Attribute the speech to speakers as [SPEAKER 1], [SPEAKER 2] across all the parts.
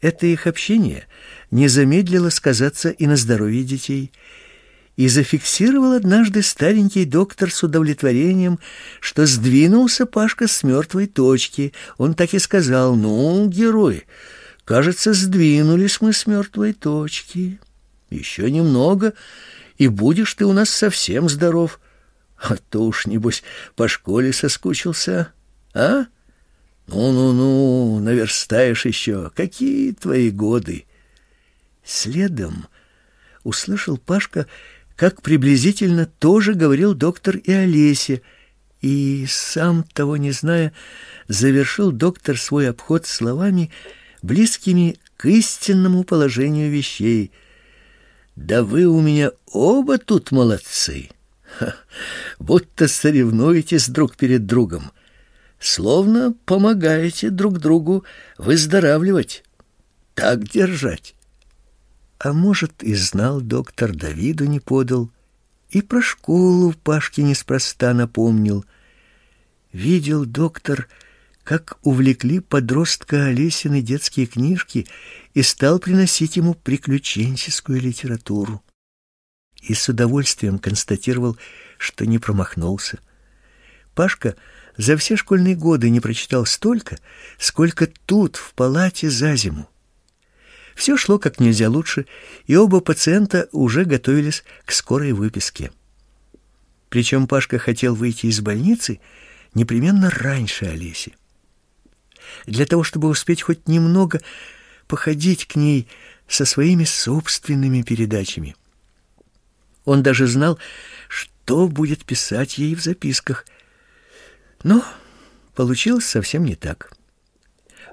[SPEAKER 1] Это их общение не замедлило сказаться и на здоровье детей, и зафиксировал однажды старенький доктор с удовлетворением, что сдвинулся Пашка с мертвой точки. Он так и сказал, ну, герой, кажется, сдвинулись мы с мертвой точки. Еще немного, и будешь ты у нас совсем здоров. А то уж, небось, по школе соскучился, а? Ну-ну-ну, наверстаешь еще. Какие твои годы? Следом услышал Пашка, как приблизительно тоже говорил доктор и Олесе, и, сам того не зная, завершил доктор свой обход словами, близкими к истинному положению вещей. «Да вы у меня оба тут молодцы! Ха, будто соревнуетесь друг перед другом, словно помогаете друг другу выздоравливать. Так держать!» А может, и знал доктор, Давиду не подал, и про школу Пашке неспроста напомнил. Видел доктор, как увлекли подростка Олесины детские книжки и стал приносить ему приключенческую литературу. И с удовольствием констатировал, что не промахнулся. Пашка за все школьные годы не прочитал столько, сколько тут, в палате за зиму. Все шло как нельзя лучше, и оба пациента уже готовились к скорой выписке. Причем Пашка хотел выйти из больницы непременно раньше Олеси. Для того, чтобы успеть хоть немного походить к ней со своими собственными передачами. Он даже знал, что будет писать ей в записках. Но получилось совсем не так.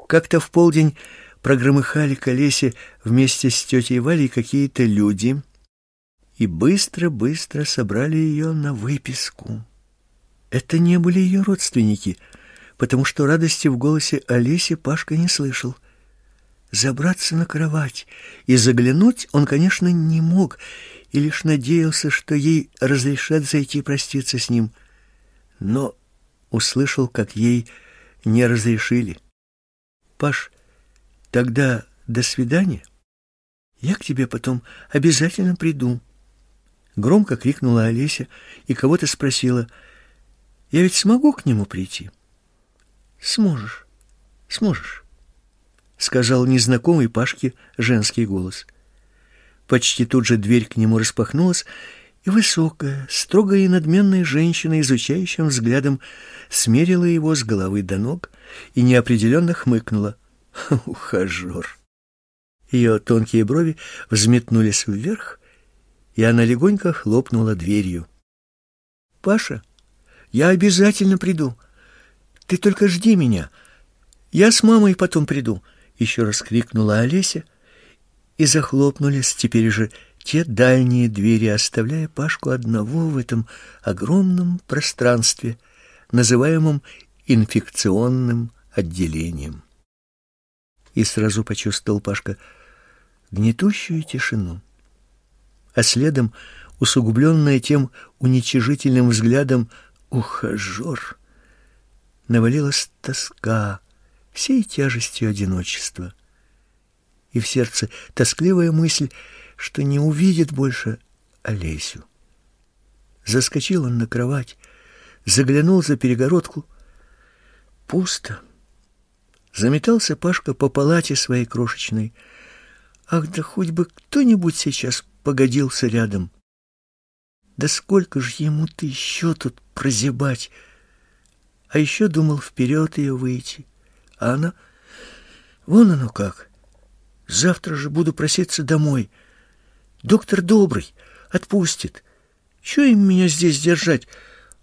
[SPEAKER 1] Как-то в полдень прогромыхали колесе вместе с тетей Валей какие-то люди и быстро-быстро собрали ее на выписку. Это не были ее родственники, потому что радости в голосе Олеси Пашка не слышал. Забраться на кровать и заглянуть он, конечно, не мог, и лишь надеялся, что ей разрешат зайти проститься с ним. Но услышал, как ей не разрешили. «Паш, Тогда до свидания. Я к тебе потом обязательно приду. Громко крикнула Олеся и кого-то спросила: "Я ведь смогу к нему прийти?" "Сможешь. Сможешь", сказал незнакомый Пашке женский голос. Почти тут же дверь к нему распахнулась, и высокая, строгая и надменная женщина изучающим взглядом смерила его с головы до ног и неопределенно хмыкнула. ухажер. Ее тонкие брови взметнулись вверх, и она легонько хлопнула дверью. Паша, я обязательно приду. Ты только жди меня. Я с мамой потом приду, еще раз крикнула Олеся, и захлопнулись теперь же те дальние двери, оставляя Пашку одного в этом огромном пространстве, называемом инфекционным отделением и сразу почувствовал Пашка гнетущую тишину. А следом, усугубленная тем уничижительным взглядом ухажер, навалилась тоска всей тяжестью одиночества. И в сердце тоскливая мысль, что не увидит больше Олесю. Заскочил он на кровать, заглянул за перегородку. Пусто. Заметался Пашка по палате своей крошечной. Ах, да хоть бы кто-нибудь сейчас погодился рядом. Да сколько ж ему-то еще тут прозябать? А еще думал вперед ее выйти. А она... Вон оно как. Завтра же буду проситься домой. Доктор добрый, отпустит. Чего им меня здесь держать,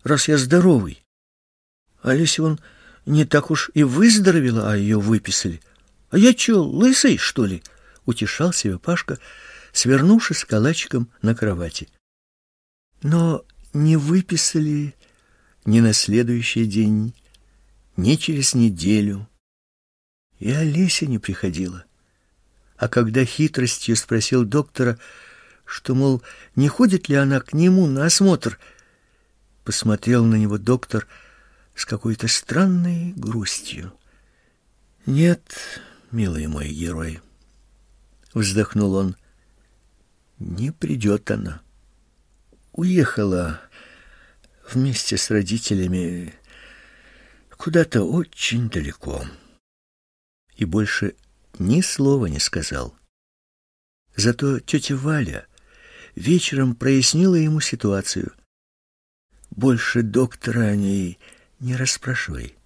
[SPEAKER 1] раз я здоровый? Если он не так уж и выздоровела, а ее выписали. А я что, лысый, что ли? Утешал себя Пашка, свернувшись калачиком на кровати. Но не выписали ни на следующий день, ни через неделю. И Олеся не приходила. А когда хитростью спросил доктора, что, мол, не ходит ли она к нему на осмотр, посмотрел на него доктор — с какой-то странной грустью. Нет, милый мой герой, вздохнул он. Не придет она. Уехала вместе с родителями куда-то очень далеко. И больше ни слова не сказал. Зато тетя Валя вечером прояснила ему ситуацию. Больше доктора о ней не расспрашивай.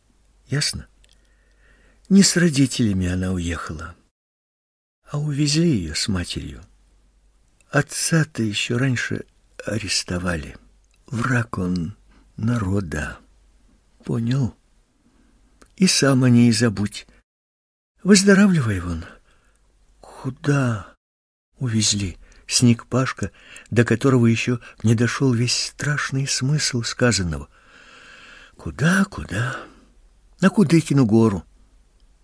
[SPEAKER 1] Ясно? Не с родителями она уехала, а увезли ее с матерью. Отца-то еще раньше арестовали. Враг он народа. Понял? И сам о ней забудь. Выздоравливай вон. Куда увезли? Сник Пашка, до которого еще не дошел весь страшный смысл сказанного. Куда, куда? На Кудыкину гору.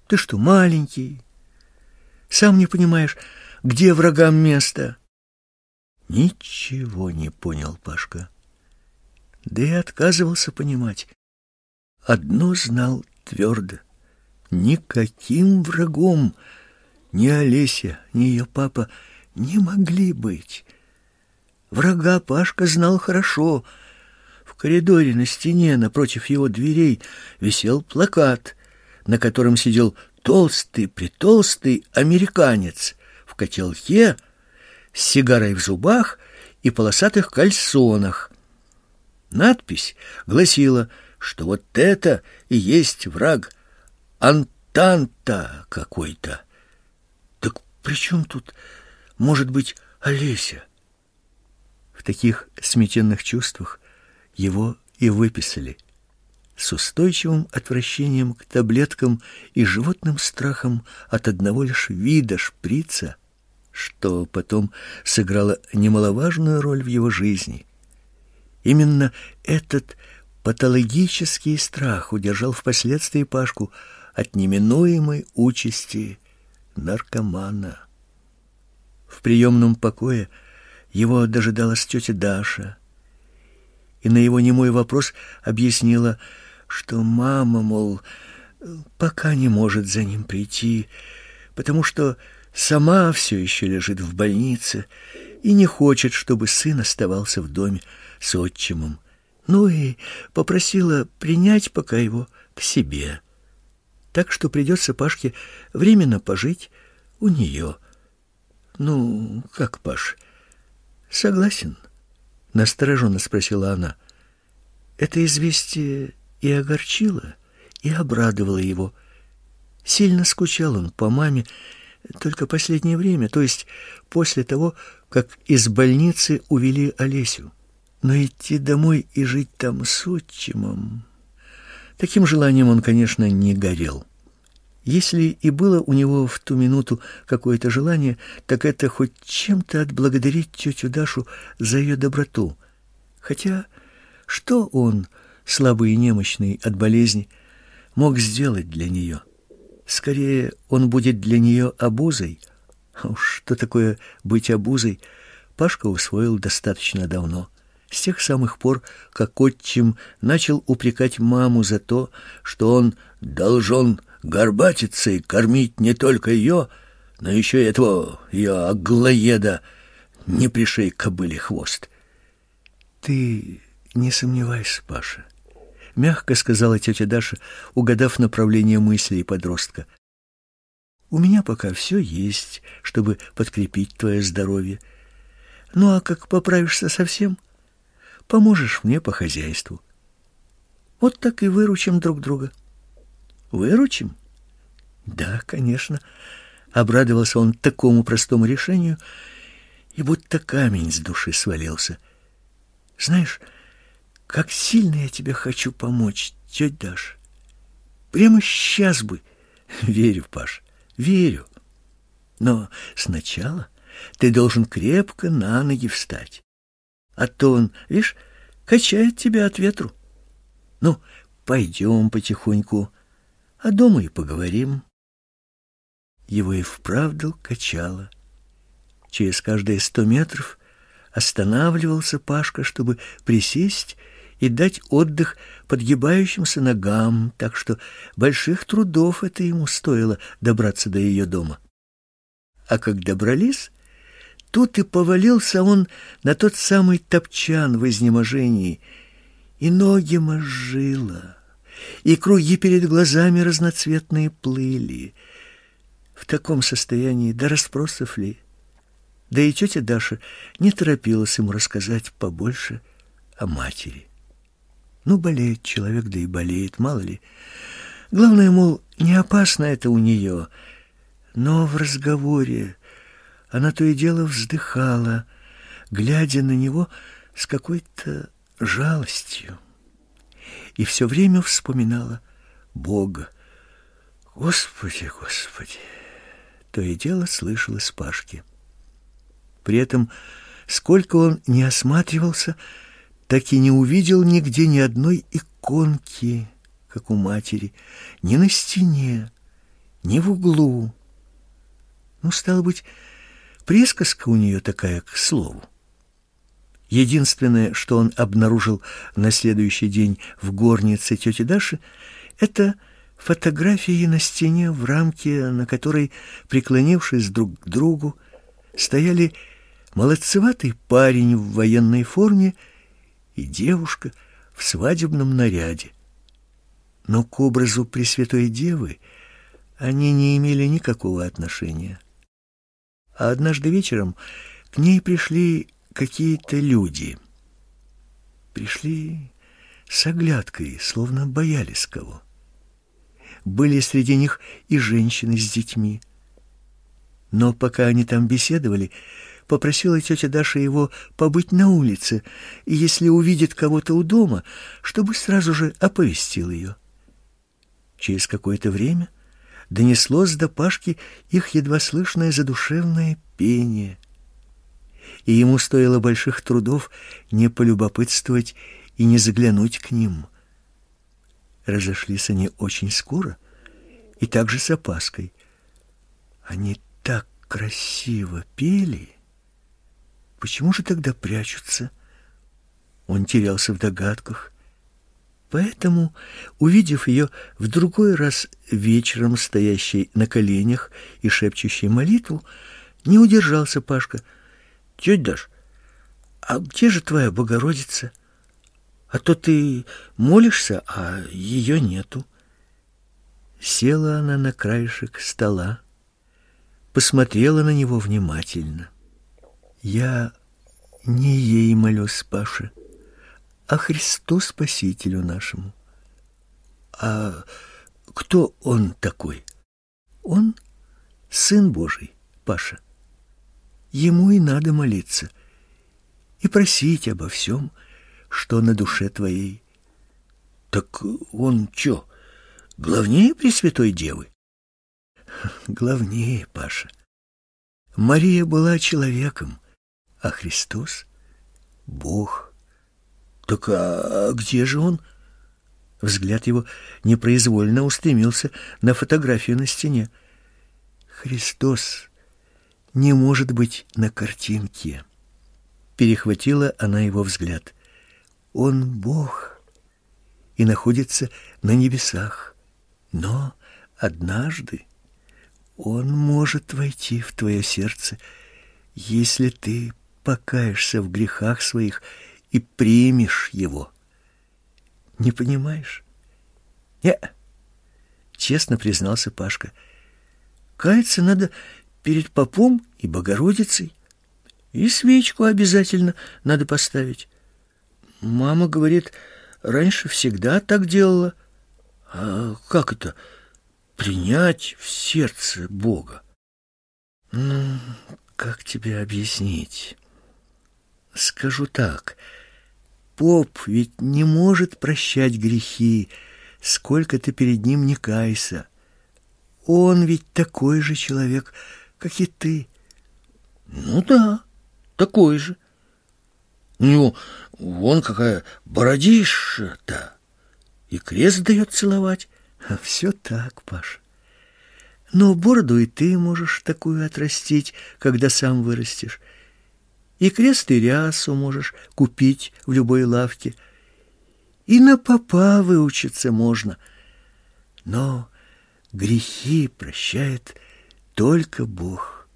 [SPEAKER 1] Ты что, маленький? Сам не понимаешь, где врагам место? Ничего не понял Пашка. Да и отказывался понимать. Одно знал твердо. Никаким врагом ни Олеся, ни ее папа не могли быть. Врага Пашка знал хорошо. В коридоре на стене напротив его дверей висел плакат, на котором сидел толстый-притолстый американец в котелке с сигарой в зубах и полосатых кальсонах. Надпись гласила, что вот это и есть враг Антанта какой-то. Так при чем тут, может быть, Олеся? В таких сметенных чувствах его и выписали с устойчивым отвращением к таблеткам и животным страхом от одного лишь вида шприца, что потом сыграло немаловажную роль в его жизни. Именно этот патологический страх удержал впоследствии Пашку от неминуемой участи наркомана. В приемном покое его дожидалась тетя Даша, и на его немой вопрос объяснила, что мама, мол, пока не может за ним прийти, потому что сама все еще лежит в больнице и не хочет, чтобы сын оставался в доме с отчимом. Ну и попросила принять пока его к себе. Так что придется Пашке временно пожить у нее. Ну, как, Паш, согласен? Настороженно спросила она. Это известие и огорчило, и обрадовало его. Сильно скучал он по маме, только последнее время, то есть после того, как из больницы увели Олесю. Но идти домой и жить там с отчимом... Таким желанием он, конечно, не горел. Если и было у него в ту минуту какое-то желание, так это хоть чем-то отблагодарить тетю Дашу за ее доброту. Хотя что он, слабый и немощный от болезни, мог сделать для нее? Скорее, он будет для нее обузой. А уж что такое быть обузой, Пашка усвоил достаточно давно с тех самых пор, как отчим начал упрекать маму за то, что он должен горбатиться и кормить не только ее, но еще и этого ее аглоеда, не пришей кобыле хвост. Ты не сомневайся, Паша, мягко сказала тетя Даша, угадав направление мыслей подростка. У меня пока все есть, чтобы подкрепить твое здоровье. Ну а как поправишься совсем, поможешь мне по хозяйству. Вот так и выручим друг друга. Выручим? Да, конечно. Обрадовался он такому простому решению, и будто камень с души свалился. Знаешь, как сильно я тебе хочу помочь, тетя Даш. Прямо сейчас бы. Верю, Паш, верю. Но сначала ты должен крепко на ноги встать. А то он, видишь, качает тебя от ветру. Ну, пойдем потихоньку, а дома и поговорим. Его и вправду качало. Через каждые сто метров останавливался Пашка, чтобы присесть и дать отдых подгибающимся ногам, так что больших трудов это ему стоило добраться до ее дома. А как добрались, тут и повалился он на тот самый топчан в изнеможении, и ноги мозжило, и круги перед глазами разноцветные плыли. В таком состоянии до расспросов ли? Да и тетя Даша не торопилась ему рассказать побольше о матери. Ну, болеет человек, да и болеет, мало ли. Главное, мол, не опасно это у нее. Но в разговоре она то и дело вздыхала, глядя на него с какой-то жалостью. И все время вспоминала Бога. Господи, Господи! То и дело слышала с. При этом, сколько он не осматривался, так и не увидел нигде ни одной иконки, как у матери, ни на стене, ни в углу. Ну, стало быть, присказка у нее такая, к слову. Единственное, что он обнаружил на следующий день в горнице тети Даши, это фотографии на стене в рамке, на которой, преклонившись друг к другу, стояли молодцеватый парень в военной форме и девушка в свадебном наряде. Но к образу Пресвятой Девы они не имели никакого отношения. А однажды вечером к ней пришли какие-то люди. Пришли с оглядкой, словно боялись кого. Были среди них и женщины с детьми. Но пока они там беседовали, попросила тетя Даша его побыть на улице, и если увидит кого-то у дома, чтобы сразу же оповестил ее. Через какое-то время донеслось до Пашки их едва слышное задушевное пение. И ему стоило больших трудов не полюбопытствовать и не заглянуть к ним. Разошлись они очень скоро и также с опаской. Они так красиво пели, Почему же тогда прячутся? Он терялся в догадках. Поэтому, увидев ее в другой раз вечером стоящей на коленях и шепчущей молитву, не удержался Пашка. «Тетя Даш, а где же твоя Богородица? А то ты молишься, а ее нету». Села она на краешек стола, посмотрела на него внимательно. Я не ей молюсь, Паша, а Христу Спасителю нашему. А кто он такой? Он Сын Божий, Паша. Ему и надо молиться и просить обо всем, что на душе твоей. Так он чё, главнее Пресвятой Девы? Главнее, Паша. Мария была человеком, а Христос — Бог. Так а где же он? Взгляд его непроизвольно устремился на фотографию на стене. Христос не может быть на картинке. Перехватила она его взгляд. Он Бог и находится на небесах. Но однажды он может войти в твое сердце, если ты покаешься в грехах своих и примешь его. Не понимаешь? Не, честно признался Пашка. Каяться надо перед попом и Богородицей. И свечку обязательно надо поставить. Мама говорит, раньше всегда так делала. А как это? Принять в сердце Бога. Ну, как тебе объяснить? Скажу так, поп ведь не может прощать грехи, сколько ты перед ним не кайся. Он ведь такой же человек, как и ты. Ну да, такой же. У него вон какая бородища-то. И крест дает целовать. А все так, Паш. Но бороду и ты можешь такую отрастить, когда сам вырастешь. И крест и рясу можешь купить в любой лавке. И на попа выучиться можно. Но грехи прощает только Бог.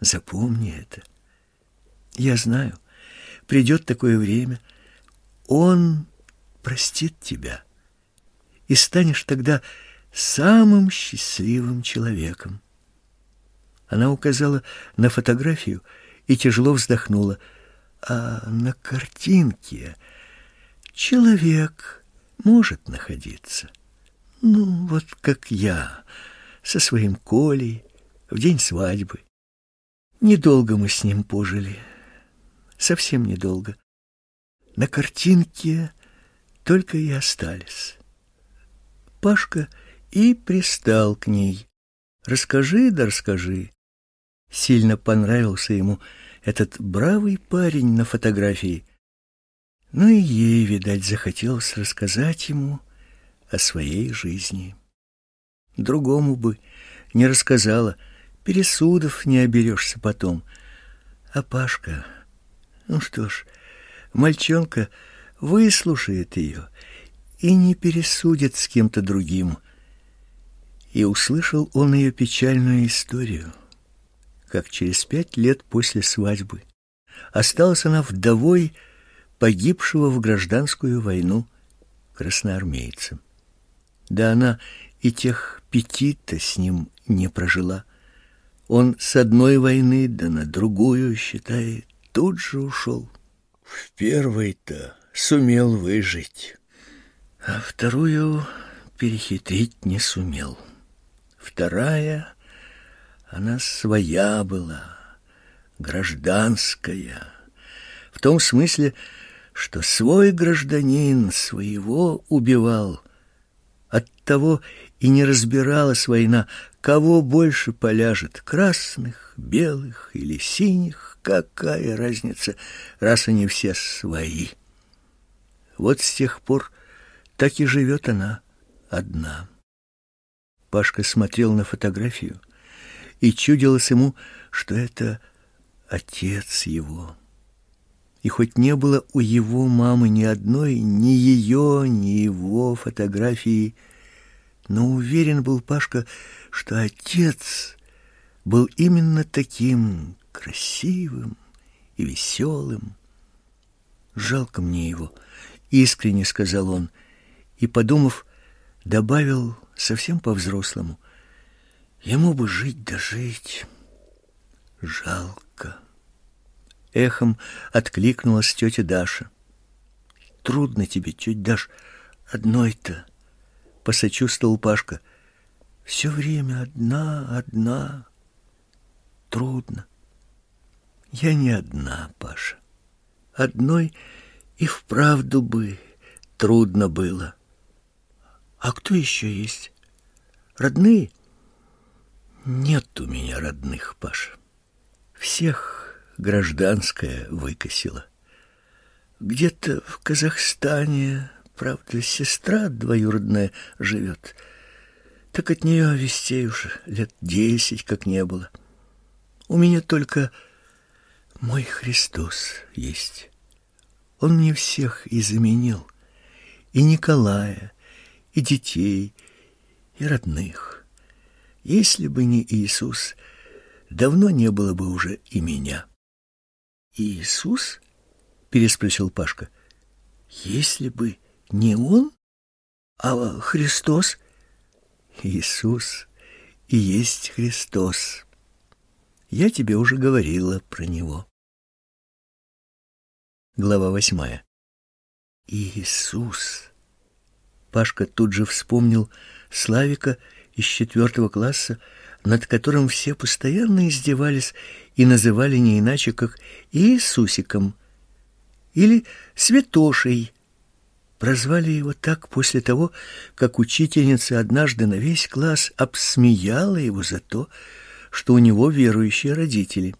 [SPEAKER 1] Запомни это. Я знаю, придет такое время, он простит тебя, и станешь тогда самым счастливым человеком. Она указала на фотографию и тяжело вздохнула. А на картинке человек может находиться. Ну, вот как я, со своим Колей, в день свадьбы. Недолго мы с ним пожили, совсем недолго. На картинке только и остались. Пашка и пристал к ней. Расскажи, да расскажи. Сильно понравился ему этот бравый парень на фотографии. Ну и ей, видать, захотелось рассказать ему о своей жизни. Другому бы не рассказала, пересудов не оберешься потом. А Пашка, ну что ж, мальчонка выслушает ее и не пересудит с кем-то другим. И услышал он ее печальную историю, как через пять лет после свадьбы осталась она вдовой погибшего в гражданскую войну красноармейца. Да она и тех пяти-то с ним не прожила. Он с одной войны да на другую, считай, тут же ушел. В первой-то сумел выжить, а вторую перехитрить не сумел. Вторая, она своя была, гражданская, в том смысле, что свой гражданин своего убивал. Оттого и не разбиралась война, кого больше поляжет, красных, белых или синих, какая разница, раз они все свои. Вот с тех пор так и живет она одна. Пашка смотрел на фотографию, и чудилось ему, что это отец его. И хоть не было у его мамы ни одной, ни ее, ни его фотографии, но уверен был Пашка, что отец был именно таким красивым и веселым. Жалко мне его, искренне сказал он, и, подумав, добавил совсем по-взрослому. Ему бы жить да жить. Жалко. Эхом откликнулась тетя Даша. Трудно тебе, тетя Даш, одной-то, посочувствовал Пашка. Все время одна, одна. Трудно. Я не одна, Паша. Одной и вправду бы трудно было. А кто еще есть? Родные? Нет у меня родных, Паша. Всех гражданская выкосила. Где-то в Казахстане, правда, сестра двоюродная живет. Так от нее вестей уж лет десять как не было. У меня только мой Христос есть. Он мне всех и заменил. И Николая, и детей, и родных. Если бы не Иисус, давно не было бы уже и меня. Иисус? переспросил Пашка. Если бы не он, а Христос? Иисус и есть Христос. Я тебе уже говорила про него. Глава восьмая. Иисус Пашка тут же вспомнил Славика из четвертого класса, над которым все постоянно издевались и называли не иначе, как Иисусиком или Святошей. Прозвали его так после того, как учительница однажды на весь класс обсмеяла его за то, что у него верующие родители.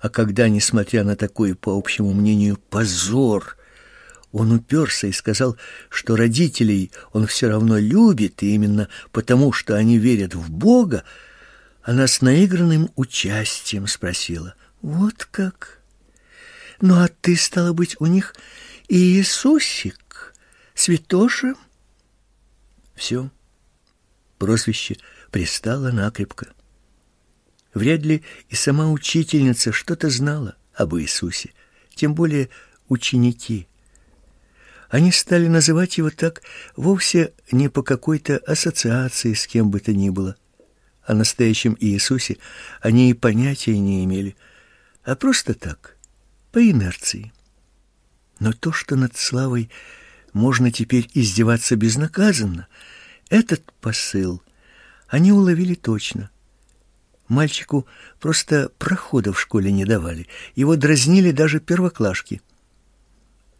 [SPEAKER 1] А когда, несмотря на такой, по общему мнению, позор, он уперся и сказал, что родителей он все равно любит, и именно потому, что они верят в Бога, она с наигранным участием спросила, «Вот как? Ну, а ты, стала быть, у них Иисусик, святоша?» Все, прозвище пристало накрепко. Вряд ли и сама учительница что-то знала об Иисусе, тем более ученики. Они стали называть его так вовсе не по какой-то ассоциации с кем бы то ни было. О настоящем Иисусе они и понятия не имели, а просто так, по инерции. Но то, что над славой можно теперь издеваться безнаказанно, этот посыл они уловили точно. Мальчику просто прохода в школе не давали, его дразнили даже первоклашки.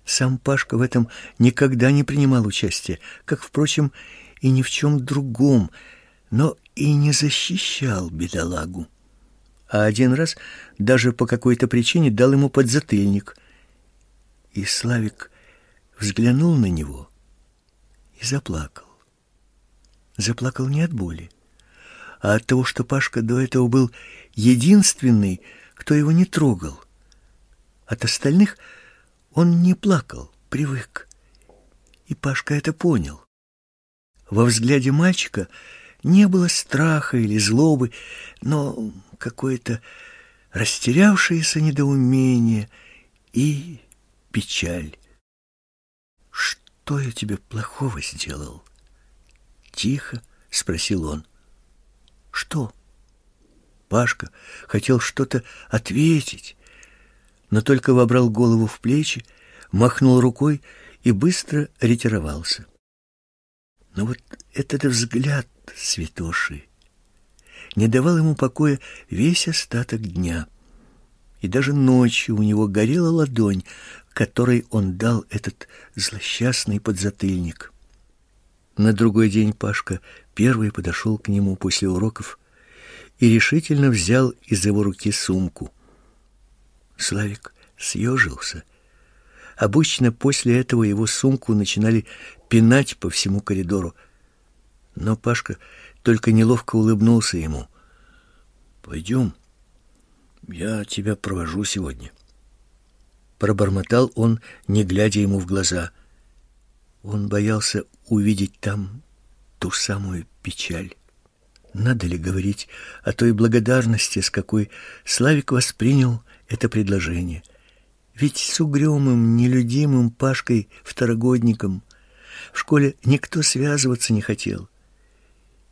[SPEAKER 1] Сам Пашка в этом никогда не принимал участия, как, впрочем, и ни в чем другом, но и не защищал бедолагу. А один раз даже по какой-то причине дал ему подзатыльник. И Славик взглянул на него и заплакал. Заплакал не от боли, а от того, что Пашка до этого был единственный, кто его не трогал. От остальных – он не плакал, привык. И Пашка это понял. Во взгляде мальчика не было страха или злобы, но какое-то растерявшееся недоумение и печаль. «Что я тебе плохого сделал?» Тихо спросил он. «Что?» Пашка хотел что-то ответить, но только вобрал голову в плечи, махнул рукой и быстро ретировался. Но вот этот взгляд святоши не давал ему покоя весь остаток дня. И даже ночью у него горела ладонь, которой он дал этот злосчастный подзатыльник. На другой день Пашка первый подошел к нему после уроков и решительно взял из его руки сумку. Славик съежился. Обычно после этого его сумку начинали пинать по всему коридору. Но Пашка только неловко улыбнулся ему. «Пойдем, я тебя провожу сегодня». Пробормотал он, не глядя ему в глаза. Он боялся увидеть там ту самую печаль. Надо ли говорить о той благодарности, с какой Славик воспринял это предложение. Ведь с угрюмым, нелюдимым Пашкой второгодником в школе никто связываться не хотел.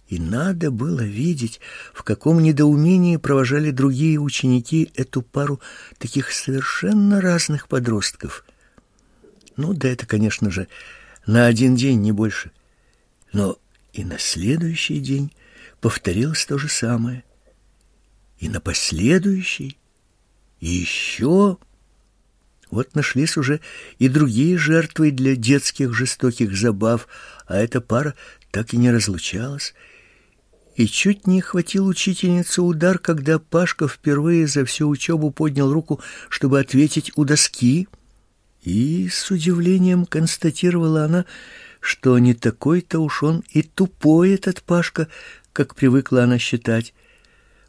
[SPEAKER 1] И надо было видеть, в каком недоумении провожали другие ученики эту пару таких совершенно разных подростков. Ну, да это, конечно же, на один день, не больше. Но и на следующий день повторилось то же самое. И на последующий и еще... Вот нашлись уже и другие жертвы для детских жестоких забав, а эта пара так и не разлучалась. И чуть не хватил учительнице удар, когда Пашка впервые за всю учебу поднял руку, чтобы ответить у доски. И с удивлением констатировала она, что не такой-то уж он и тупой этот Пашка, как привыкла она считать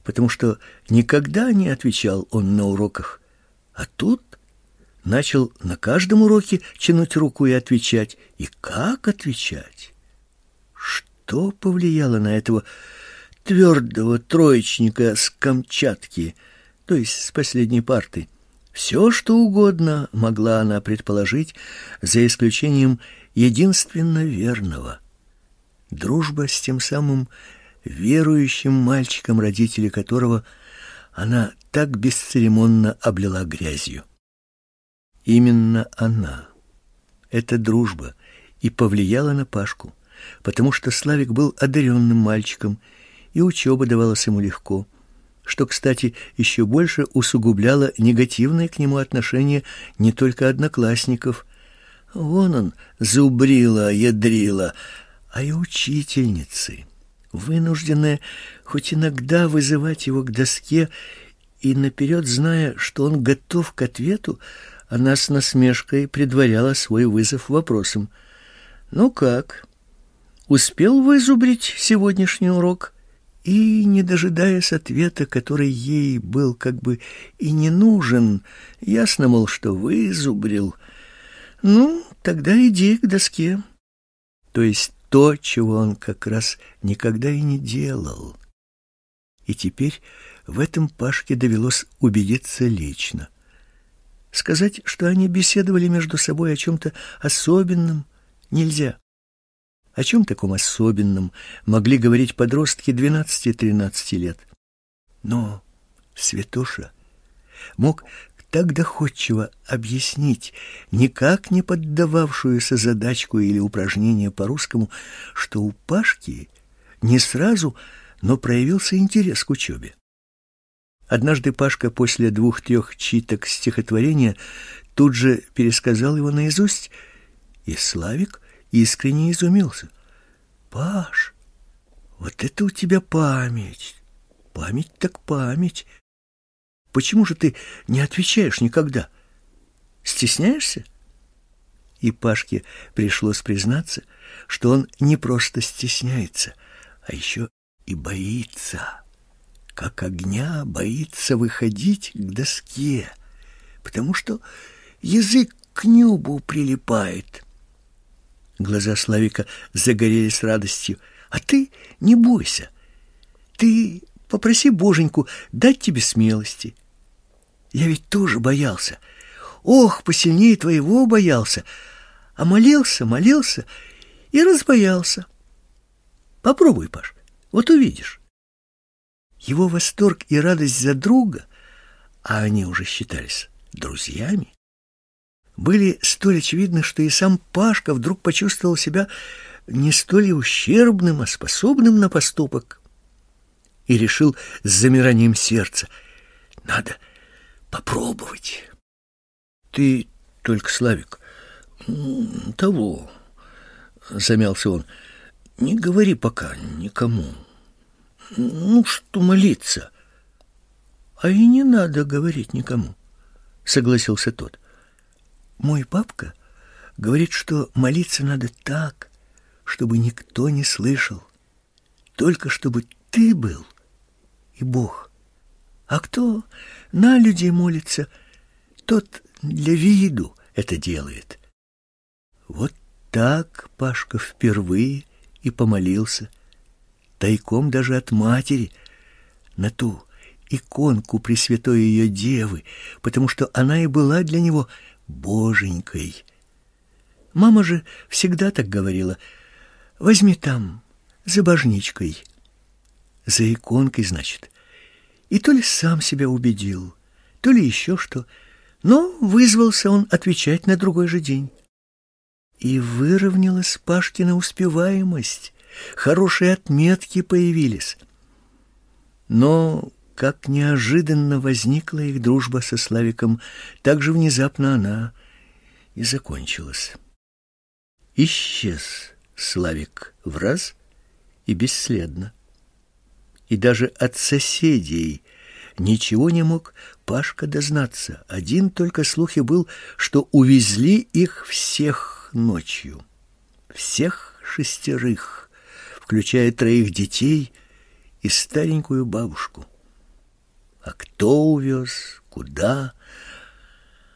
[SPEAKER 1] потому что никогда не отвечал он на уроках. А тут начал на каждом уроке тянуть руку и отвечать. И как отвечать? Что повлияло на этого твердого троечника с Камчатки, то есть с последней парты? Все, что угодно могла она предположить, за исключением единственно верного. Дружба с тем самым верующим мальчиком, родители которого она так бесцеремонно облила грязью. Именно она, эта дружба, и повлияла на Пашку, потому что Славик был одаренным мальчиком, и учеба давалась ему легко, что, кстати, еще больше усугубляло негативное к нему отношение не только одноклассников. Вон он, зубрила, ядрила, а и учительницы вынужденная хоть иногда вызывать его к доске и наперед зная, что он готов к ответу, она с насмешкой предваряла свой вызов вопросом. «Ну как? Успел вызубрить сегодняшний урок?» И, не дожидаясь ответа, который ей был как бы и не нужен, ясно, мол, что вызубрил, «Ну, тогда иди к доске». То есть то, чего он как раз никогда и не делал. И теперь в этом Пашке довелось убедиться лично. Сказать, что они беседовали между собой о чем-то особенном, нельзя. О чем таком особенном могли говорить подростки 12-13 лет? Но Святоша мог так доходчиво объяснить никак не поддававшуюся задачку или упражнение по-русскому, что у Пашки не сразу, но проявился интерес к учебе. Однажды Пашка после двух-трех читок стихотворения тут же пересказал его наизусть, и Славик искренне изумился. «Паш, вот это у тебя память! Память так память! Почему же ты не отвечаешь никогда? Стесняешься?» И Пашке пришлось признаться, что он не просто стесняется, а еще и боится как огня, боится выходить к доске, потому что язык к небу прилипает. Глаза Славика загорелись радостью. А ты не бойся. Ты попроси боженьку дать тебе смелости. Я ведь тоже боялся. Ох, посильнее твоего боялся. А молился, молился и разбоялся. Попробуй, Паш, вот увидишь. Его восторг и радость за друга, а они уже считались друзьями, были столь очевидны, что и сам Пашка вдруг почувствовал себя не столь ущербным, а способным на поступок. И решил с замиранием сердца, надо попробовать. Ты только, Славик, того, замялся он, не говори пока никому. Ну, что молиться? А и не надо говорить никому, согласился тот. Мой папка говорит, что молиться надо так, чтобы никто не слышал, только чтобы ты был и Бог. А кто на людей молится, тот для виду это делает. Вот так Пашка впервые и помолился тайком даже от матери, на ту иконку Пресвятой ее Девы, потому что она и была для него боженькой. Мама же всегда так говорила, возьми там, за божничкой. За иконкой, значит. И то ли сам себя убедил, то ли еще что, но вызвался он отвечать на другой же день. И выровнялась Пашкина успеваемость хорошие отметки появились. Но как неожиданно возникла их дружба со Славиком, так же внезапно она и закончилась. Исчез Славик в раз и бесследно. И даже от соседей ничего не мог Пашка дознаться. Один только слухи был, что увезли их всех ночью. Всех шестерых включая троих детей и старенькую бабушку. А кто увез, куда,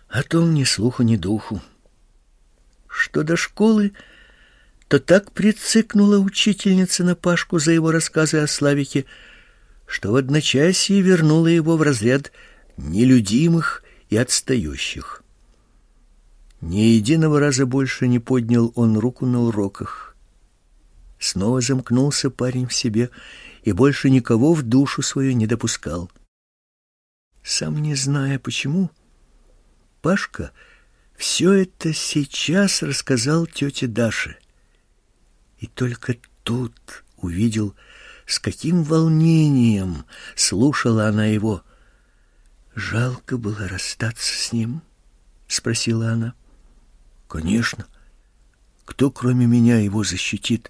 [SPEAKER 1] о том ни слуху, ни духу. Что до школы, то так прицикнула учительница на Пашку за его рассказы о Славике, что в одночасье вернула его в разряд нелюдимых и отстающих. Ни единого раза больше не поднял он руку на уроках. Снова замкнулся парень в себе и больше никого в душу свою не допускал. Сам не зная почему, Пашка все это сейчас рассказал тете Даше. И только тут увидел, с каким волнением слушала она его. «Жалко было расстаться с ним?» — спросила она. «Конечно. Кто, кроме меня, его защитит?»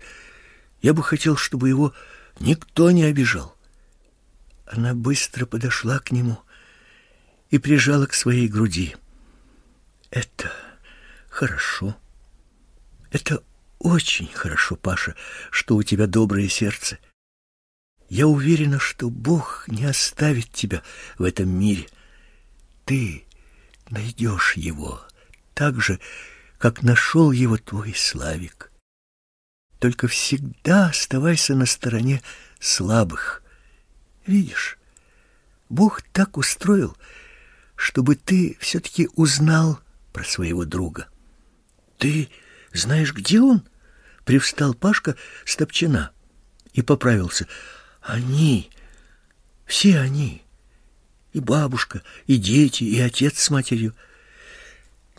[SPEAKER 1] Я бы хотел, чтобы его никто не обижал. Она быстро подошла к нему и прижала к своей груди. Это хорошо. Это очень хорошо, Паша, что у тебя доброе сердце. Я уверена, что Бог не оставит тебя в этом мире. Ты найдешь его так же, как нашел его твой Славик. Только всегда оставайся на стороне слабых. Видишь, Бог так устроил, чтобы ты все-таки узнал про своего друга. Ты знаешь, где он? Привстал Пашка с топчина и поправился. Они, все они, и бабушка, и дети, и отец с матерью.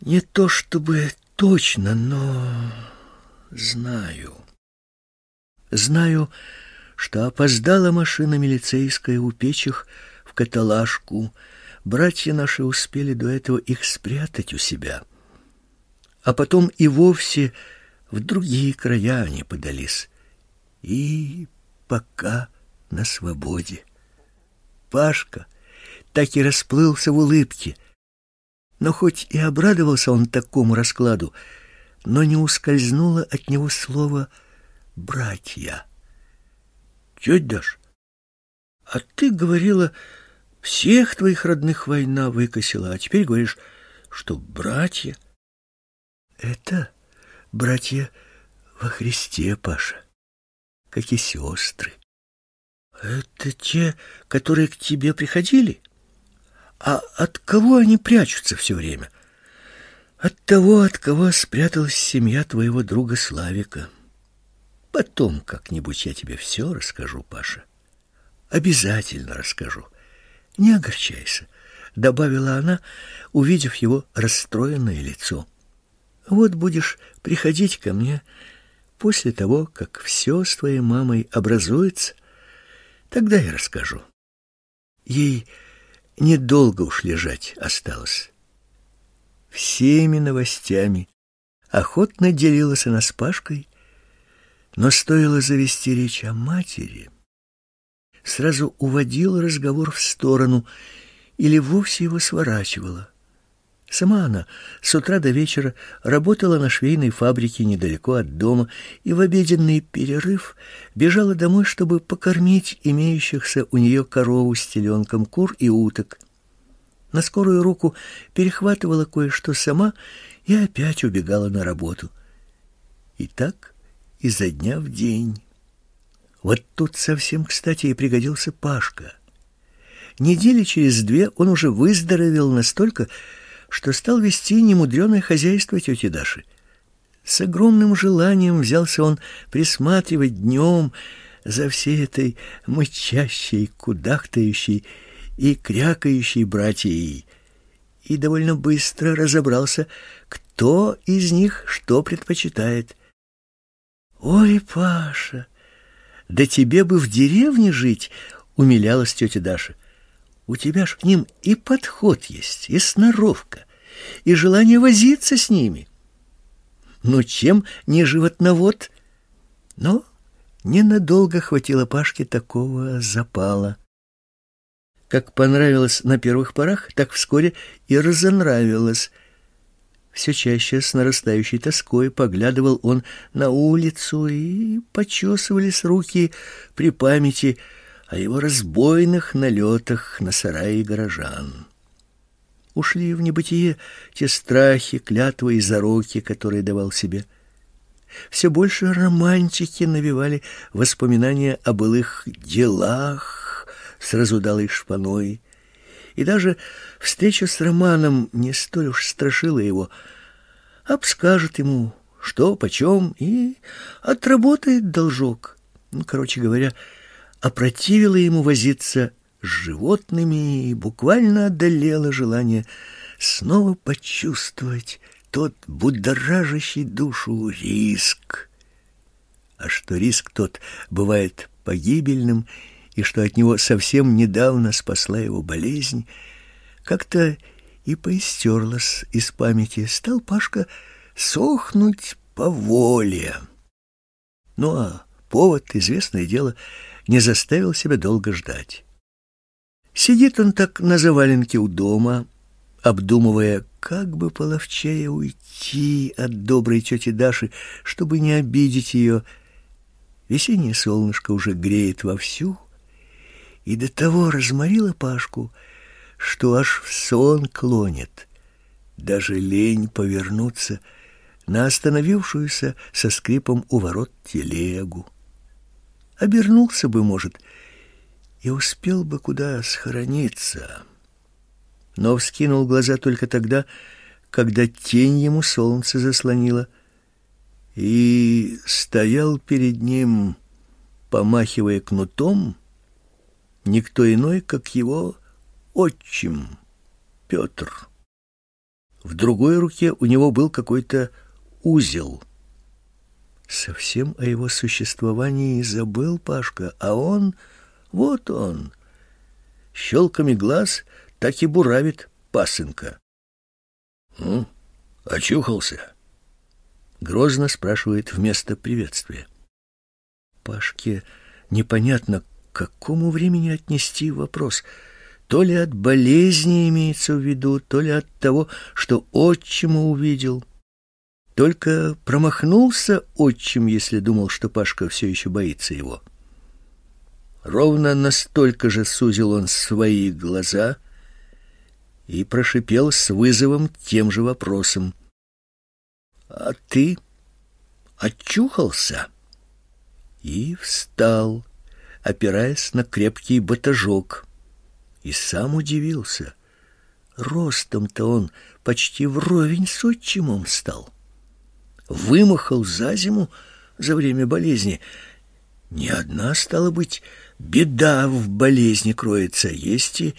[SPEAKER 1] Не то чтобы точно, но знаю. Знаю, что опоздала машина милицейская у печих в каталажку. Братья наши успели до этого их спрятать у себя. А потом и вовсе в другие края они подались. И пока на свободе. Пашка так и расплылся в улыбке. Но хоть и обрадовался он такому раскладу, но не ускользнуло от него слово «братья». «Тетя Даш, а ты говорила, всех твоих родных война выкосила, а теперь говоришь, что братья...» «Это братья во Христе, Паша, как и сестры». «Это те, которые к тебе приходили?» А от кого они прячутся все время? От того, от кого спряталась семья твоего друга Славика. Потом как-нибудь я тебе все расскажу, Паша. Обязательно расскажу. Не огорчайся, добавила она, увидев его расстроенное лицо. Вот будешь приходить ко мне после того, как все с твоей мамой образуется, тогда я расскажу. Ей недолго уж лежать осталось. Всеми новостями охотно делилась она с Пашкой, но стоило завести речь о матери, сразу уводила разговор в сторону или вовсе его сворачивала. Сама она с утра до вечера работала на швейной фабрике недалеко от дома и в обеденный перерыв бежала домой, чтобы покормить имеющихся у нее корову с теленком, кур и уток. На скорую руку перехватывала кое-что сама и опять убегала на работу. И так изо дня в день. Вот тут совсем кстати и пригодился Пашка. Недели через две он уже выздоровел настолько, что стал вести немудреное хозяйство тети Даши. С огромным желанием взялся он присматривать днем за всей этой мычащей, кудахтающей и крякающей братьей, и довольно быстро разобрался, кто из них что предпочитает. «Ой, Паша, да тебе бы в деревне жить!» — умилялась тетя Даша. У тебя ж к ним и подход есть, и сноровка, и желание возиться с ними. Ну, чем не животновод? Но ненадолго хватило Пашке такого запала. Как понравилось на первых порах, так вскоре и разонравилось. Все чаще с нарастающей тоской поглядывал он на улицу, и почесывались руки при памяти о его разбойных налетах на сараи горожан. Ушли в небытие те страхи, клятвы и зароки, которые давал себе. Все больше романтики навевали воспоминания о былых делах с разудалой шпаной, и даже встреча с Романом не столь уж страшила его, обскажет ему, что, почем, и отработает должок. Ну, короче говоря, опротивило ему возиться с животными и буквально одолело желание снова почувствовать тот будоражащий душу риск. А что риск тот бывает погибельным, и что от него совсем недавно спасла его болезнь, как-то и поистерлась из памяти. Стал Пашка сохнуть по воле. Ну а повод, известное дело, — не заставил себя долго ждать. Сидит он так на заваленке у дома, обдумывая, как бы половчее уйти от доброй тети Даши, чтобы не обидеть ее. Весеннее солнышко уже греет вовсю, и до того разморило Пашку, что аж в сон клонит. Даже лень повернуться на остановившуюся со скрипом у ворот телегу обернулся бы, может, и успел бы куда схорониться. Но вскинул глаза только тогда, когда тень ему солнце заслонило, и стоял перед ним, помахивая кнутом, никто иной, как его отчим Петр. В другой руке у него был какой-то узел. Совсем о его существовании забыл Пашка, а он, вот он, щелками глаз так и буравит пасынка.
[SPEAKER 2] «Ну, очухался?»
[SPEAKER 1] Грозно спрашивает вместо приветствия. Пашке непонятно, к какому времени отнести вопрос — то ли от болезни имеется в виду, то ли от того, что отчима увидел. Только промахнулся отчим, если думал, что Пашка все еще боится его. Ровно настолько же сузил он свои глаза и прошипел с вызовом тем же вопросом. «А ты очухался?» И встал, опираясь на крепкий батажок и сам удивился. Ростом-то он почти вровень с отчимом стал. Вымахал за зиму, за время болезни. Не одна, стала быть, беда в болезни кроется, есть и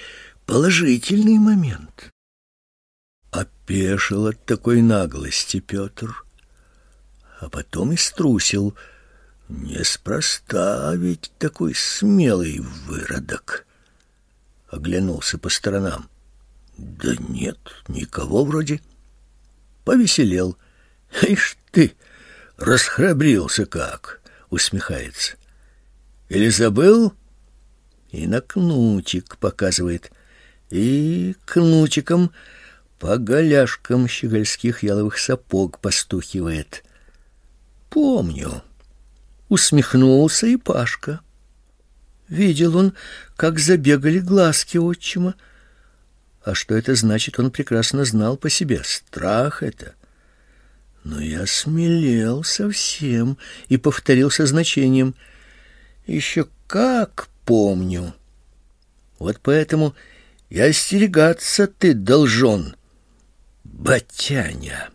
[SPEAKER 1] положительный момент. Опешил от такой наглости Петр, а потом и струсил. Неспроста ведь такой смелый выродок оглянулся по сторонам. Да нет, никого вроде. Повеселел. Ишь ты, расхрабрился как, усмехается. Или забыл? И на кнутик показывает. И кнутиком по голяшкам щегольских яловых сапог постухивает. Помню. Усмехнулся и Пашка. Видел он, как забегали глазки отчима. А что это значит, он прекрасно знал по себе. Страх это. Но я смелел совсем и повторил со значением. Еще как помню. Вот поэтому и остерегаться ты должен, батяня.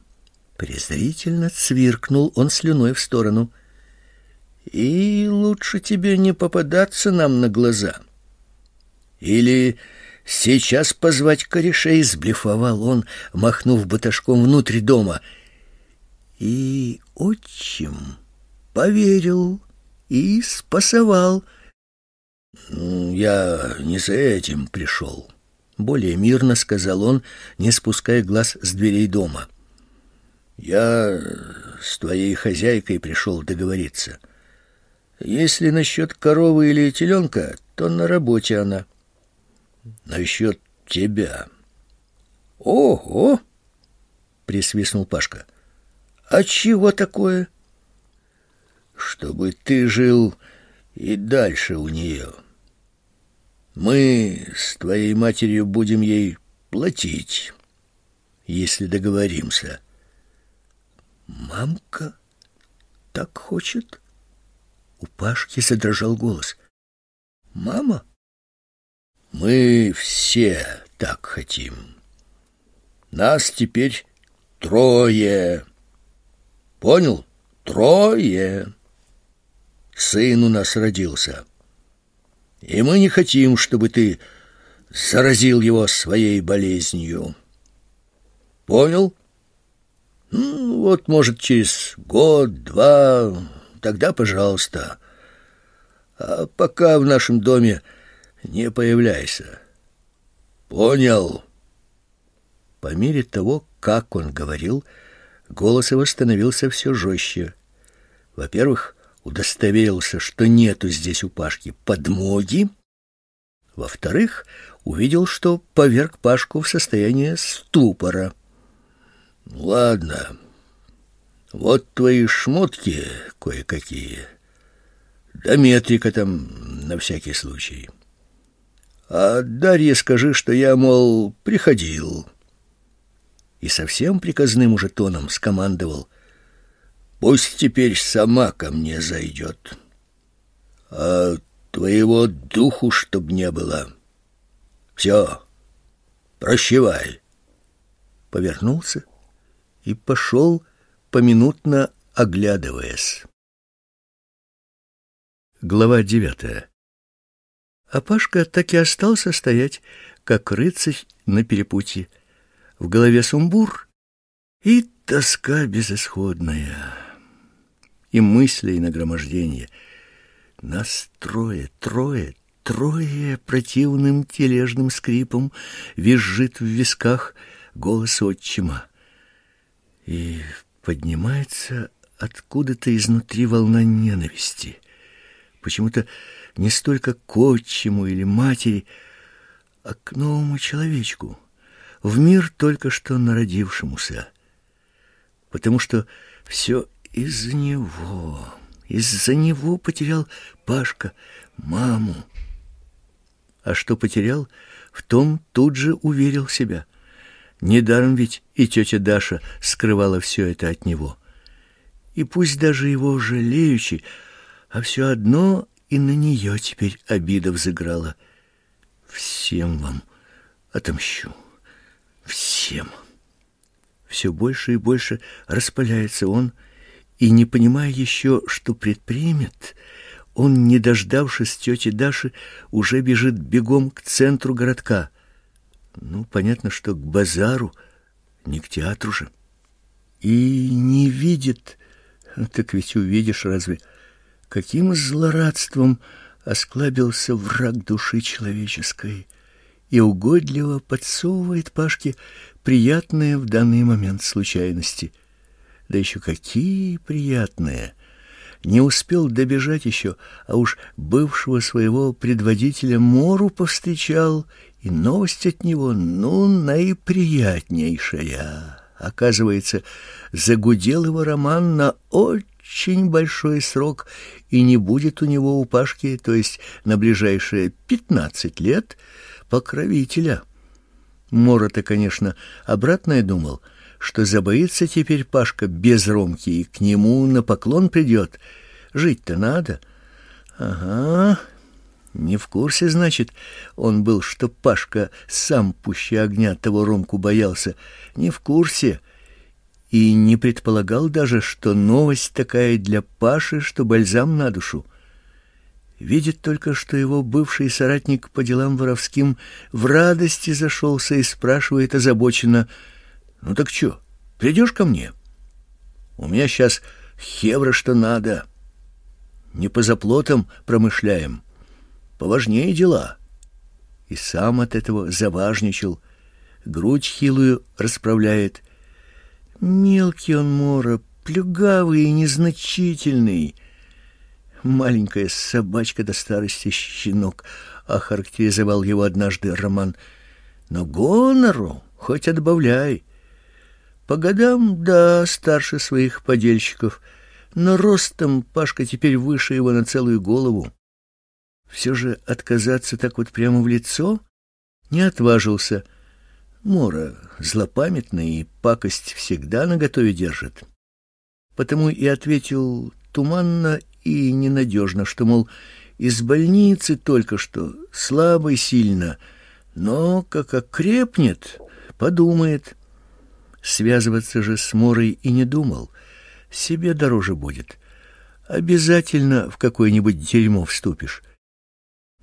[SPEAKER 1] Презрительно цвиркнул он слюной в сторону. И лучше тебе не попадаться нам на глаза. Или сейчас позвать корешей, сблефовал он, махнув баташком внутрь дома. И отчим поверил и спасовал.
[SPEAKER 2] «Ну, «Я не за этим пришел», — более мирно сказал он, не спуская глаз с дверей дома. «Я с твоей хозяйкой пришел договориться». Если насчет коровы или теленка, то на работе она. Насчет тебя. Ого! Присвистнул Пашка. А чего такое? Чтобы ты жил и дальше у нее. Мы с твоей матерью будем ей платить, если договоримся.
[SPEAKER 1] Мамка так хочет? У Пашки задрожал голос. «Мама?»
[SPEAKER 2] «Мы все так хотим. Нас теперь трое. Понял? Трое. Сын у нас родился. И мы не хотим, чтобы ты заразил его своей болезнью. Понял? Ну, вот, может, через год-два тогда пожалуйста. А пока в нашем доме не появляйся. Понял?
[SPEAKER 1] По мере того, как он говорил, голос его становился все жестче. Во-первых, удостоверился, что нету здесь у Пашки подмоги. Во-вторых, увидел, что поверг Пашку в состояние ступора.
[SPEAKER 2] «Ладно, вот твои шмотки кое-какие. Да метрика там на всякий случай. А Дарье скажи, что я, мол, приходил. И совсем приказным уже тоном скомандовал. Пусть теперь сама ко мне зайдет. А твоего духу чтоб не было. Все, прощевай.
[SPEAKER 1] Повернулся и пошел, поминутно оглядываясь. Глава девятая. А Пашка так и остался стоять, как рыцарь на перепутье. В голове сумбур и тоска безысходная, и мысли и нагромождение. Нас трое, трое, трое противным тележным скрипом визжит в висках голос отчима. И поднимается откуда-то изнутри волна ненависти. Почему-то не столько к отчиму или матери, а к новому человечку, в мир только что народившемуся. Потому что все из-за него, из-за него потерял Пашка маму. А что потерял, в том тут же уверил себя. Недаром ведь и тетя Даша скрывала все это от него. И пусть даже его жалеючи, а все одно и на нее теперь обида взыграла. Всем вам отомщу. Всем. Все больше и больше распаляется он, и, не понимая еще, что предпримет, он, не дождавшись тети Даши, уже бежит бегом к центру городка. Ну, понятно, что к базару, не к театру же. И не видит, так ведь увидишь разве, — каким злорадством осклабился враг души человеческой и угодливо подсовывает Пашке приятные в данный момент случайности. Да еще какие приятные! Не успел добежать еще, а уж бывшего своего предводителя Мору повстречал, и новость от него, ну, наиприятнейшая. Оказывается, загудел его роман на очень большой срок, и не будет у него у Пашки, то есть на ближайшие пятнадцать лет, покровителя. Мора-то, конечно, обратное думал, что забоится теперь Пашка без Ромки и к нему на поклон придет. Жить-то надо. Ага, не в курсе, значит, он был, что Пашка сам пуще огня того Ромку боялся. Не в курсе и не предполагал даже, что новость такая для Паши, что бальзам на душу. Видит только, что его бывший соратник по делам воровским в радости зашелся и спрашивает озабоченно, «Ну так что, придешь ко мне? У меня сейчас хевра что надо. Не по заплотам промышляем, поважнее дела». И сам от этого заважничал, грудь хилую расправляет, Мелкий он, Мора, плюгавый и незначительный. Маленькая собачка до старости щенок, охарактеризовал его однажды Роман. Но гонору хоть отбавляй. По годам, да, старше своих подельщиков, но ростом Пашка теперь выше его на целую голову. Все же отказаться так вот прямо в лицо не отважился — Мора злопамятный и пакость всегда наготове держит. Потому и ответил туманно и ненадежно, что, мол, из больницы только что, слабый сильно, но как окрепнет, подумает. Связываться же с Морой и не думал. Себе дороже будет. Обязательно в какое-нибудь дерьмо вступишь.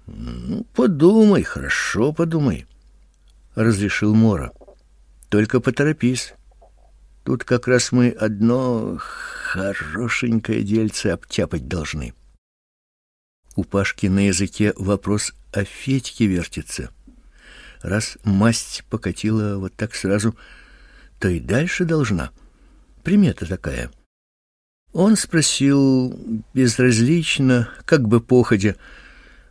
[SPEAKER 1] Ну, подумай, хорошо подумай разрешил Мора. Только поторопись. Тут как раз мы одно хорошенькое дельце обтяпать должны. У Пашки на языке вопрос о Федьке вертится. Раз масть покатила вот так сразу, то и дальше должна. Примета такая. Он спросил безразлично, как бы походя,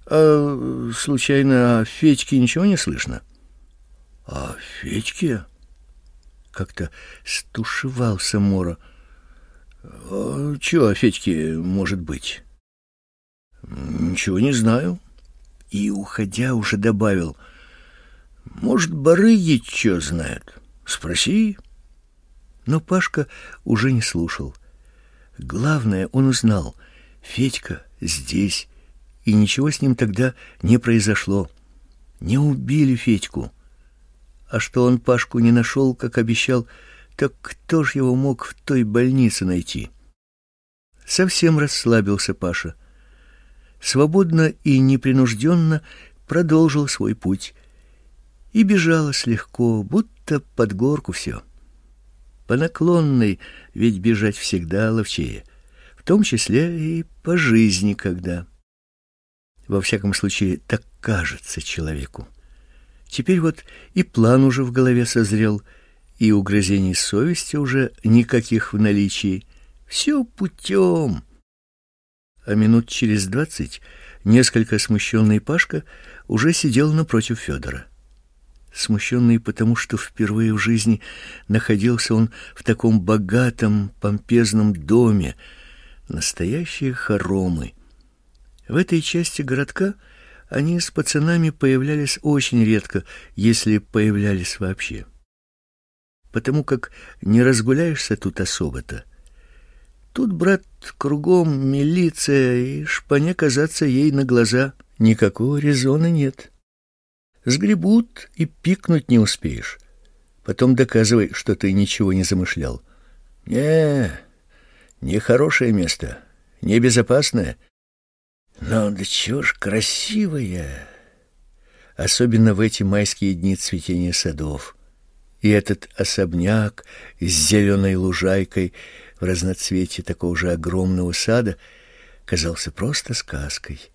[SPEAKER 1] «А случайно о Федьке ничего не слышно?» А Федьке как-то стушевался Мора. А чего о Федьке может быть? Ничего не знаю. И, уходя, уже добавил. Может, барыги что знают? Спроси. Но Пашка уже не слушал. Главное, он узнал. Федька здесь и ничего с ним тогда не произошло. Не убили Федьку. А что он Пашку не нашел, как обещал, так кто ж его мог в той больнице найти? Совсем расслабился Паша. Свободно и непринужденно продолжил свой путь. И бежалось легко, будто под горку все. По наклонной, ведь бежать всегда ловчее, в том числе и по жизни когда. Во всяком случае, так кажется человеку. Теперь вот и план уже в голове созрел, и угрызений совести уже никаких в наличии. Все путем. А минут через двадцать несколько смущенный Пашка уже сидел напротив Федора. Смущенный потому, что впервые в жизни находился он в таком богатом, помпезном доме, настоящие хоромы. В этой части городка они с пацанами появлялись очень редко, если появлялись вообще. Потому как не разгуляешься тут особо-то. Тут, брат, кругом милиция, и шпане казаться ей на глаза никакого резона нет. Сгребут и пикнуть не успеешь. Потом доказывай, что ты ничего не замышлял. Не, не хорошее место, не безопасное. Но да чего ж красивое. Особенно в эти майские дни цветения садов. И этот особняк с зеленой лужайкой в разноцветии такого же огромного сада казался просто сказкой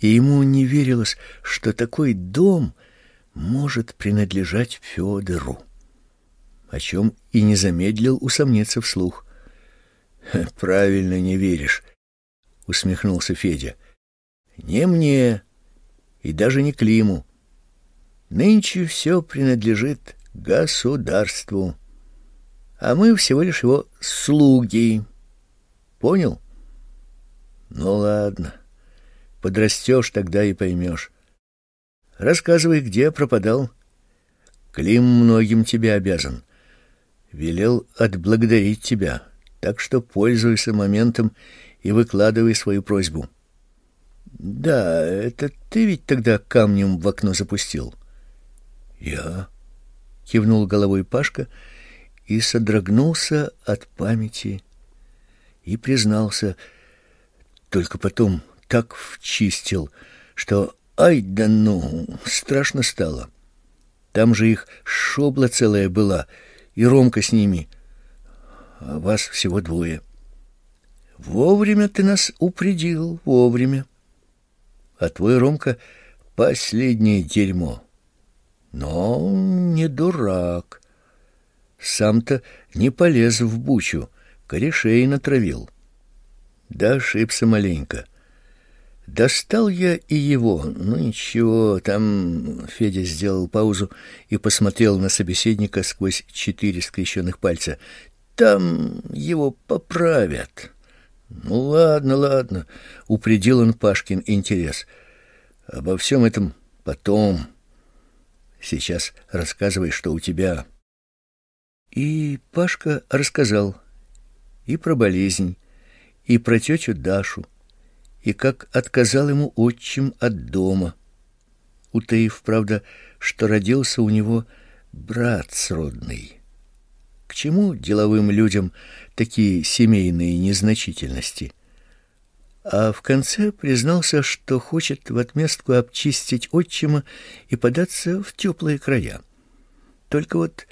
[SPEAKER 1] и ему не верилось, что такой дом может принадлежать Федору, о чем и не замедлил усомниться вслух. Правильно не веришь, усмехнулся Федя. Не мне и даже не Климу. Нынче все принадлежит государству, а мы всего лишь его слуги. Понял? Ну ладно. Подрастешь, тогда и поймешь. Рассказывай, где пропадал. Клим многим тебе обязан. Велел отблагодарить тебя, так что пользуйся моментом и выкладывай свою просьбу. Да, это ты ведь тогда камнем в окно запустил. Я кивнул головой Пашка и содрогнулся от памяти и признался только потом так вчистил, что ай да ну, страшно стало. Там же их шобла целая была, и Ромка с ними. А вас всего двое. Вовремя ты нас упредил, вовремя. А твой Ромка — последнее дерьмо. Но не дурак. Сам-то не полез в бучу, корешей натравил. Да ошибся маленько. Достал я и его. Ну ничего, там Федя сделал паузу и посмотрел на собеседника сквозь четыре скрещенных пальца. Там его поправят. Ну ладно, ладно, упредил он Пашкин интерес. Обо всем этом потом. Сейчас рассказывай, что у тебя. И Пашка рассказал и про болезнь, и про тетю Дашу, и как отказал ему отчим от дома, утаив, правда, что родился у него брат сродный. К чему деловым людям такие семейные незначительности? А в конце признался, что хочет в отместку обчистить отчима и податься в теплые края. Только вот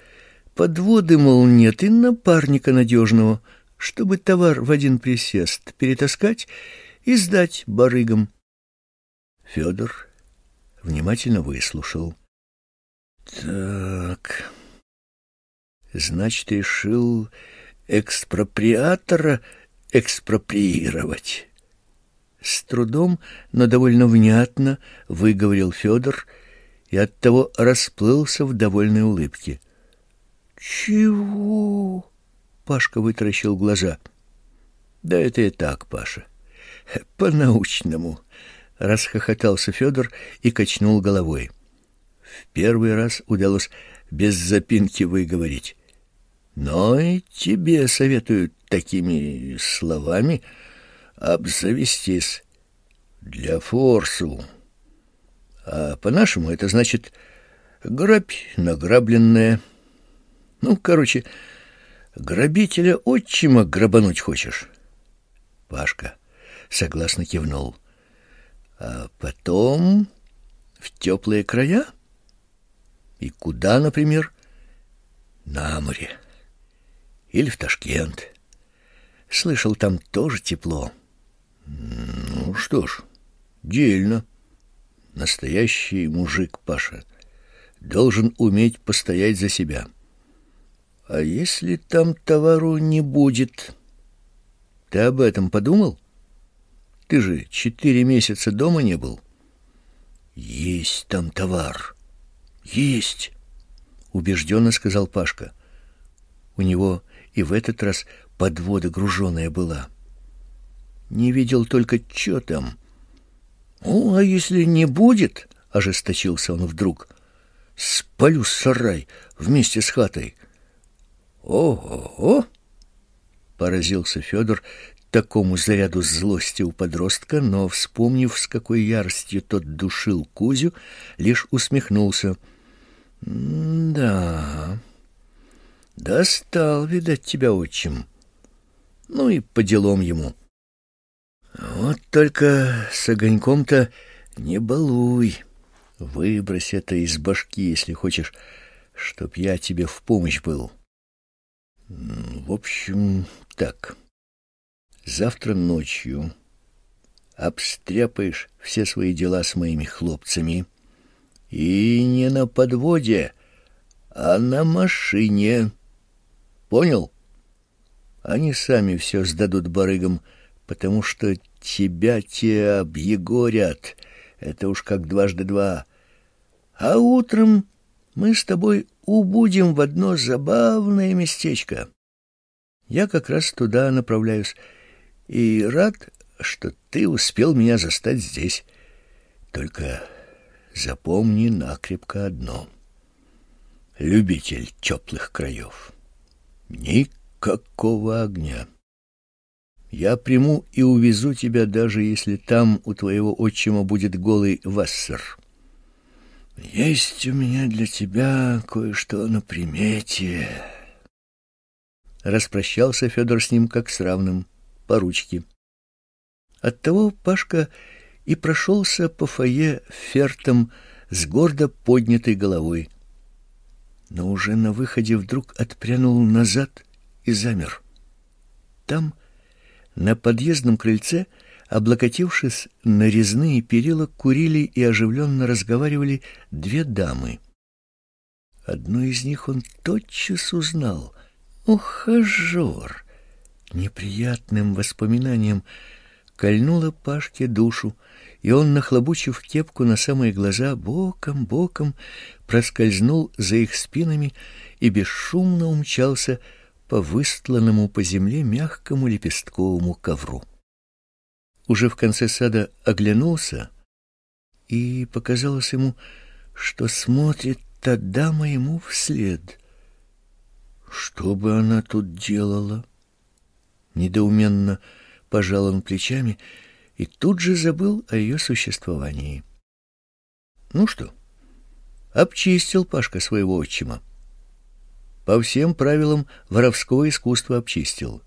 [SPEAKER 1] подводы, мол, нет и напарника надежного, чтобы товар в один присест перетаскать и сдать барыгам. Федор внимательно выслушал. Так. Значит, решил экспроприатора экспроприировать. С трудом, но довольно внятно выговорил Федор и оттого расплылся в довольной улыбке. Чего? Пашка вытаращил глаза. Да это и так, Паша по-научному, расхохотался Федор и качнул головой. В первый раз удалось без запинки выговорить. Но и тебе советую такими словами обзавестись.
[SPEAKER 2] Для форсу. А по-нашему это значит грабь награбленная. Ну, короче, грабителя отчима грабануть хочешь. Пашка согласно кивнул. А потом в теплые края? И куда, например? На море. Или в Ташкент. Слышал, там тоже тепло. Ну что ж, дельно. Настоящий мужик Паша должен уметь постоять за себя. А если там товару не будет? Ты об этом подумал? Ты же четыре месяца дома не был. Есть там товар. Есть, убежденно сказал Пашка. У него и в этот раз подвода груженая была. Не видел только, что там. «Ну, а если не будет?» — ожесточился он вдруг. «Спалю сарай вместе с хатой». «Ого-го!» — поразился Федор такому заряду злости у подростка, но, вспомнив, с какой яростью тот душил Кузю, лишь усмехнулся. «Да, достал, видать, тебя отчим. Ну и по делам ему». Вот только с огоньком-то не балуй. Выбрось это из башки, если хочешь, чтоб я тебе в помощь был. В общем, так. Завтра ночью обстряпаешь все свои дела с моими хлопцами. И не на подводе, а на машине. Понял? Они сами все сдадут барыгам, потому что тебя те объегорят. Это уж как дважды два. А утром мы с тобой убудем в одно забавное местечко. Я как раз туда направляюсь и рад, что ты успел меня застать здесь. Только запомни накрепко одно. Любитель теплых краев. Никакого огня. Я приму и увезу тебя, даже если там у твоего отчима будет голый вассер. Есть у меня для тебя кое-что на примете. Распрощался Федор с ним как с равным, по ручке. Оттого Пашка и прошелся по фойе фертом с гордо поднятой головой. Но уже на выходе вдруг отпрянул назад и замер. Там на подъездном крыльце, облокотившись на резные перила, курили и оживленно разговаривали две дамы. Одну из них он тотчас узнал. Ухажер! Неприятным воспоминанием кольнула Пашке душу, и он, нахлобучив кепку на самые глаза, боком-боком проскользнул за их спинами и бесшумно умчался по выстланному по земле мягкому лепестковому ковру. Уже в конце сада оглянулся, и показалось ему, что смотрит та дама ему вслед. Что бы она тут делала? Недоуменно пожал он плечами и тут же забыл о ее существовании. Ну что, обчистил Пашка своего отчима по всем правилам воровского искусства обчистил.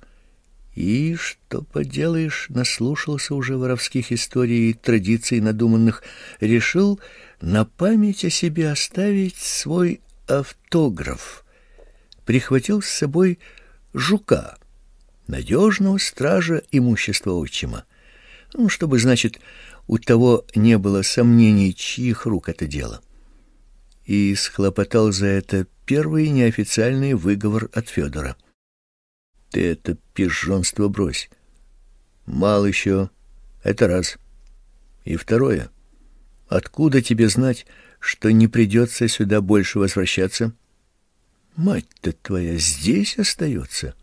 [SPEAKER 2] И, что поделаешь, наслушался уже воровских историй и традиций надуманных, решил на память о себе оставить свой автограф. Прихватил с собой жука, надежного стража имущества отчима. Ну, чтобы, значит, у того не было сомнений, чьих рук это дело. И схлопотал за это первый неофициальный выговор от Федора. Ты это пижонство брось. Мало еще. Это раз. И второе. Откуда тебе знать, что не придется сюда больше возвращаться? Мать-то твоя здесь остается.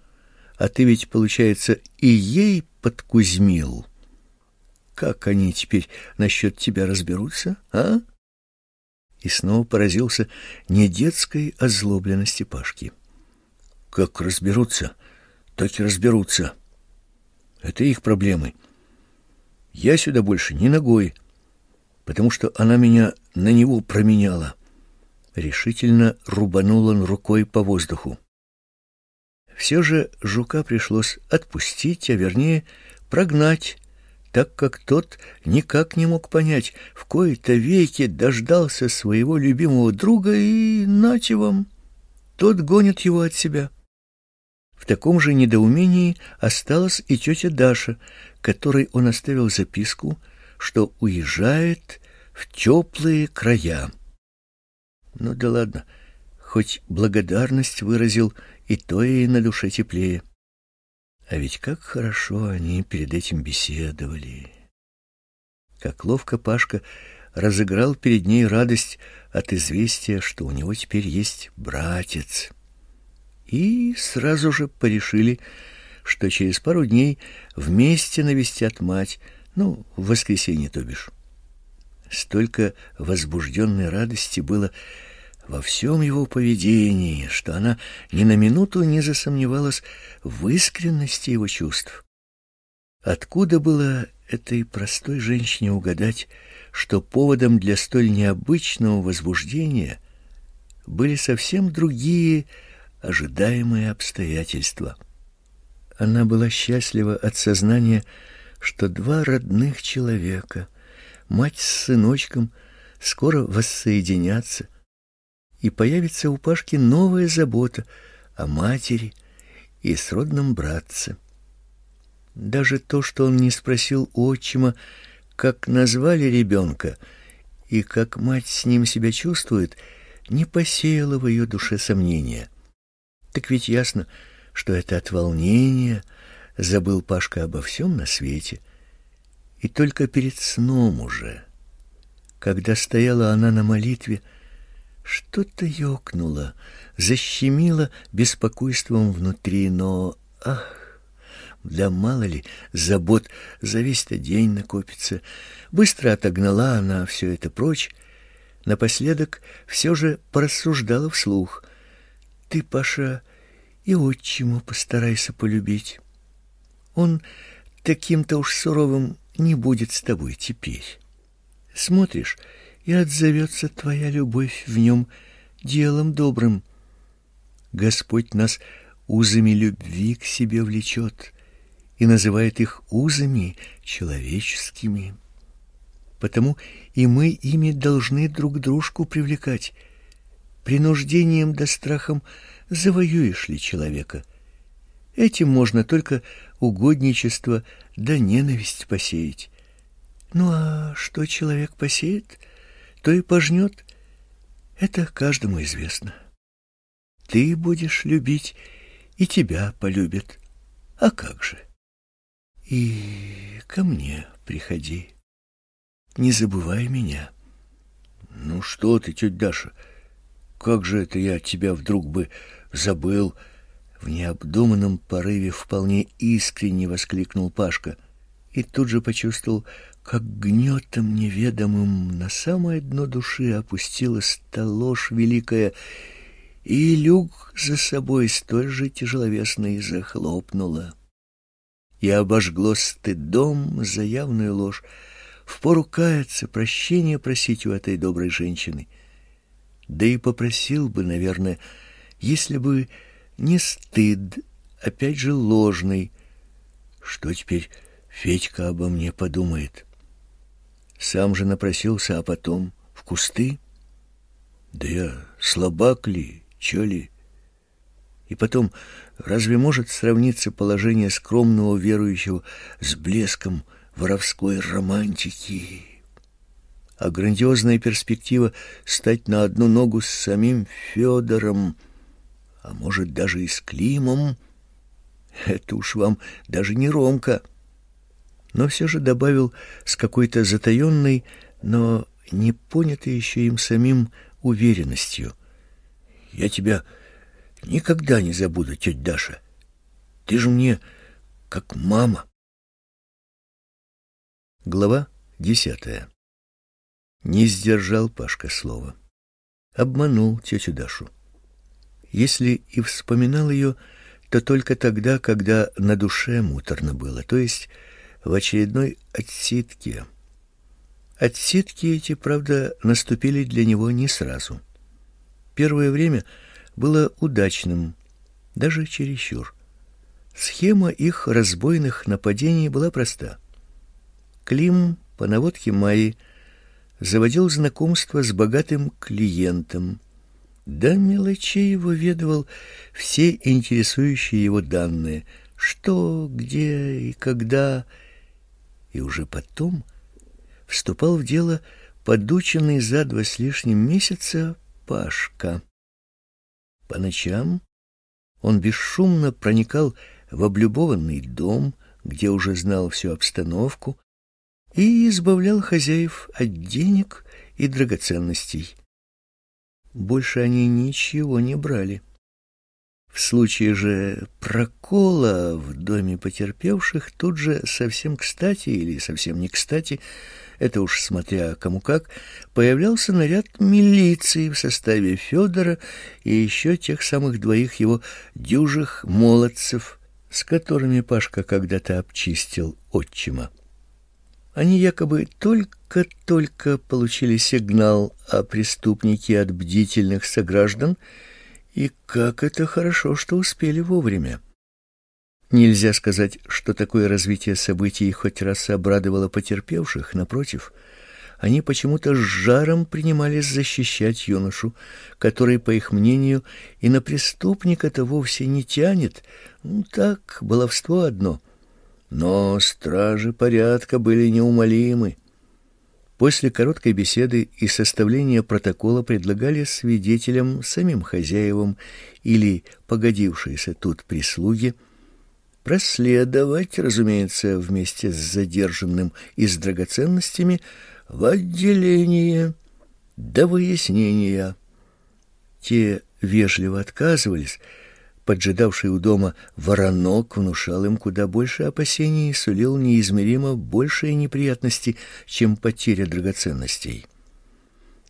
[SPEAKER 2] А ты ведь, получается, и ей подкузмил. Как они теперь насчет тебя разберутся, а? и снова поразился не детской озлобленности Пашки. Как разберутся, так и разберутся. Это их проблемы. Я сюда больше не ногой, потому что она меня на него променяла. Решительно рубанул он рукой по воздуху. Все же жука пришлось отпустить, а вернее прогнать, так как тот никак не мог понять, в кои-то веки дождался своего любимого друга и нате вам, тот гонит его от себя. В таком же недоумении осталась и тетя Даша, которой он оставил записку, что уезжает в теплые края. Ну да ладно, хоть благодарность выразил, и то ей на душе теплее. А ведь как хорошо они перед этим беседовали. Как ловко Пашка разыграл перед ней радость от известия, что у него теперь есть братец. И сразу же порешили, что через пару дней вместе навестят мать, ну, в воскресенье, то бишь. Столько возбужденной радости было во всем его поведении, что она ни на минуту не засомневалась в искренности его чувств. Откуда было этой простой женщине угадать, что поводом для столь необычного возбуждения были совсем другие ожидаемые обстоятельства? Она была счастлива от сознания, что два родных человека, мать с сыночком, скоро воссоединятся — и появится у Пашки новая забота о матери и сродном братце. Даже то, что он не спросил отчима, как назвали ребенка и как мать с ним себя чувствует, не посеяло в ее душе сомнения. Так ведь ясно, что это от волнения забыл Пашка обо всем на свете. И только перед сном уже, когда стояла она на молитве, что-то ёкнуло, защемило беспокойством внутри, но ах, да мало ли, забот за весь-то день накопится. Быстро отогнала она все это прочь, напоследок все же порассуждала вслух. Ты, Паша, и отчиму постарайся полюбить. Он таким-то уж суровым не будет с тобой теперь. Смотришь, и отзовется твоя любовь в нем делом добрым. Господь нас узами любви к себе влечет и называет их узами человеческими. Потому и мы ими должны друг дружку привлекать. Принуждением да страхом завоюешь ли человека? Этим можно только угодничество да ненависть посеять. Ну а что человек посеет, то и пожнет. Это каждому известно. Ты будешь любить, и тебя полюбят. А как же? И ко мне приходи. Не забывай меня. Ну что ты, тетя Даша, как же это я тебя вдруг бы забыл? В необдуманном порыве вполне искренне воскликнул Пашка и тут же почувствовал, как гнетом неведомым на самое дно души опустилась та ложь великая, и люк за собой столь же тяжеловесно и захлопнула. И обожгло стыдом за явную ложь. Впору каяться, прощения просить у этой доброй женщины. Да и попросил бы, наверное, если бы не стыд, опять же ложный. Что теперь Федька обо мне подумает? Сам же напросился, а потом в кусты. Да я слабак ли, чё ли? И потом, разве может сравниться положение скромного верующего с блеском воровской романтики? А грандиозная перспектива стать на одну ногу с самим Федором, а может даже и с Климом, это уж вам даже не Ромка — но все же добавил с какой-то затаенной, но не понятой еще им самим уверенностью. «Я тебя никогда не забуду, тетя Даша. Ты же мне как мама». Глава десятая. Не сдержал Пашка слова. Обманул тетю Дашу. Если и вспоминал ее, то только тогда, когда на душе муторно было, то есть
[SPEAKER 1] в очередной отсидке. Отсидки эти, правда, наступили для него не сразу. Первое время было удачным, даже чересчур. Схема их разбойных нападений была проста. Клим по наводке Майи заводил знакомство с богатым клиентом. До мелочей его ведывал все интересующие его данные, что, где и когда, и уже потом вступал в дело подученный за два с лишним месяца Пашка. По ночам он бесшумно проникал в облюбованный дом, где уже знал всю обстановку, и избавлял хозяев от денег и драгоценностей. Больше они ничего не брали. В случае же прокола в доме потерпевших тут же совсем кстати или совсем не кстати, это уж смотря кому как, появлялся наряд милиции в составе Федора и еще тех самых двоих его дюжих молодцев, с которыми Пашка когда-то обчистил отчима. Они якобы только-только получили сигнал о преступнике от бдительных сограждан, и как это хорошо, что успели вовремя. Нельзя сказать, что такое развитие событий хоть раз обрадовало потерпевших, напротив, они почему-то с жаром принимались защищать юношу, который, по их мнению, и на преступника-то вовсе не тянет. Ну так, баловство одно — но стражи порядка были неумолимы. После короткой беседы и составления протокола предлагали свидетелям, самим хозяевам или погодившейся тут прислуге проследовать, разумеется, вместе с задержанным и с драгоценностями в отделение до выяснения. Те вежливо отказывались, Поджидавший у дома воронок внушал им куда больше опасений и сулил неизмеримо большие неприятности, чем потеря драгоценностей.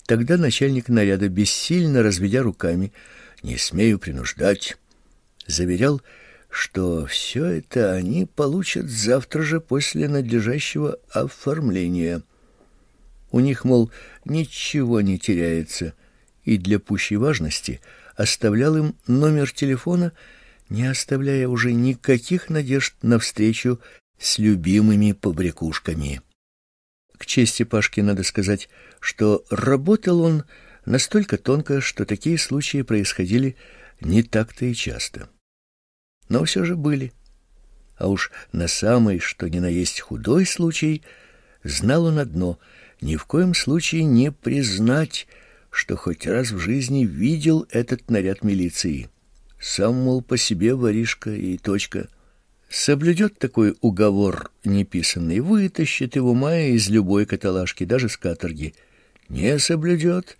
[SPEAKER 1] Тогда начальник наряда, бессильно разведя руками, «Не смею принуждать», заверял, что все это они получат завтра же после надлежащего оформления. У них, мол, ничего не теряется, и для пущей важности – оставлял им номер телефона, не оставляя уже никаких надежд на встречу с любимыми побрякушками. К чести Пашки надо сказать, что работал он настолько тонко, что такие случаи происходили не так-то и часто. Но все же были. А уж на самый, что ни на есть худой случай, знал он одно — ни в коем случае не признать, что хоть раз в жизни видел этот наряд милиции. Сам, мол, по себе воришка и точка. Соблюдет такой уговор неписанный, вытащит его Майя из любой каталажки, даже с каторги. Не соблюдет,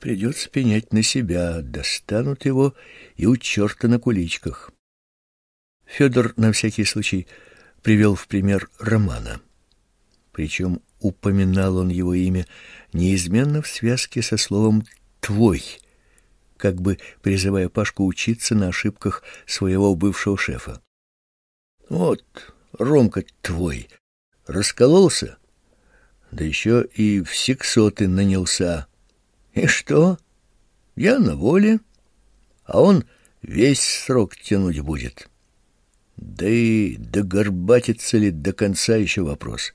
[SPEAKER 1] придется пенять на себя, достанут его и у черта на куличках. Федор на всякий случай привел в пример Романа. Причем упоминал он его имя неизменно в связке со словом «твой», как бы призывая Пашку учиться на ошибках своего бывшего шефа. «Вот, Ромка твой, раскололся, да еще и в сексоты нанялся. И что? Я на воле, а он весь срок тянуть будет». Да и догорбатится ли до конца еще вопрос.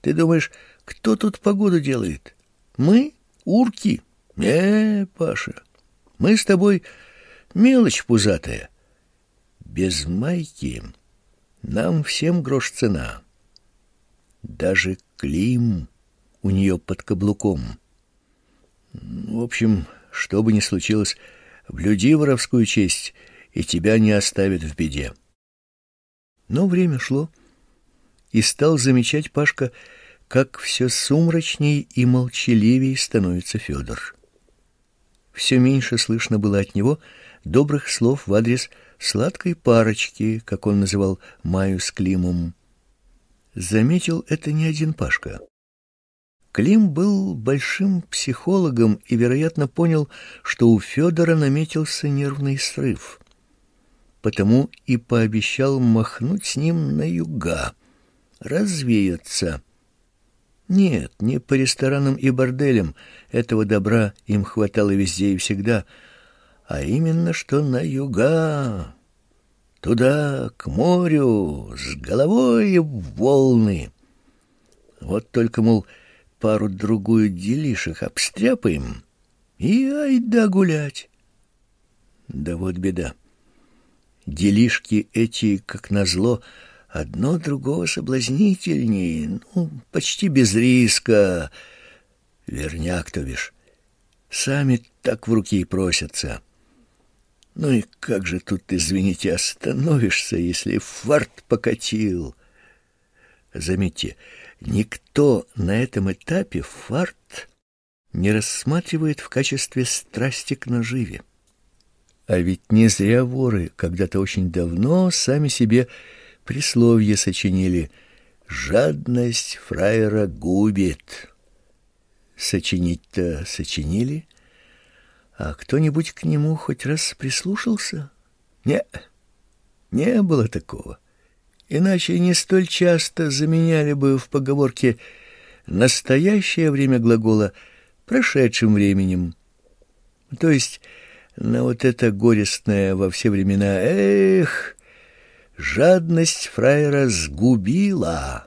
[SPEAKER 1] Ты думаешь, кто тут погоду делает? Мы? Урки? Не, Паша, мы с тобой мелочь пузатая. Без майки нам всем грош цена. Даже Клим у нее под каблуком. В общем, что бы ни случилось, блюди воровскую честь, и тебя не оставят в беде. Но время шло, и стал замечать Пашка, как все сумрачней и молчаливей становится Федор. Все меньше слышно было от него добрых слов в адрес сладкой парочки, как он называл Маю с Климом. Заметил это не один Пашка. Клим был большим психологом и, вероятно, понял, что у Федора наметился нервный срыв. Потому и пообещал махнуть с ним на юга.
[SPEAKER 2] развеяться. Нет, не по ресторанам и борделям, этого добра им хватало везде и всегда, а именно что на юга, туда, к морю, с головой в волны. Вот только, мол, пару-другую делишек обстряпаем, и айда гулять. Да вот беда. Делишки эти, как назло, одно другого соблазнительнее, ну, почти без риска. Верняк, то бишь. Сами так в руки и просятся. Ну и как же тут, извините, остановишься, если фарт покатил? Заметьте, никто на этом этапе фарт не рассматривает в качестве страсти к наживе. А ведь не зря воры когда-то очень давно сами себе присловие сочинили «Жадность фраера губит». Сочинить-то сочинили, а кто-нибудь к нему хоть раз прислушался? Не, не было такого. Иначе не столь часто заменяли бы в поговорке настоящее время глагола прошедшим временем. То есть на вот это горестное во все времена «Эх!» Жадность фраера сгубила.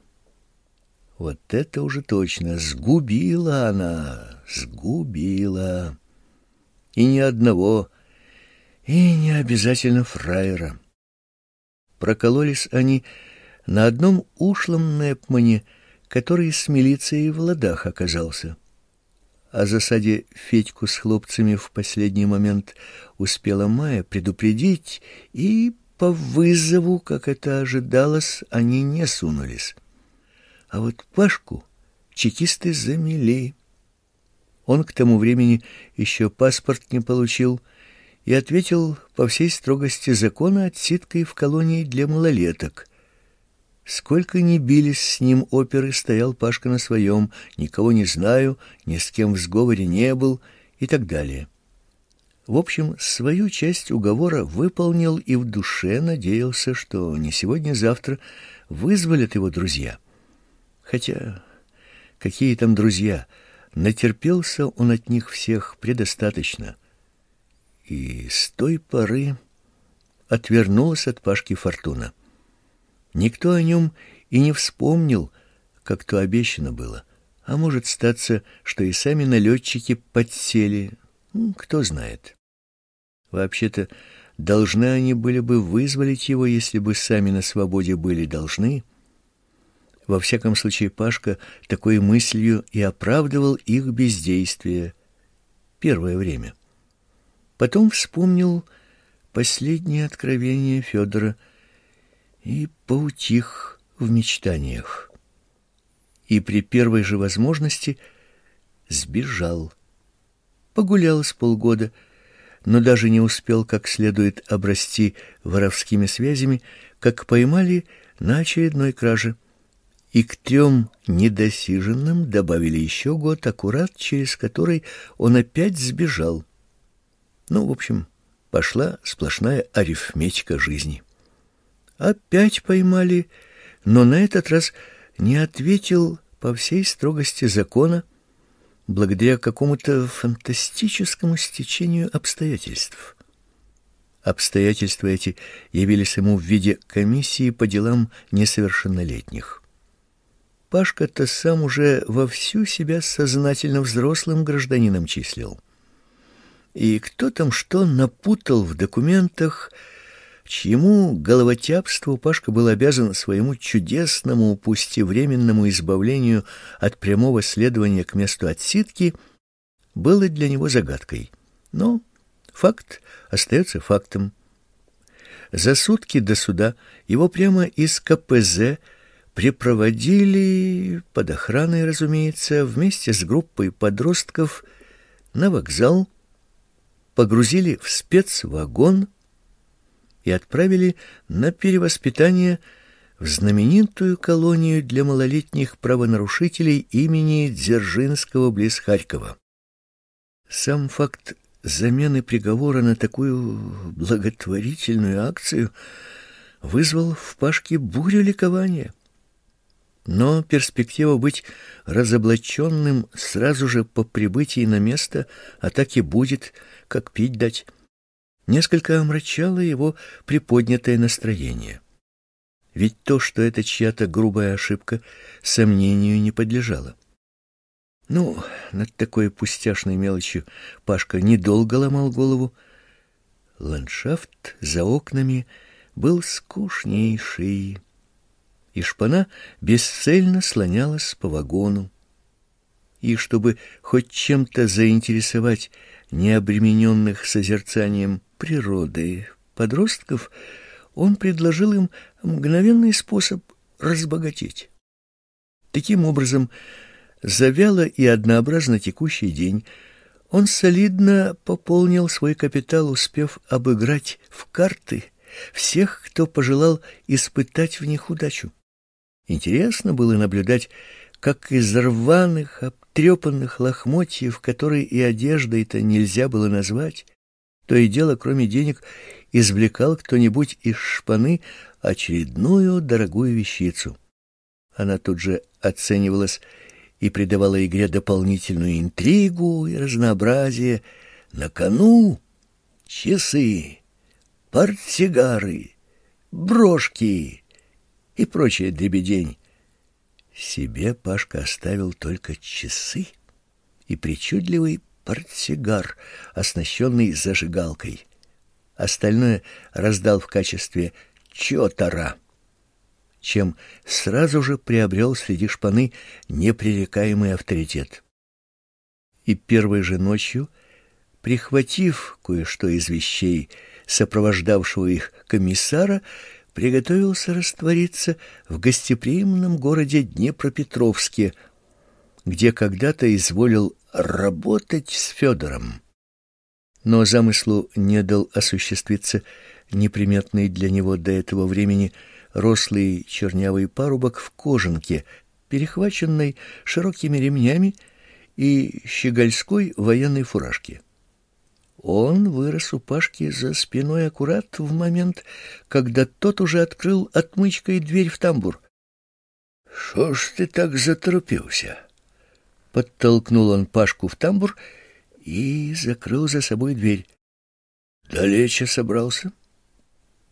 [SPEAKER 2] Вот это уже точно, сгубила она, сгубила. И ни одного, и не обязательно фраера. Прокололись они на одном ушлом Непмане, который с милицией в ладах оказался. О засаде Федьку с хлопцами в последний момент успела Майя предупредить, и по вызову, как это ожидалось, они не сунулись. А вот Пашку чекисты замели. Он к тому времени еще паспорт не получил, и ответил по всей строгости закона отсидкой в колонии для малолеток. Сколько ни бились с ним оперы, стоял Пашка на своем, никого не знаю, ни с кем в сговоре не был и так далее. В общем, свою часть уговора выполнил и в душе надеялся, что не сегодня-завтра вызволят его друзья. Хотя какие там друзья, натерпелся он от них всех предостаточно и с той поры отвернулась от Пашки Фортуна. Никто о нем и не вспомнил, как то обещано было. А может статься, что и сами налетчики подсели, кто знает. Вообще-то, должны они были бы вызволить его, если бы сами на свободе были должны. Во всяком случае, Пашка такой мыслью и оправдывал их бездействие первое время. Потом вспомнил последнее откровение Федора и поутих в мечтаниях. И при первой же возможности сбежал. Погулял с полгода, но даже не успел как следует обрасти воровскими связями, как поймали на очередной краже. И к трем недосиженным добавили еще год, аккурат через который он опять сбежал. Ну, в общем, пошла сплошная арифметика жизни. Опять поймали, но на этот раз не ответил по всей строгости закона, благодаря какому-то фантастическому стечению обстоятельств. Обстоятельства эти явились ему в виде комиссии по делам несовершеннолетних. Пашка-то сам уже вовсю себя сознательно взрослым гражданином числил и кто там что напутал в документах, чьему головотяпству Пашка был обязан своему чудесному, пусть и временному избавлению от прямого следования к месту отсидки, было для него загадкой. Но факт остается фактом. За сутки до суда его прямо из КПЗ припроводили под охраной, разумеется, вместе с группой подростков на вокзал, погрузили в спецвагон и отправили на перевоспитание в знаменитую колонию для малолетних правонарушителей имени Дзержинского близ Харькова. Сам факт замены приговора на такую благотворительную акцию вызвал в Пашке бурю ликования.
[SPEAKER 1] Но перспектива быть разоблаченным сразу же по прибытии на место, а так и будет, как пить дать, несколько омрачало его приподнятое настроение. Ведь то, что это чья-то грубая ошибка, сомнению не подлежало. Ну, над такой пустяшной мелочью Пашка недолго ломал голову. Ландшафт за окнами был скучнейший и шпана бесцельно слонялась по вагону. И чтобы хоть чем-то заинтересовать необремененных созерцанием природы подростков, он предложил им мгновенный способ разбогатеть. Таким образом, за вяло и однообразно текущий день он солидно пополнил свой капитал, успев обыграть в карты всех, кто пожелал испытать в них удачу. Интересно было наблюдать, как из рваных, обтрепанных лохмотьев, которые и одеждой-то нельзя было назвать, то и дело, кроме денег, извлекал кто-нибудь из шпаны очередную дорогую вещицу. Она тут же оценивалась и придавала игре дополнительную интригу и разнообразие. На кону часы, портсигары, брошки, и прочая дребедень. Себе Пашка оставил только часы и причудливый портсигар, оснащенный зажигалкой. Остальное раздал в качестве чотара, чем сразу же приобрел среди шпаны непререкаемый авторитет. И первой же ночью, прихватив кое-что из вещей сопровождавшего их комиссара, приготовился раствориться в гостеприимном городе Днепропетровске, где когда-то изволил работать с Федором. Но замыслу не дал осуществиться неприметный для него до этого времени рослый чернявый парубок в кожанке, перехваченной широкими ремнями и щегольской военной фуражке. Он вырос у Пашки за спиной аккурат в момент, когда тот уже открыл отмычкой дверь в тамбур.
[SPEAKER 2] — Шо ж ты так заторопился?
[SPEAKER 1] Подтолкнул он Пашку в тамбур и закрыл за собой дверь.
[SPEAKER 2] — Далече собрался?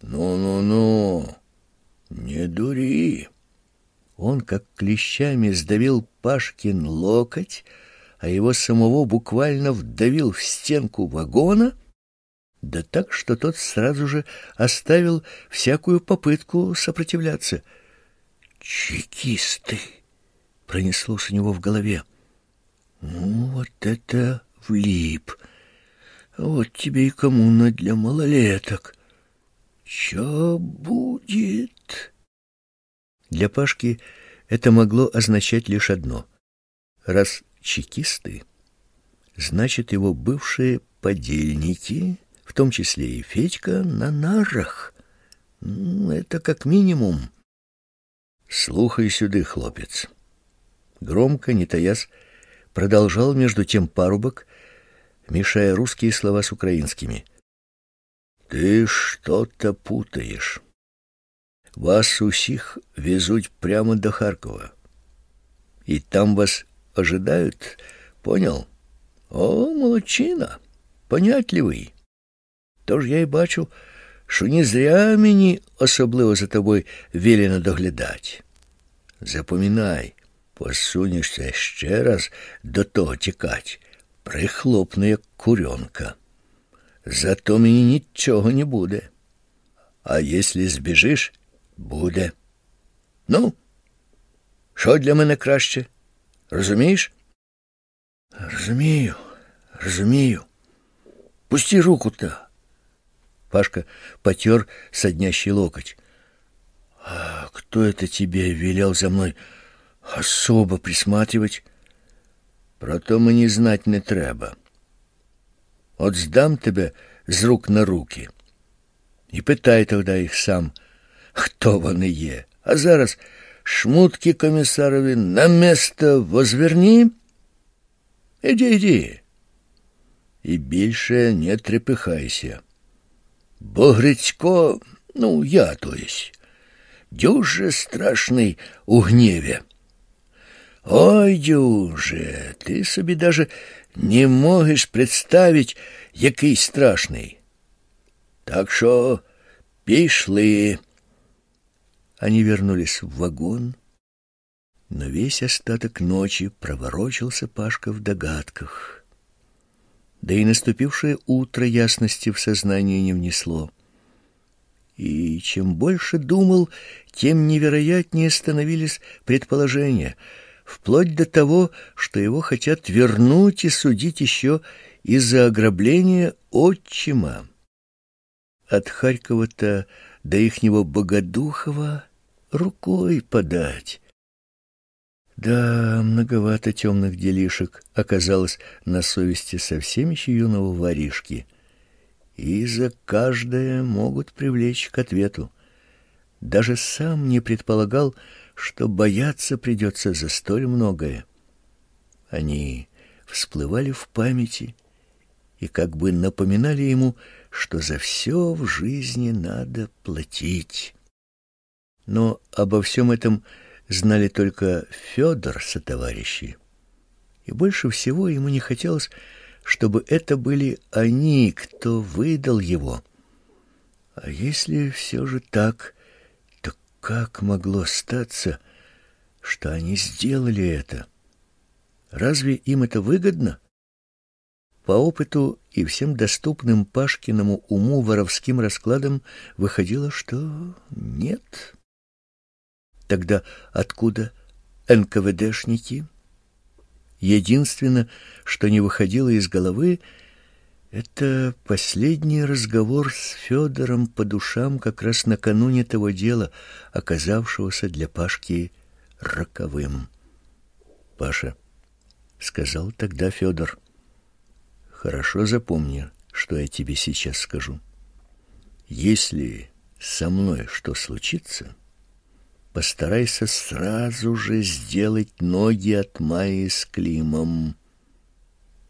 [SPEAKER 2] Ну-ну-ну, не дури.
[SPEAKER 1] Он как клещами сдавил Пашкин локоть, а его самого буквально вдавил в стенку вагона, да так, что тот сразу же оставил всякую попытку сопротивляться. «Чекисты!» — пронеслось у него в голове. «Ну, вот это влип! Вот тебе и коммуна для малолеток! Чё будет?» Для Пашки это могло означать лишь одно. Раз чекисты, значит, его бывшие подельники, в том числе и Федька, на нарах. Ну, это как минимум. Слухай сюда, хлопец. Громко, не таясь, продолжал между тем парубок, мешая русские слова с украинскими. Ты что-то путаешь. Вас усих везут прямо до Харкова. И там вас ожидают. Понял? О, молодчина, понятливий. Тож я й бачу, що не зря мені особливо за тобою велено доглядати. Запоминай, посунешся ще раз до того тікать, прихлопну, як куренка. Зато мені нічого не буде. А якщо збіжиш, буде. Ну, що для мене краще? Розумієш? Розумію, розумію. Пусти руку-то. Пашка потер соднящий локоть. А кто это тебе велел за мной особо присматривать? Про то мені знать не треба. От здам тебе з рук на руки. І питай тоді їх сам, хто вони є. А зараз шмутки комісарові на место возверні. Іди, іди. І більше не трепихайся. Бо Грицько, ну, я то есть,
[SPEAKER 2] дюже страшный у гневе. Ой, дюже, ты собі даже не можеш представить, який страшний. Так что пішли.
[SPEAKER 1] Они вернулись в вагон, но весь остаток ночи проворочился Пашка в догадках. Да и наступившее утро ясности в сознание не внесло. И чем больше думал, тем невероятнее становились предположения, вплоть до того, что его хотят вернуть и судить еще из-за ограбления отчима. От Харькова-то до ихнего Богодухова рукой подать. Да, многовато темных делишек оказалось на совести совсем еще юного воришки, и за каждое могут привлечь к ответу. Даже сам не предполагал, что бояться придется за столь многое. Они всплывали в памяти и как бы напоминали ему, что за все в жизни надо платить. Но обо всем этом знали только Федор со товарищи. И больше всего ему не хотелось, чтобы это были они, кто выдал его. А если все же так, то как могло статься, что они сделали это? Разве им это выгодно? По опыту и всем доступным Пашкиному уму воровским раскладам выходило, что нет. Тогда откуда НКВДшники? Единственное, что не выходило из головы, это последний разговор с Федором по душам как раз накануне того дела, оказавшегося для Пашки роковым. Паша сказал тогда Федор: "Хорошо запомни, что я тебе сейчас скажу. Если со мной что случится, постарайся сразу же сделать ноги от Майи с Климом.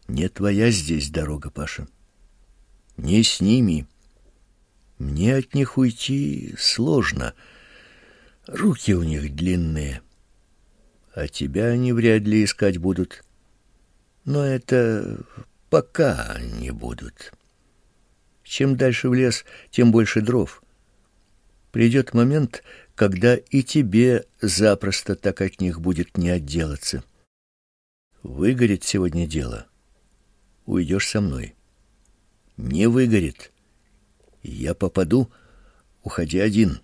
[SPEAKER 1] Не твоя здесь дорога, Паша. Не с ними. Мне от них уйти сложно. Руки у них длинные. А тебя они вряд ли искать будут. Но это пока не будут. Чем дальше в лес, тем больше дров. Придет момент, когда и тебе запросто так от них будет не отделаться. Выгорит сегодня дело. Уйдешь со мной. Не выгорит. Я попаду, уходи один.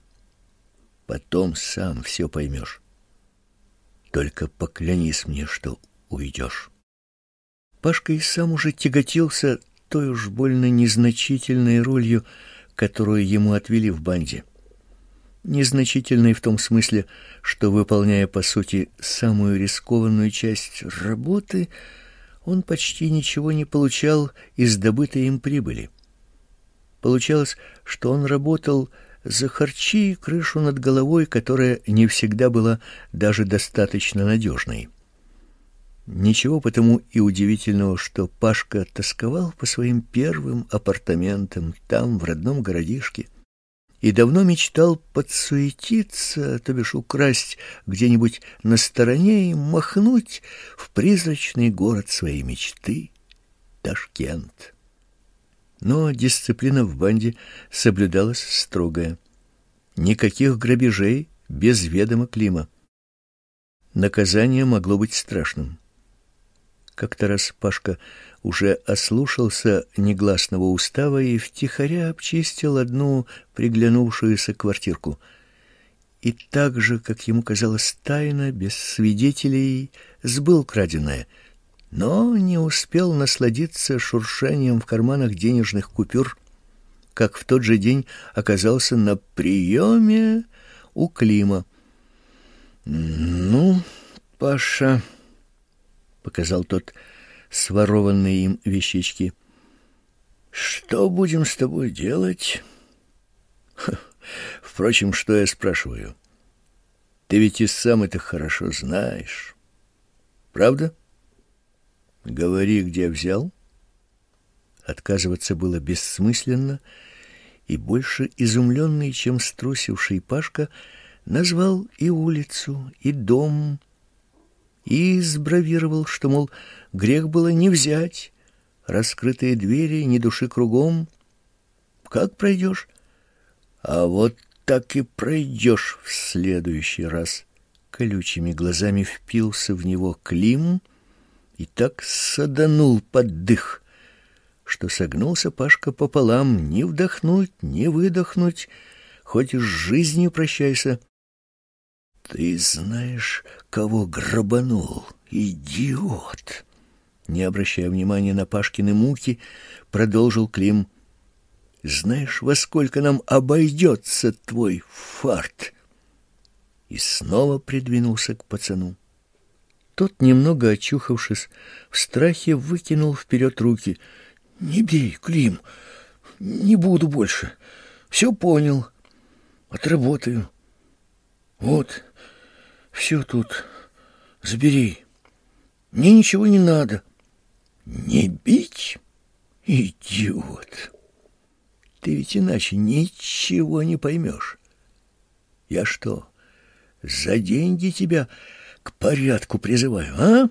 [SPEAKER 1] Потом сам все поймешь. Только поклянись мне, что уйдешь. Пашка и сам уже тяготился той уж больно незначительной ролью, которую ему отвели в банде незначительной в том смысле, что выполняя по сути самую рискованную часть работы, он почти ничего не получал из добытой им прибыли. Получалось, что он работал за харчи и крышу над головой, которая не всегда была даже достаточно надежной. Ничего потому и удивительного, что Пашка тосковал по своим первым апартаментам там, в родном городишке, и давно мечтал подсуетиться, то бишь украсть где-нибудь на стороне и махнуть в призрачный город своей мечты Ташкент. Но дисциплина в банде соблюдалась строгая. Никаких грабежей без ведома Клима. Наказание могло быть страшным. Как-то раз Пашка уже ослушался негласного устава и втихаря обчистил одну приглянувшуюся квартирку. И так же, как ему казалось тайно, без свидетелей, сбыл краденое, но не успел насладиться шуршанием в карманах денежных купюр, как в тот же день оказался на приеме у Клима. «Ну, Паша...» показал тот сворованные им вещички. Что будем с тобой делать? Впрочем, что я спрашиваю? Ты ведь и сам это хорошо знаешь. Правда? Говори, где взял. Отказываться было бессмысленно, и больше изумленный, чем струсивший Пашка, Назвал и улицу, и дом, и сбравировал, что, мол, грех было не взять. Раскрытые двери, ни души кругом. Как пройдешь? А вот так и пройдешь в следующий раз. Колючими глазами впился в него Клим и так саданул под дых, что согнулся Пашка пополам, не вдохнуть, не выдохнуть, хоть с жизнью прощайся. Ты знаешь, кого грабанул, идиот? Не обращая внимания на Пашкины муки, продолжил Клим. Знаешь, во сколько нам обойдется твой фарт? И снова придвинулся к пацану. Тот, немного очухавшись, в страхе выкинул вперед руки. «Не бей, Клим, не буду больше. Все понял. Отработаю. Вот, все тут. Забери. Мне ничего не надо. Не бить? Идиот. Ты ведь иначе ничего не поймешь. Я что, за деньги тебя к порядку призываю, а?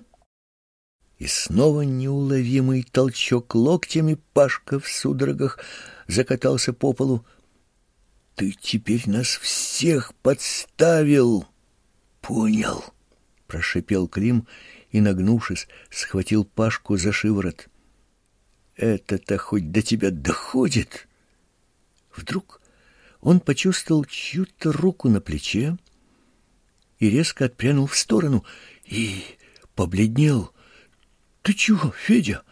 [SPEAKER 1] И снова неуловимый толчок локтями Пашка в судорогах закатался по полу. Ты теперь нас всех подставил. Понял, прошипел Клим и, нагнувшись, схватил Пашку за шиворот. Это-то хоть до тебя доходит. Вдруг он почувствовал чью-то руку на плече и резко отпрянул в сторону и побледнел. Ты чего, Федя?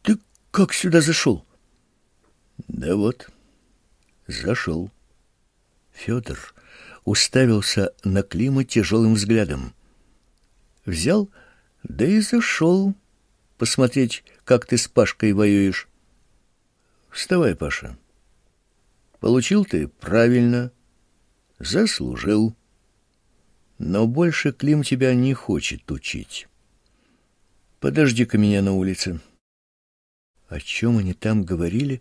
[SPEAKER 1] Ты как сюда зашел? Да вот, зашел. Федор уставился на Клима тяжелым взглядом. Взял, да и зашел посмотреть, как ты с Пашкой воюешь. Вставай, Паша. Получил ты правильно, заслужил. Но больше Клим тебя не хочет учить. Подожди-ка меня на улице. О чем они там говорили,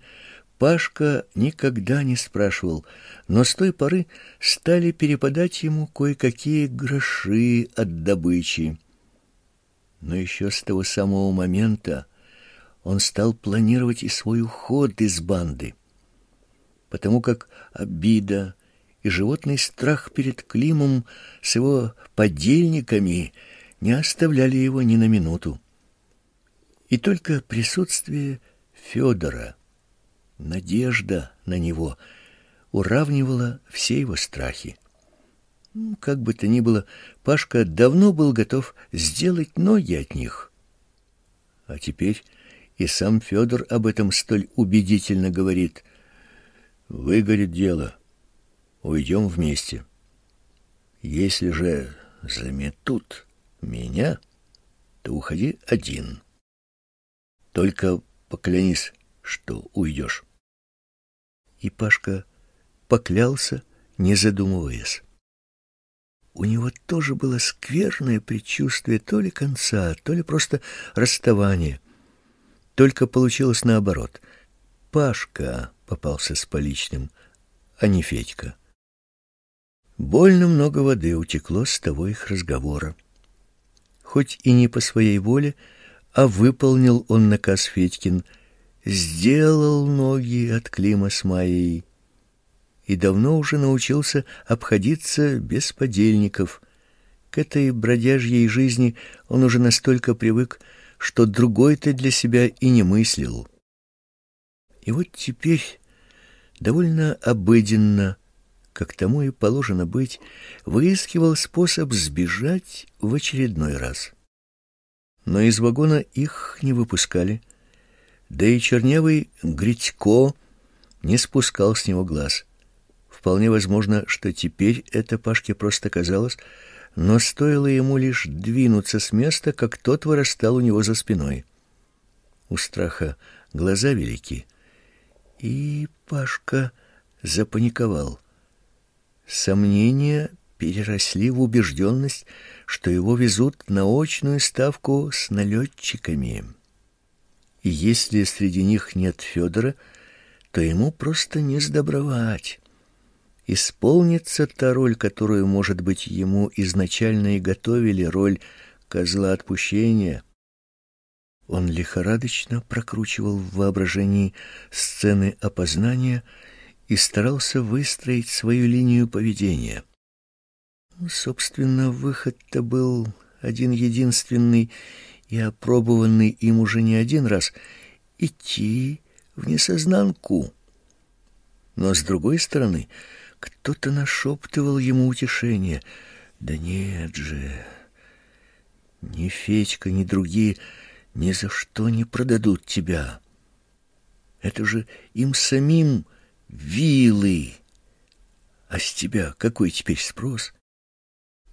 [SPEAKER 1] Пашка никогда не спрашивал, но с той поры стали перепадать ему кое-какие гроши от добычи. Но еще с того самого момента он стал планировать и свой уход из банды, потому как обида и животный страх перед Климом с его подельниками не оставляли его ни на минуту. И только присутствие Федора — надежда на него уравнивала все его страхи. Как бы то ни было, Пашка давно был готов сделать ноги от них. А теперь и сам Федор об этом столь убедительно говорит. Выгорит дело. Уйдем вместе. Если же заметут меня, то уходи один. Только поклянись, что уйдешь и Пашка поклялся, не задумываясь. У него тоже было скверное предчувствие то ли конца, то ли просто расставания. Только получилось наоборот. Пашка попался с поличным, а не Федька. Больно много воды утекло с того их разговора. Хоть и не по своей воле, а выполнил он наказ Федькин — сделал ноги от Клима с Майей и давно уже научился обходиться без подельников. К этой бродяжьей жизни он уже настолько привык, что другой-то для себя и не мыслил. И вот теперь довольно обыденно, как тому и положено быть, выискивал способ сбежать в очередной раз. Но из вагона их не выпускали. Да и чернявый Гритько не спускал с него глаз. Вполне возможно, что теперь это Пашке просто казалось, но стоило ему лишь двинуться с места, как тот вырастал у него за спиной. У страха глаза велики, и Пашка запаниковал. Сомнения переросли в убежденность, что его везут на очную ставку с налетчиками и если среди них нет Федора, то ему просто не сдобровать. исполнится та роль, которую, может быть, ему изначально и готовили, роль козла отпущения. Он лихорадочно прокручивал в воображении сцены опознания и старался выстроить свою линию поведения. Собственно, выход-то был один единственный и опробованный им уже не один раз — идти в несознанку. Но, с другой стороны, кто-то нашептывал ему утешение. Да нет же, ни Федька, ни другие ни за что не продадут тебя. Это же им самим вилы. А с тебя какой теперь спрос?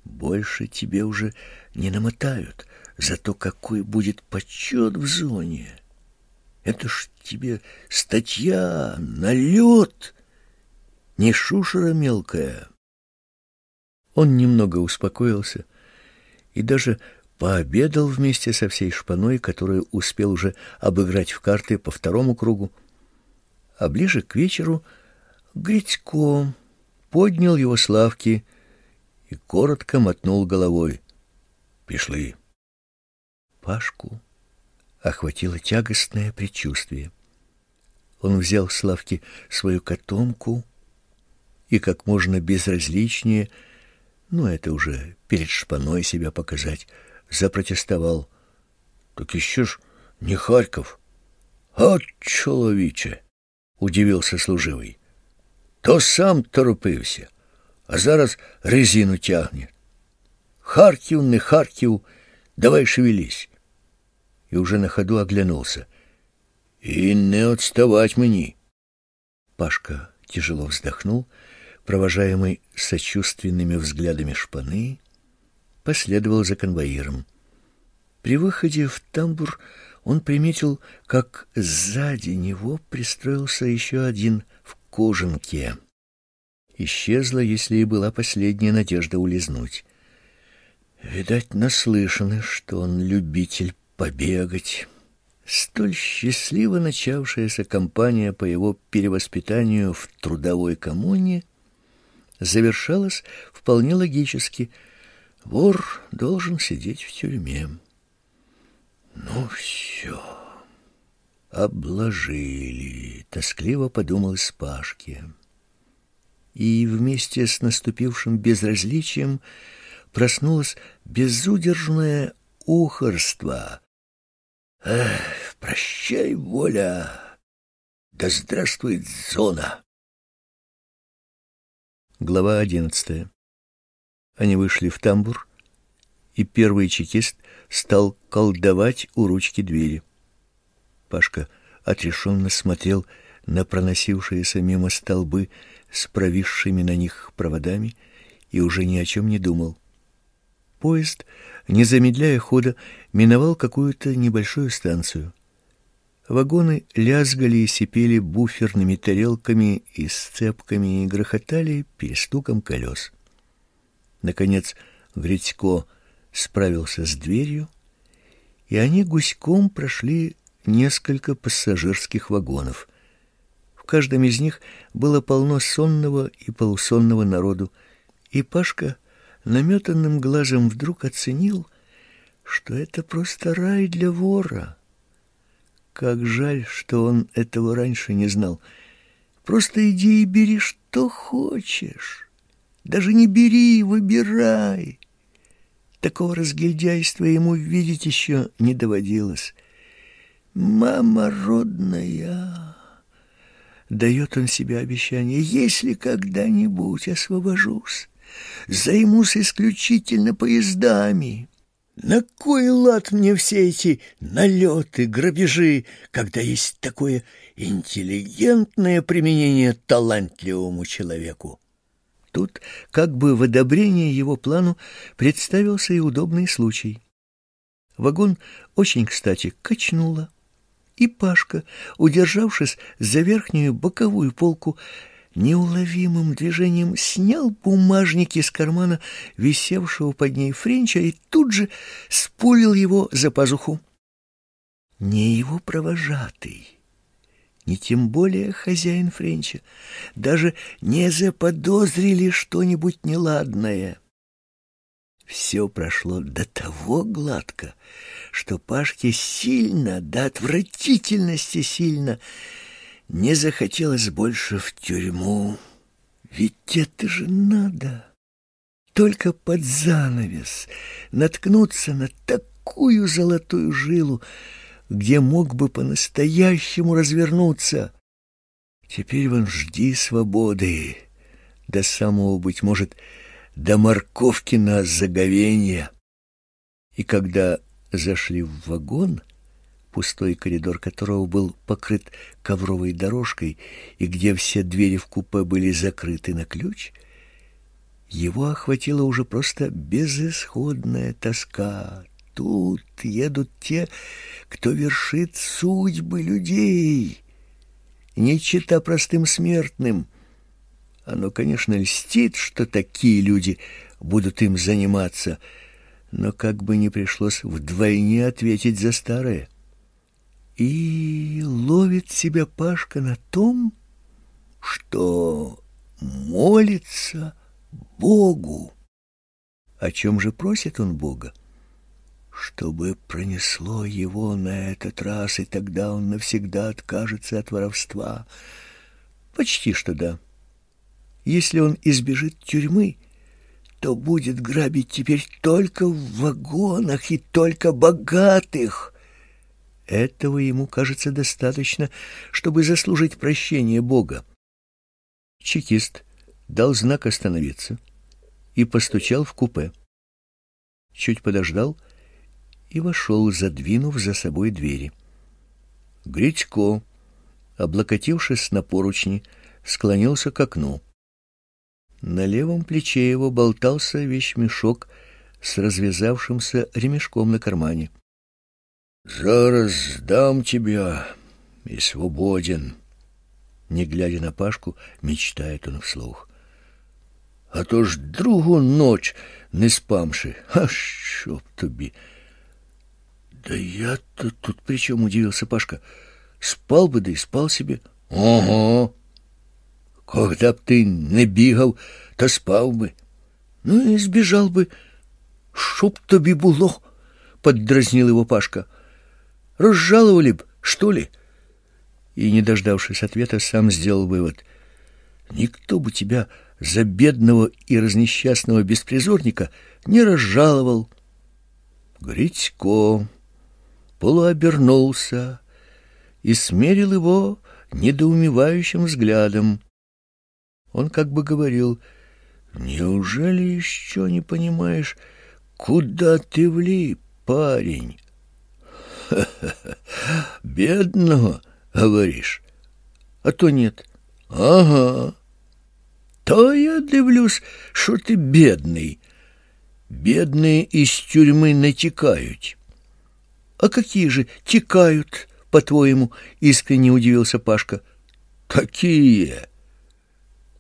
[SPEAKER 1] Больше тебе уже не намотают, зато какой будет почет в зоне. Это ж тебе статья, налет, не шушера мелкая. Он немного успокоился и даже пообедал вместе со всей шпаной, которую успел уже обыграть в карты по второму кругу. А ближе к вечеру Грицко поднял его с лавки и коротко мотнул головой. «Пришли». Пашку охватило тягостное предчувствие. Он взял с лавки свою котомку и как можно безразличнее, ну это уже перед шпаной себя показать, запротестовал. Так еще ж не Харьков. А, чоловіче, удивился служивый. То сам торопився, а зараз резину тягне. Харків, не Харків, давай шевелись. И уже на ходу оглянулся. И не отставать мне. Пашка тяжело вздохнул, провожаемый сочувственными взглядами шпаны, последовал за конвоиром. При выходе в тамбур он приметил, как сзади него пристроился еще один в кожанке. Исчезла, если и была последняя надежда улизнуть. Видать, наслышаны, что он любитель побегать. Столь счастливо начавшаяся кампания по его перевоспитанию в трудовой коммуне завершалась вполне логически – Вор должен сидеть в тюрьме. Ну все, обложили, тоскливо подумал Спашке. И вместе с наступившим безразличием проснулось безудержное ухорство. Эх, прощай, воля, да здравствует зона! Глава одиннадцатая. Они вышли в тамбур, и первый чекист стал колдовать у ручки двери. Пашка отрешенно смотрел на проносившиеся мимо столбы с провисшими на них проводами и уже ни о чем не думал. Поезд, не замедляя хода, миновал какую-то небольшую станцию. Вагоны лязгали и сипели буферными тарелками и сцепками и грохотали перестуком колес. Наконец Грицько справился с дверью, и они гуськом прошли несколько пассажирских вагонов. В каждом из них было полно сонного и полусонного народу, и Пашка наметанным глазом вдруг оценил, что это просто рай для вора. Как жаль, что он этого раньше не знал. Просто иди и бери, что хочешь. Даже не бери, выбирай. Такого разгильдяйства ему видеть еще не доводилось. Мама родная, дает он себе обещание, если когда-нибудь освобожусь, займусь исключительно поездами. На кой лад мне все эти налеты, грабежи, когда есть такое интеллигентное применение талантливому человеку? Тут, как бы в одобрение его плану, представился и удобный случай. Вагон очень кстати качнуло, и Пашка, удержавшись за верхнюю боковую полку, неуловимым движением снял бумажник из кармана висевшего под ней френча и тут же спулил его за пазуху. Не его провожатый, ни тем более хозяин Френча, даже не заподозрили что-нибудь неладное. Все прошло до того гладко, что Пашке сильно, до отвратительности сильно, не захотелось больше в тюрьму. Ведь это же надо только под занавес наткнуться на такую золотую жилу, где мог бы по-настоящему развернуться. Теперь вон жди свободы, до самого, быть может, до морковки на заговенье. И когда зашли в вагон, пустой коридор которого был покрыт ковровой дорожкой и где все двери в купе были закрыты на ключ, его охватила уже просто безысходная тоска. Тут едут те, кто вершит судьбы людей, не чита простым смертным. Оно, конечно, льстит, что такие люди будут им заниматься, но как бы не пришлось вдвойне ответить за старое. И ловит себя Пашка на том, что молится Богу. О чем же просит он Бога? Чтобы пронесло его на этот раз, и тогда он навсегда откажется от воровства. Почти что да. Если он избежит тюрьмы, то будет грабить теперь только в вагонах и только богатых. Этого ему кажется достаточно, чтобы заслужить прощение Бога. Чекист дал знак остановиться и постучал в купе. Чуть подождал и вошел, задвинув за собой двери. Гречко, облокотившись на поручни, склонился к окну. На левом плече его болтался вещмешок с развязавшимся ремешком на кармане.
[SPEAKER 2] «Зараз дам тебя и свободен!» Не глядя на Пашку, мечтает он вслух а то ж другу ноч не спамши. А щоб тобі?
[SPEAKER 1] Да я-то тут при чем, удивился Пашка. Спал бы, да и спал себе.
[SPEAKER 2] Ого! Когда б ты не бігав, то спал бы.
[SPEAKER 1] Ну и сбежал бы. Чтоб тобі було, поддразнил его Пашка. Разжаловали б, что ли? И, не дождавшись ответа, сам сделал вывод. Никто бы тебя за бедного и разнесчастного беспризорника не разжаловал. Грицько полуобернулся и смерил его недоумевающим взглядом. Он как бы говорил, «Неужели еще не понимаешь, куда ты влип, парень?»
[SPEAKER 2] бедного, говоришь?
[SPEAKER 1] А то нет.
[SPEAKER 2] Ага. То я дивлюсь, що ти бедный. Бедные из тюрьмы натекают.
[SPEAKER 1] А какие же текают, по-твоему? Искренне удивился Пашка.
[SPEAKER 2] Какие?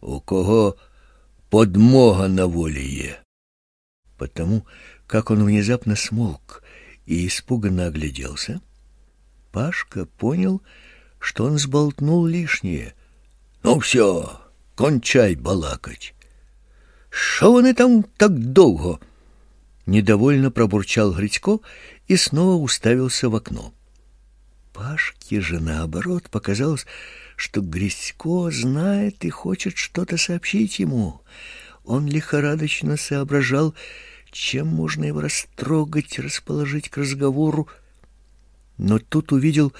[SPEAKER 2] У кого подмога на воле є?
[SPEAKER 1] Потому как он внезапно смолк и испуганно огляделся, Пашка понял, что он сболтнул лишнее.
[SPEAKER 2] Ну все, кончай балакать.
[SPEAKER 1] Що вони там так довго? Недовольно пробурчал Грицько и снова уставился в окно. Пашке же, наоборот, показалось, что Грицько знает и хочет что-то сообщить ему. Он лихорадочно соображал, чем можно его растрогать, расположить к разговору, но тут увидел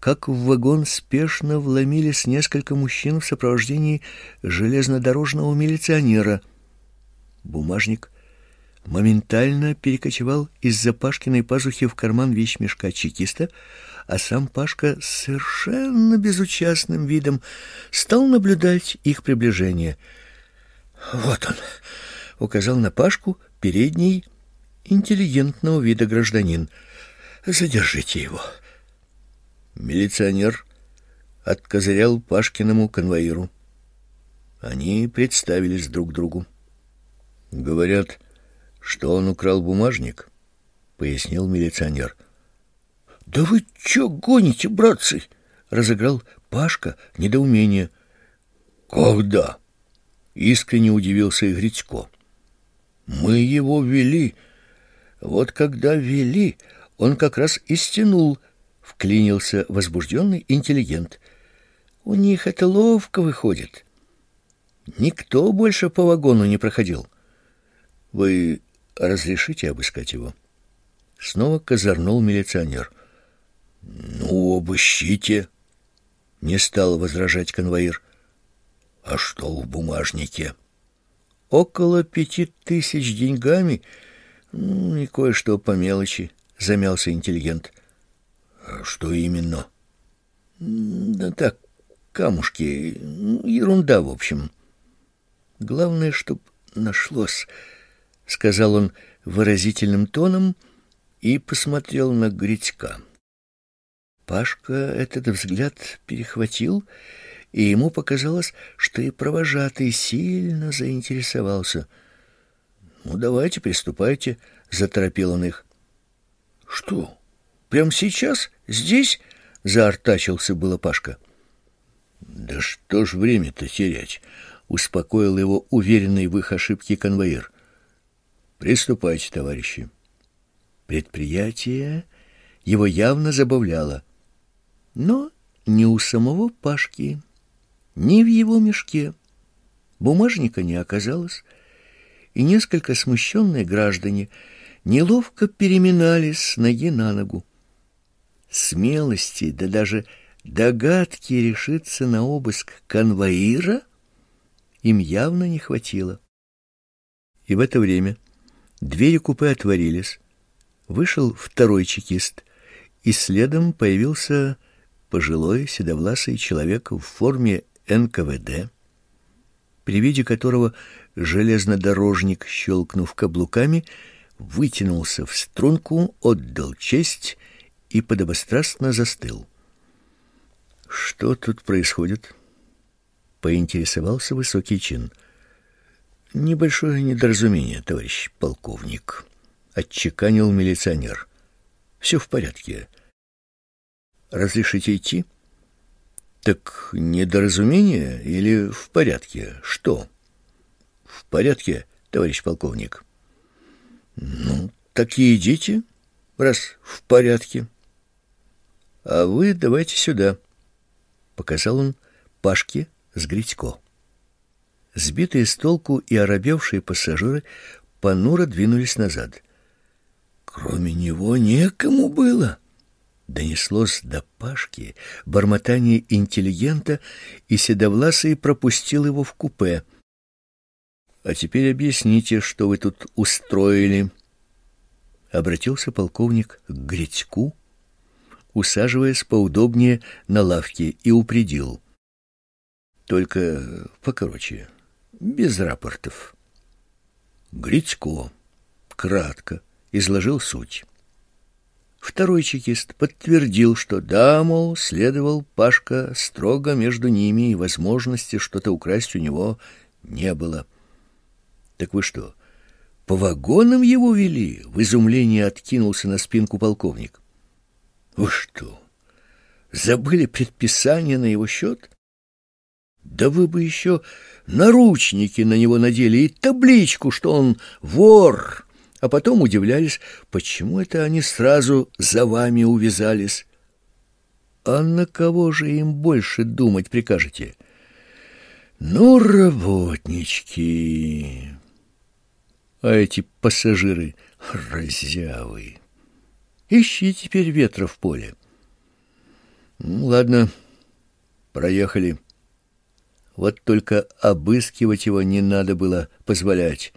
[SPEAKER 1] как в вагон спешно вломились несколько мужчин в сопровождении железнодорожного милиционера. Бумажник моментально перекочевал из-за Пашкиной пазухи в карман вещмешка чекиста, а сам Пашка с совершенно безучастным видом стал наблюдать их приближение. «Вот он!» — указал на Пашку передний интеллигентного вида гражданин. «Задержите его!»
[SPEAKER 2] Милиционер откозырял Пашкиному конвоиру. Они представились друг другу. Говорят, что он украл бумажник, пояснил милиционер.
[SPEAKER 1] Да вы чё гоните, братцы? разыграл
[SPEAKER 2] Пашка недоумение. Когда? Искренне удивился и Грицко. Мы его вели. Вот когда вели, он как раз и стянул, вклинился возбужденный интеллигент. У них это ловко выходит. Никто больше по вагону не проходил. Вы разрешите обыскать его? Снова козырнул милиционер. Ну, обыщите. Не стал возражать конвоир. А что в бумажнике? Около пяти тысяч деньгами ну, и кое-что по мелочи, замялся интеллигент. А что именно? Да так, камушки, ерунда, в общем. Главное, чтоб нашлось, сказал он выразительным тоном и посмотрел на Гритька. Пашка этот взгляд перехватил, и ему показалось, что и провожатый сильно заинтересовался. «Ну, давайте, приступайте», — заторопил он их. «Что, прямо сейчас? Здесь?» — заортачился было Пашка. «Да что ж время-то терять?» — успокоил его уверенный в их ошибке конвоир. «Приступайте, товарищи». Предприятие его явно забавляло. Но ни у самого Пашки, ни в его мешке бумажника не оказалось, и несколько смущенные граждане неловко переминались с ноги на ногу. Смелости, да даже догадки решиться на обыск конвоира им явно не хватило. И в это время двери купе отворились, вышел второй чекист, и следом появился пожилой седовласый человек в форме НКВД, при виде которого железнодорожник, щелкнув каблуками, вытянулся в струнку, отдал честь и подобострастно застыл. Что тут происходит? поинтересовался высокий чин. Небольшое недоразумение, товарищ полковник отчеканил милиционер. Все в порядке. Разрешите идти? Так недоразумение или в порядке? Что? В порядке, товарищ полковник. Ну, так и идите, раз в порядке. А вы давайте сюда, показал он Пашке с Гритько. Сбитые с толку и оробевшие пассажиры понуро двинулись назад. Кроме него некому было. Донеслось до Пашки бормотание интеллигента, и Седовласый пропустил его в купе. «А теперь объясните, что вы тут устроили?» Обратился полковник к Грицьку, усаживаясь поудобнее на лавке, и упредил. «Только покороче, без рапортов». Грицько, кратко, изложил суть. Второй чекист подтвердил, что да, мол, следовал Пашка строго между ними, и возможности что-то украсть у него не было. Так вы что, по вагонам его вели? В изумлении откинулся на спинку полковник. Вы что, забыли предписание на его счет? Да вы бы еще наручники на него надели и табличку, что он вор а потом удивлялись, почему это они сразу за вами увязались. А на кого же им больше думать прикажете? Ну, работнички. А эти пассажиры разявы. Ищи теперь ветра в поле. Ну, ладно, проехали. Вот только обыскивать его не надо было позволять.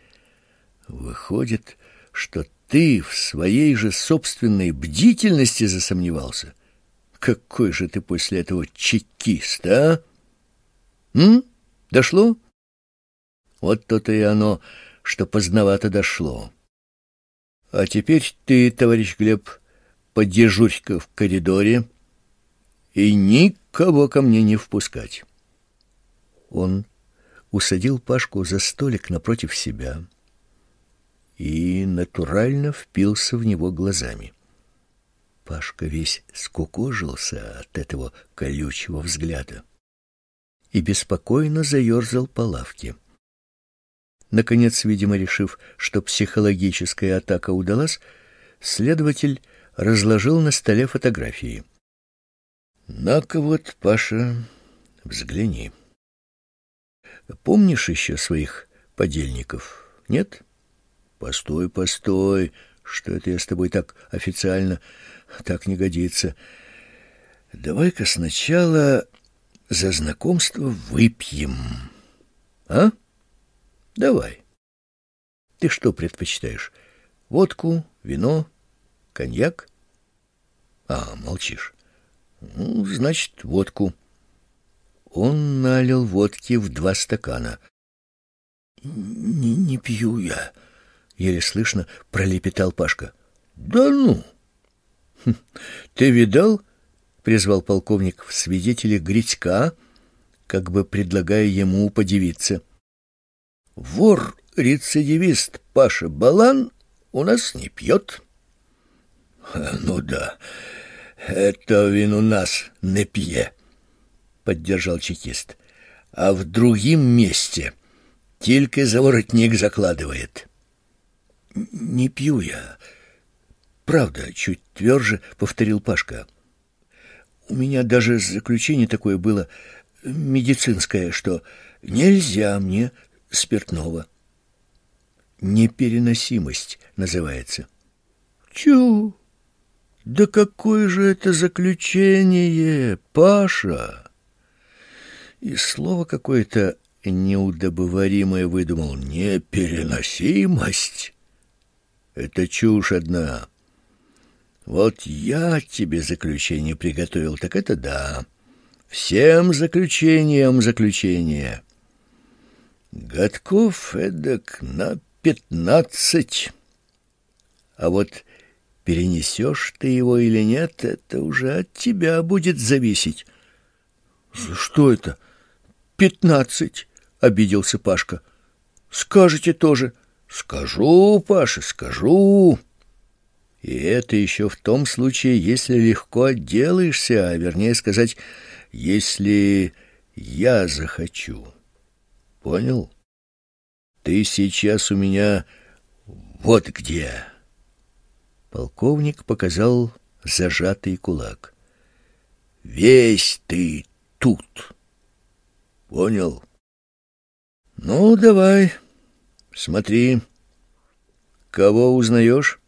[SPEAKER 2] Выходит, что ты в своей же собственной бдительности засомневался. Какой же ты после этого чекист, а? М? Дошло? Вот то-то и оно, что поздновато дошло. А теперь ты, товарищ Глеб, подежурь-ка в коридоре и никого ко мне не впускать. Он усадил Пашку за столик напротив себя и натурально впился в него глазами.
[SPEAKER 1] Пашка весь скукожился от этого колючего взгляда и беспокойно заерзал по лавке. Наконец, видимо, решив, что психологическая атака удалась, следователь разложил на столе фотографии. «На-ка вот, Паша, взгляни. Помнишь еще своих подельников, нет? Постой, постой, что это я с тобой так официально, так не годится. Давай-ка сначала за знакомство выпьем, а?» Давай. Ты что предпочитаешь? Водку, вино, коньяк? А, молчишь. Ну, значит, водку. Он налил водки в два стакана. Не, не пью я, еле слышно пролепетал Пашка. Да ну. «Хм, ты видал? призвал полковник в свидетели Гритька, как бы предлагая ему подивиться. Вор-рецидивист Паша Балан у нас не пьет. Ну да, это він у нас не пье, поддержал чекист. А в другим месте тільки заворотник закладывает. Не пью я. Правда, чуть тверже повторил Пашка. У меня даже заключение такое было медицинское, что нельзя мне спиртного. Непереносимость называется. Чу! Да какое же это заключение, Паша? И слово какое-то неудобоваримое выдумал. Непереносимость? Это чушь одна. Вот я тебе заключение приготовил, так это да. Всем заключением заключение. Годков эдак на пятнадцать. А вот перенесешь ты его или нет, это уже от тебя будет зависеть. Что это? Пятнадцать, обиделся Пашка. Скажете тоже. Скажу, Паша, скажу. И это еще в том случае, если легко отделаешься, а вернее сказать, если я захочу. Понял? Ты сейчас у меня вот где. Полковник показал зажатый кулак. Весь ты тут. Понял? Ну, давай, смотри. Кого узнаешь?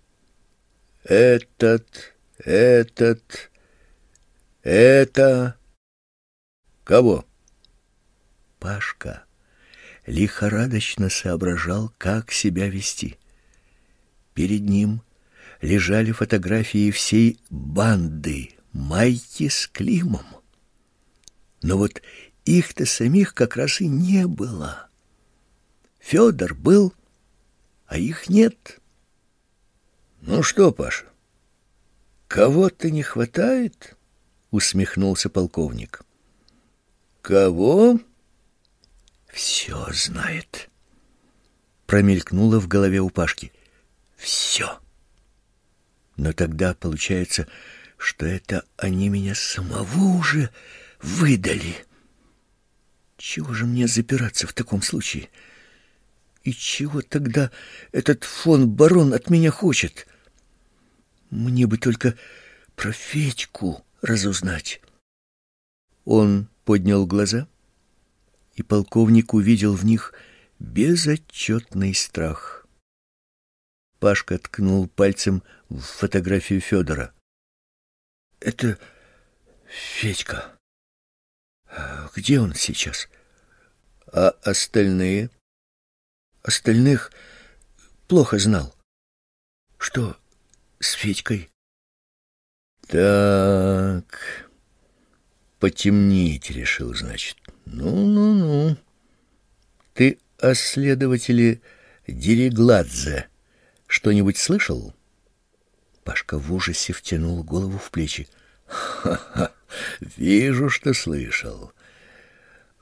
[SPEAKER 1] Этот, этот, это... Кого? Пашка лихорадочно соображал, как себя вести. Перед ним лежали фотографии всей банды Майки с Климом. Но вот их-то самих как раз и не было. Федор был, а их нет. Ну что, Паша, кого-то не хватает? усмехнулся полковник. Кого? Все знает. Промелькнуло в голове у Пашки. Все. Но тогда получается, что это они меня самого уже выдали. Чего же мне запираться в таком случае? И чего тогда этот фон барон от меня хочет? Мне бы только про Федьку разузнать. Он поднял глаза и полковник увидел в них безотчетный страх. Пашка ткнул пальцем в фотографию Федора. Это Федька. А где он сейчас? А остальные? Остальных плохо знал. Что с Федькой? Так, потемнить решил, значит. Ну-ну-ну. Ты о следователе Дерегладзе что-нибудь слышал? Пашка в ужасе втянул голову в плечи. Ха-ха, вижу, что слышал.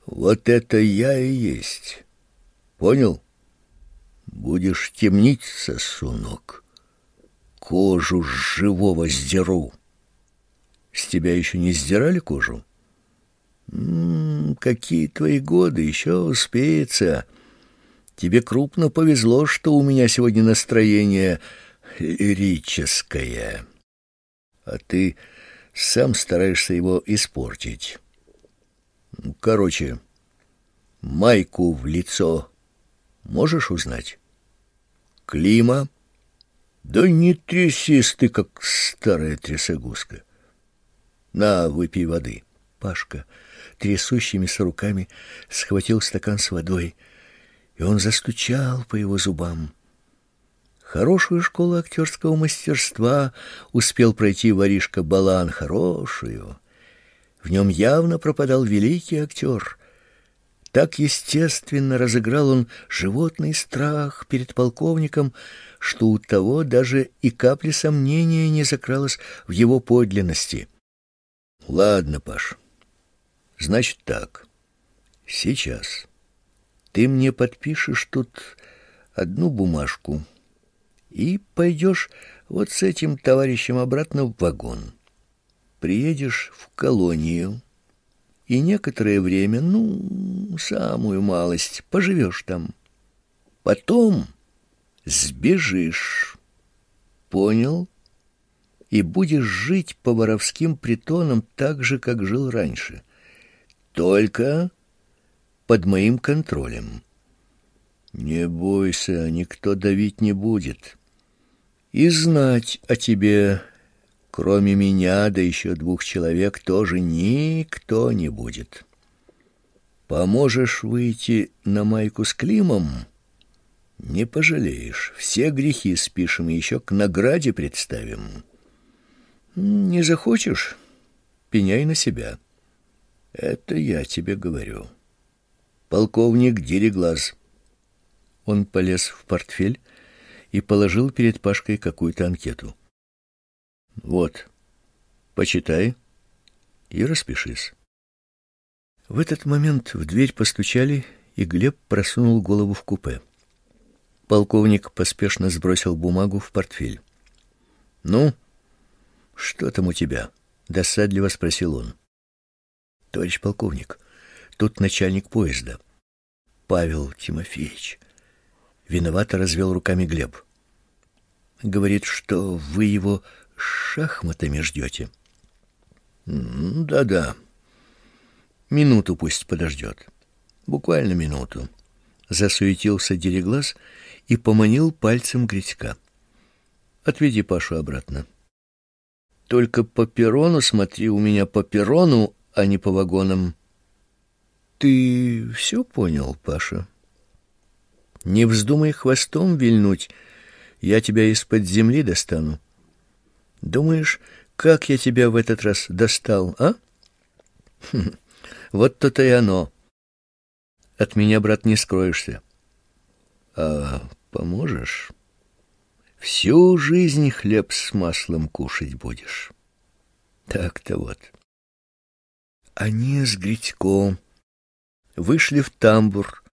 [SPEAKER 1] Вот это я и есть. Понял? Будешь темнить, сосунок. Кожу с живого сдеру.
[SPEAKER 2] С тебя еще не сдирали кожу? М -м, какие твои годы, еще успеется. Тебе крупно повезло, что у меня сегодня настроение лирическое. А ты сам стараешься его испортить. Короче, майку в лицо можешь узнать? Клима? Да не трясись ты, как старая трясогузка. На, выпей воды. Пашка трясущимися руками схватил стакан с водой, и он застучал по его зубам. Хорошую школу актерского мастерства успел пройти воришка Балан, хорошую. В нем явно пропадал великий актер. Так естественно разыграл он животный страх перед полковником, что у того даже и капли сомнения не закралось в его подлинности. Ладно, Паш. Значит так. Сейчас ты мне подпишешь тут одну бумажку и пойдешь вот с этим товарищем обратно в вагон. Приедешь в колонию и некоторое время, ну, самую малость, поживешь там. Потом сбежишь. Понял? И будешь жить по воровским притонам так же, как жил раньше. Только под моим контролем. Не бойся, никто давить не будет и знать о тебе, кроме меня, да еще двух человек, тоже никто не будет. Поможешь выйти на майку с Климом, не пожалеешь. Все грехи спишем и еще к награде представим. Не захочешь, пеняй на себя. Это я тебе говорю. Полковник Дереглаз. Он полез в портфель, и положил перед Пашкой какую-то анкету. Вот, почитай и распишись. В этот момент в дверь постучали, и Глеб просунул голову в купе. Полковник поспешно сбросил бумагу в портфель. Ну, что там у тебя? досадливо спросил он. Товарищ полковник, тут начальник поезда. Павел Тимофеевич. Виновато развел руками Глеб. Говорит, что вы его шахматами ждете. Да-да. Минуту пусть подождет. Буквально минуту. Засуетился Дереглаз и поманил пальцем Грицька. Отведи Пашу обратно. Только по перрону смотри, у меня по перрону, а не по вагонам. Ты все понял, Паша? Не вздумай хвостом вильнуть, я тебя из-под земли достану. Думаешь, как я тебя в этот раз достал, а? вот то-то и оно. От меня, брат, не скроешься. А поможешь? Всю жизнь хлеб с маслом кушать будешь. Так-то вот. Они с Гритьком вышли в тамбур,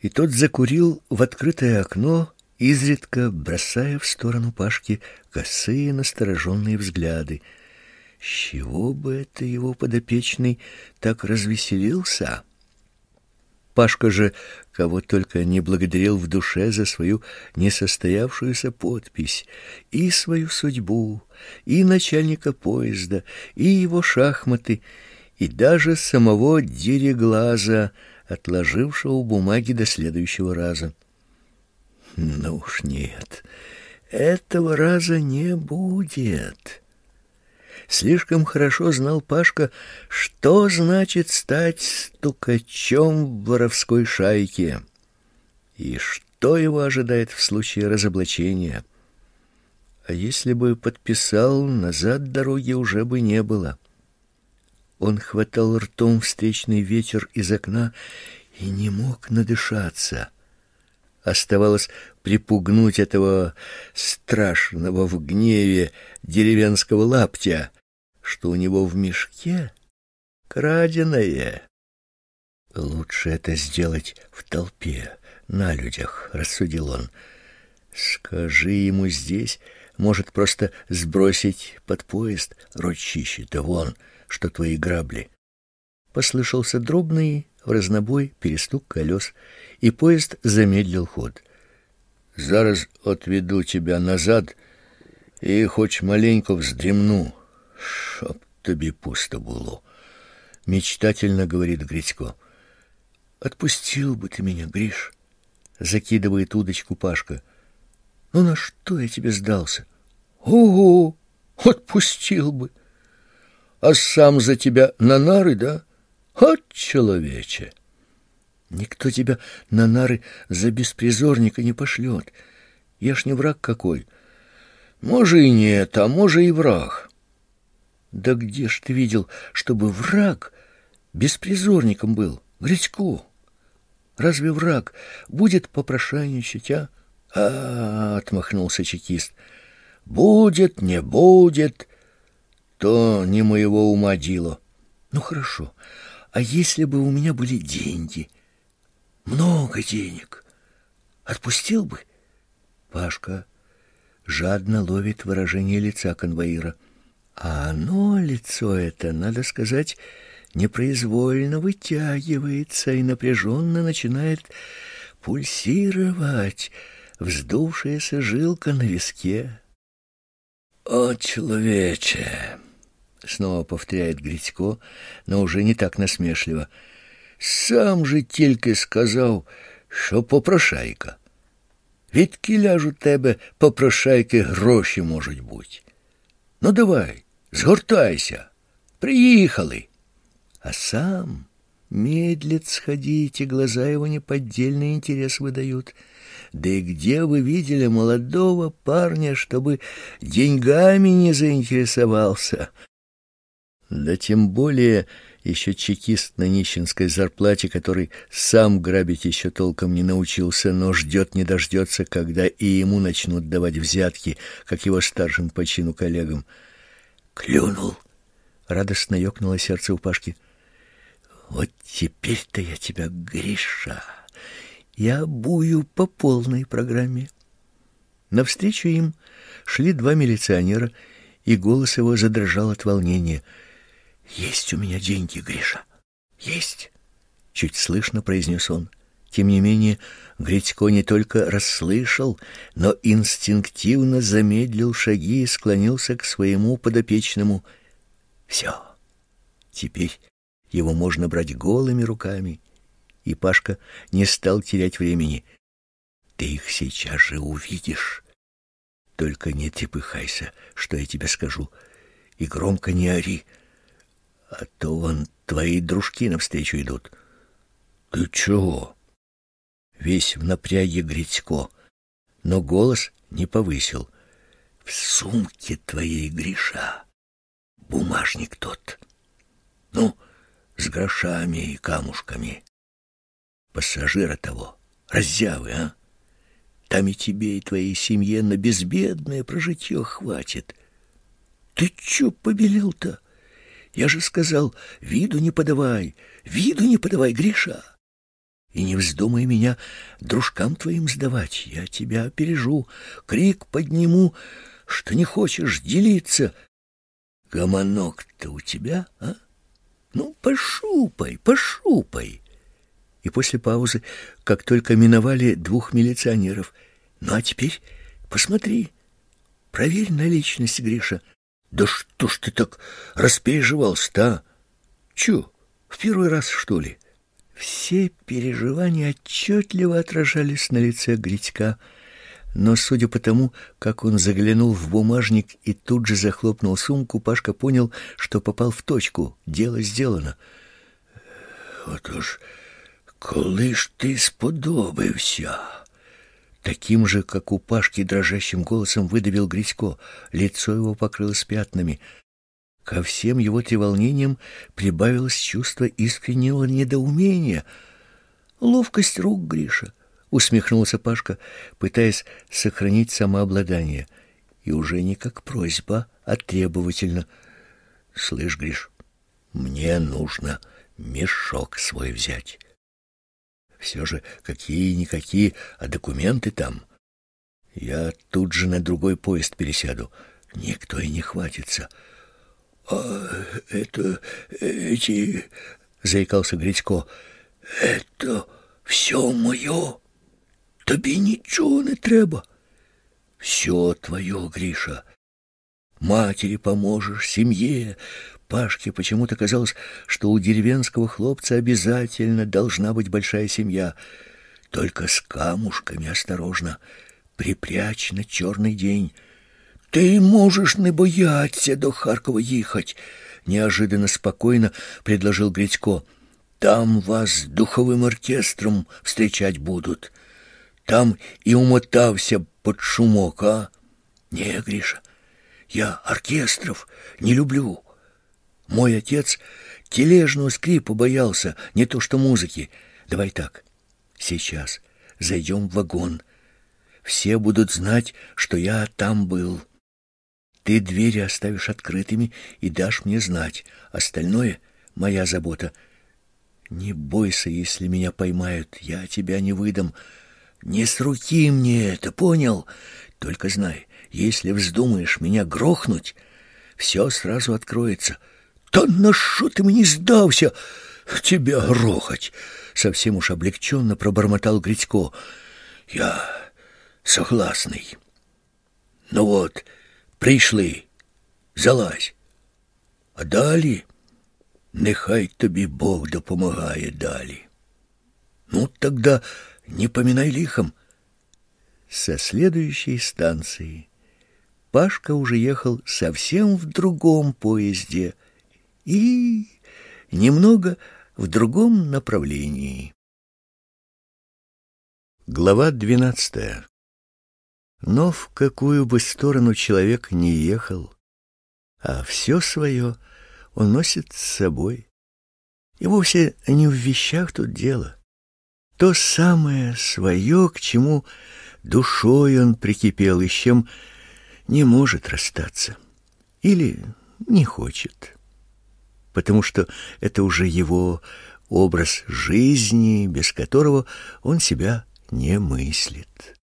[SPEAKER 2] и тот закурил в открытое окно, изредка бросая в сторону Пашки косые настороженные взгляды. С чего бы это его подопечный так развеселился? Пашка же кого только не благодарил в душе за свою несостоявшуюся подпись, и свою судьбу, и начальника поезда, и его шахматы, и даже самого Дереглаза, отложившего бумаги до следующего раза. Ну уж нет, этого раза не будет. Слишком хорошо знал Пашка, что значит стать стукачом в воровской шайке и что его ожидает в случае разоблачения. А если бы подписал, назад дороги уже бы не было. Он хватал ртом встречный ветер из окна и не мог надышаться. Оставалось припугнуть этого страшного в гневе деревенского лаптя, что у него в мешке краденое. Лучше это сделать в толпе, на людях, рассудил он. Скажи ему здесь, Может, просто сбросить под поезд ручище-то вон, что твои грабли. Послышался дробный в разнобой перестук колес, и поезд замедлил ход. Зараз отведу тебя назад і хоч маленько вздремну, чтоб тебе пусто было. Мечтательно говорит Грицько. Отпустил бы ты меня, Гриш, закидывает удочку Пашка. Ну на что я тебе сдался? Ого, отпустил бы. А сам за тебя на нары, да? От человече. Никто тебя на нары за беспризорника не пошлет. Я ж не враг какой. Може и нет, а може и враг. Да где ж ты видел, чтобы враг беспризорником был? Гречко. Разве враг будет попрошайничать, а? А, отмахнулся чекист. Будет, не будет, то не моего ума дело. Ну хорошо. А если бы у меня были деньги? Много денег. Отпустил бы? Пашка жадно ловит выражение лица конвоира. А оно, лицо это, надо сказать, непроизвольно вытягивается и напряженно начинает пульсировать вздувшаяся жилка на виске. «О, человече!» — снова повторяет Грицько, но уже не так насмешливо. «Сам же тільки сказав, що попрошайка. Відки ляж у тебе попрошайки гроші можуть бути. Ну, давай, згортайся, приїхали!» А сам медлит сходить, и глаза его неподдельный интерес выдают — да и где вы видели молодого парня, чтобы деньгами не заинтересовался? Да тем более еще чекист на нищенской зарплате, который сам грабить еще толком не научился, но ждет не дождется, когда и ему начнут давать взятки, как его старшим по чину коллегам. Клюнул. Радостно ёкнуло сердце у Пашки. Вот теперь-то я тебя, Гриша, я бую по полной программе. Навстречу им шли два милиционера, и голос его задрожал от волнения. «Есть у меня деньги, Гриша, есть!» Чуть слышно произнес он. Тем не менее, Грицько не только расслышал, но инстинктивно замедлил шаги и склонился к своему подопечному. Все, теперь его можно брать голыми руками и Пашка не стал терять времени. Ты их сейчас же увидишь. Только не трепыхайся, что я тебе скажу, и громко не ори, а то вон твои дружки навстречу идут. Ты чего? Весь в напряге Грицько, но голос не повысил. В сумке твоей, Гриша, бумажник тот. Ну, с грошами и камушками пассажира того, раззявы, а? Там и тебе, и твоей семье на безбедное прожитье хватит. Ты чё побелел-то? Я же сказал, виду не подавай, виду не подавай, Гриша. И не вздумай меня дружкам твоим сдавать, я тебя опережу, крик подниму, что не хочешь делиться. Гомонок-то у тебя, а? Ну, пошупай, пошупай и после паузы, как только миновали двух милиционеров. Ну а теперь посмотри, проверь наличность, Гриша. Да что ж ты так распереживался-то, а? Чё, в первый раз, что ли? Все переживания отчетливо отражались на лице Гритька, но, судя по тому, как он заглянул в бумажник и тут же захлопнул сумку, Пашка понял, что попал в точку. Дело сделано. Вот уж коли ж ти сподобився? Таким же, как у Пашки, дрожащим голосом выдавил Грицько. Лицо его покрылось пятнами. Ко всем его треволнениям прибавилось чувство искреннего недоумения. «Ловкость рук, Гриша!» — усмехнулся Пашка, пытаясь сохранить самообладание. И уже не как просьба, а требовательно. «Слышь, Гриш, мне нужно мешок свой взять». Все же какие-никакие, а документы там. Я тут же на другой поезд пересяду. Никто и не хватится. А это эти, заикался Грицько. Это все мое. Тобі нічого не треба. Все твое, Гриша. Матери поможешь, семье. Пашке почему-то казалось, что у деревенского хлопца обязательно должна быть большая семья. Только с камушками осторожно. Припрячь на черный день. Ты можешь не бояться до Харкова ехать, неожиданно спокойно предложил Грицько. Там вас духовым оркестром встречать будут. Там и умотався под шумок, а? Не, Гриша, я оркестров не люблю. Мой отец тележного скрипа боялся, не то что музыки. Давай так, сейчас зайдем в вагон. Все будут знать, что я там был. Ты двери оставишь открытыми и дашь мне знать. Остальное — моя забота. Не бойся, если меня поймают, я тебя не выдам. Не с руки мне это, понял? Только знай, если вздумаешь меня грохнуть, все сразу откроется. Да на что ты мне сдался? Тебя грохать! Совсем уж облегченно пробормотал Грицько. Я согласный. Ну вот, прийшли, залазь. А далі нехай тобі Бог допомагає далі. Ну, тогда не поминай лихом.
[SPEAKER 1] Со следующей станции Пашка уже ехал совсем в другом поезде и немного в другом направлении. Глава двенадцатая. Но в какую бы сторону человек ни ехал, а все свое он носит с собой. И вовсе не в вещах тут дело. То самое свое, к чему душой он прикипел и с чем не может расстаться. Или не хочет. Потому что это уже его образ жизни, без которого он себя не мыслит.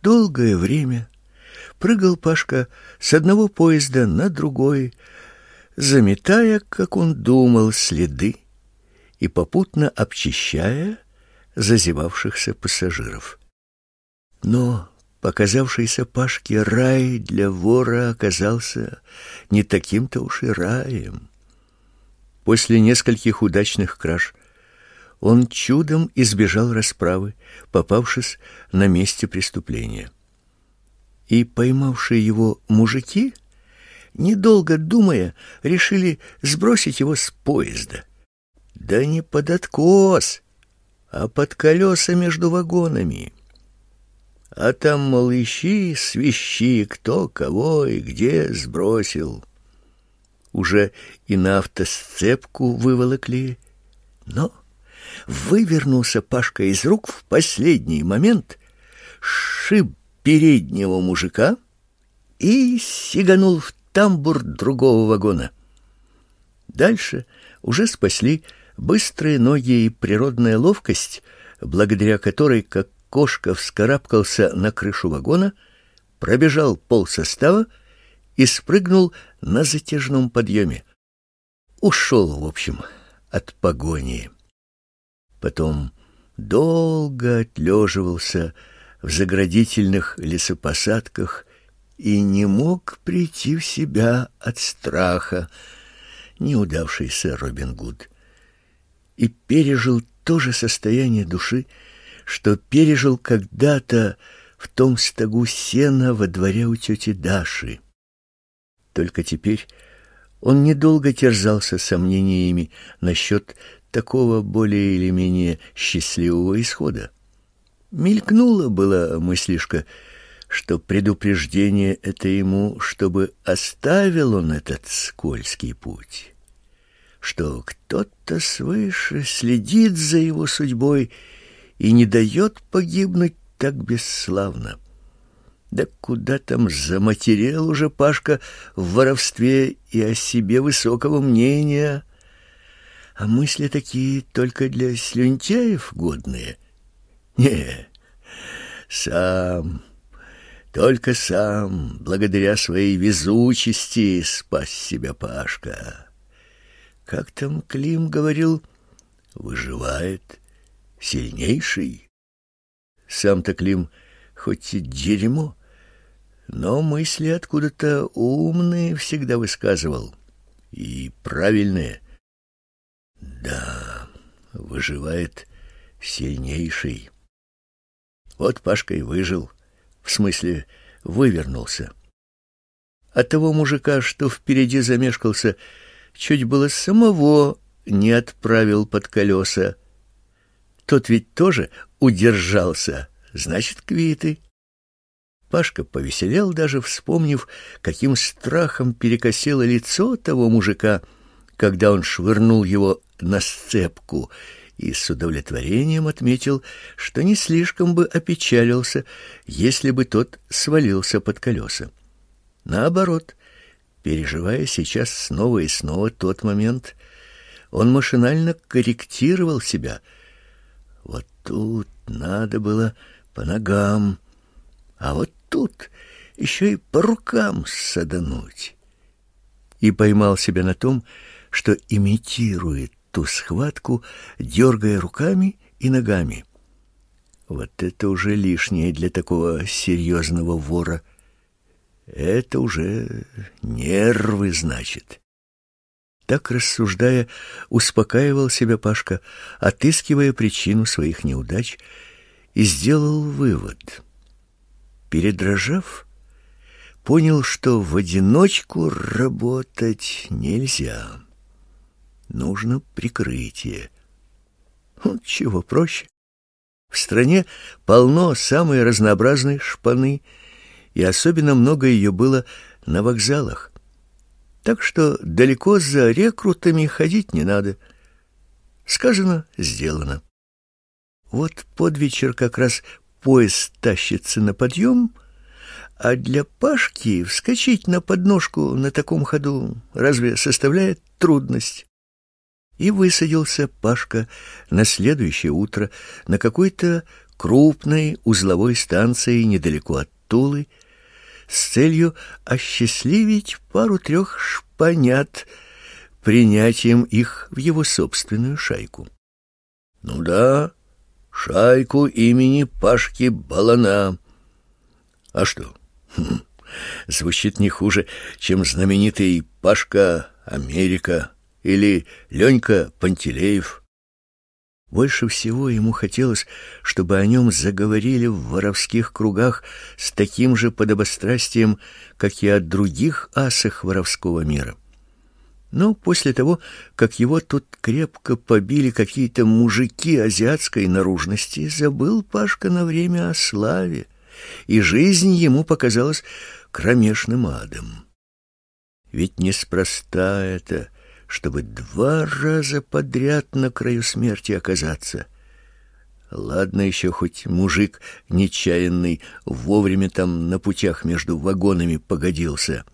[SPEAKER 1] Долгое время прыгал Пашка с одного поезда на другой, заметая, как он думал, следы и попутно обчищая зазевавшихся пассажиров. Но показавшийся Пашке рай для вора оказался не таким-то уж и раем. После нескольких удачных краж он чудом избежал расправы, попавшись на месте преступления. И поймавшие его мужики, недолго думая, решили сбросить его с поезда. Да не под откос, а под колеса между вагонами. А там малыши, свищи, кто кого и где сбросил. Уже и на автосцепку выволокли, но вывернулся Пашка из рук в последний момент, шиб переднего мужика и сиганул в тамбур другого вагона. Дальше уже спасли быстрые ноги и природная ловкость, благодаря которой, как кошка вскарабкался на крышу вагона, пробежал пол состава и спрыгнул на затяжном подъеме. Ушел, в общем, от погони. Потом долго отлеживался в заградительных лесопосадках и не мог прийти в себя от страха, неудавшийся Робин Гуд. И пережил то же состояние души, что пережил когда-то в том стогу сена во дворе у тети Даши. Только теперь он недолго терзался сомнениями насчет такого более или менее счастливого исхода. Мелькнула была мыслишка, что предупреждение это ему, чтобы оставил он этот скользкий путь, что кто-то свыше следит за его судьбой и не дает погибнуть так бесславно. Да куда там заматерел уже Пашка в воровстве и о себе высокого мнения, а мысли такие только для слюнтяев годные. Не, сам
[SPEAKER 2] Только сам, благодаря своей везучести, спас себя Пашка. Как там Клим говорил, выживает сильнейший. Сам-то Клим хоть и дерьмо, но мысли откуда-то умные всегда высказывал и правильные. Да, выживает сильнейший. Вот Пашка и выжил, в смысле, вывернулся. От того мужика, что впереди замешкался, чуть было самого не отправил под колеса. Тот ведь тоже удержался, значит, квиты. Пашка повеселел даже, вспомнив, каким страхом перекосило лицо того мужика, когда он швырнул его на сцепку, и с удовлетворением отметил, что не слишком бы опечалился, если бы тот свалился под колеса. Наоборот, переживая сейчас снова и снова тот момент, он машинально корректировал себя. Вот тут надо было по ногам, а вот тут еще и по рукам садануть. И поймал себя на том, что имитирует ту схватку, дергая руками и ногами. Вот это уже лишнее для такого серьезного вора. Это уже нервы, значит. Так рассуждая, успокаивал себя Пашка, отыскивая причину своих неудач, и сделал вывод. Передрожав, понял, что в одиночку работать нельзя. Нужно прикрытие. Вот чего проще. В стране полно самой разнообразной шпаны, и особенно много ее было на вокзалах. Так что далеко за рекрутами ходить не надо. Сказано, сделано. Вот под вечер как раз поезд тащится на подъем, а для Пашки вскочить на подножку на таком ходу разве составляет трудность? И высадился Пашка на следующее утро на какой-то крупной узловой станции недалеко от Тулы, с целью осчастливить пару-трех шпанят принятием их в его собственную шайку. Ну да, шайку имени Пашки Балана. А что? Хм, звучит не хуже, чем знаменитый Пашка Америка или Ленька Пантелеев. Больше всего ему хотелось, чтобы о нем заговорили в воровских кругах с таким же подобострастием, как и о других асах воровского мира. Но после того, как его тут крепко побили какие-то мужики азиатской наружности, забыл Пашка на время о славе, и жизнь ему показалась кромешным адом. Ведь неспроста это чтобы два раза подряд на краю смерти оказаться. Ладно еще хоть мужик нечаянный вовремя там на путях между вагонами погодился.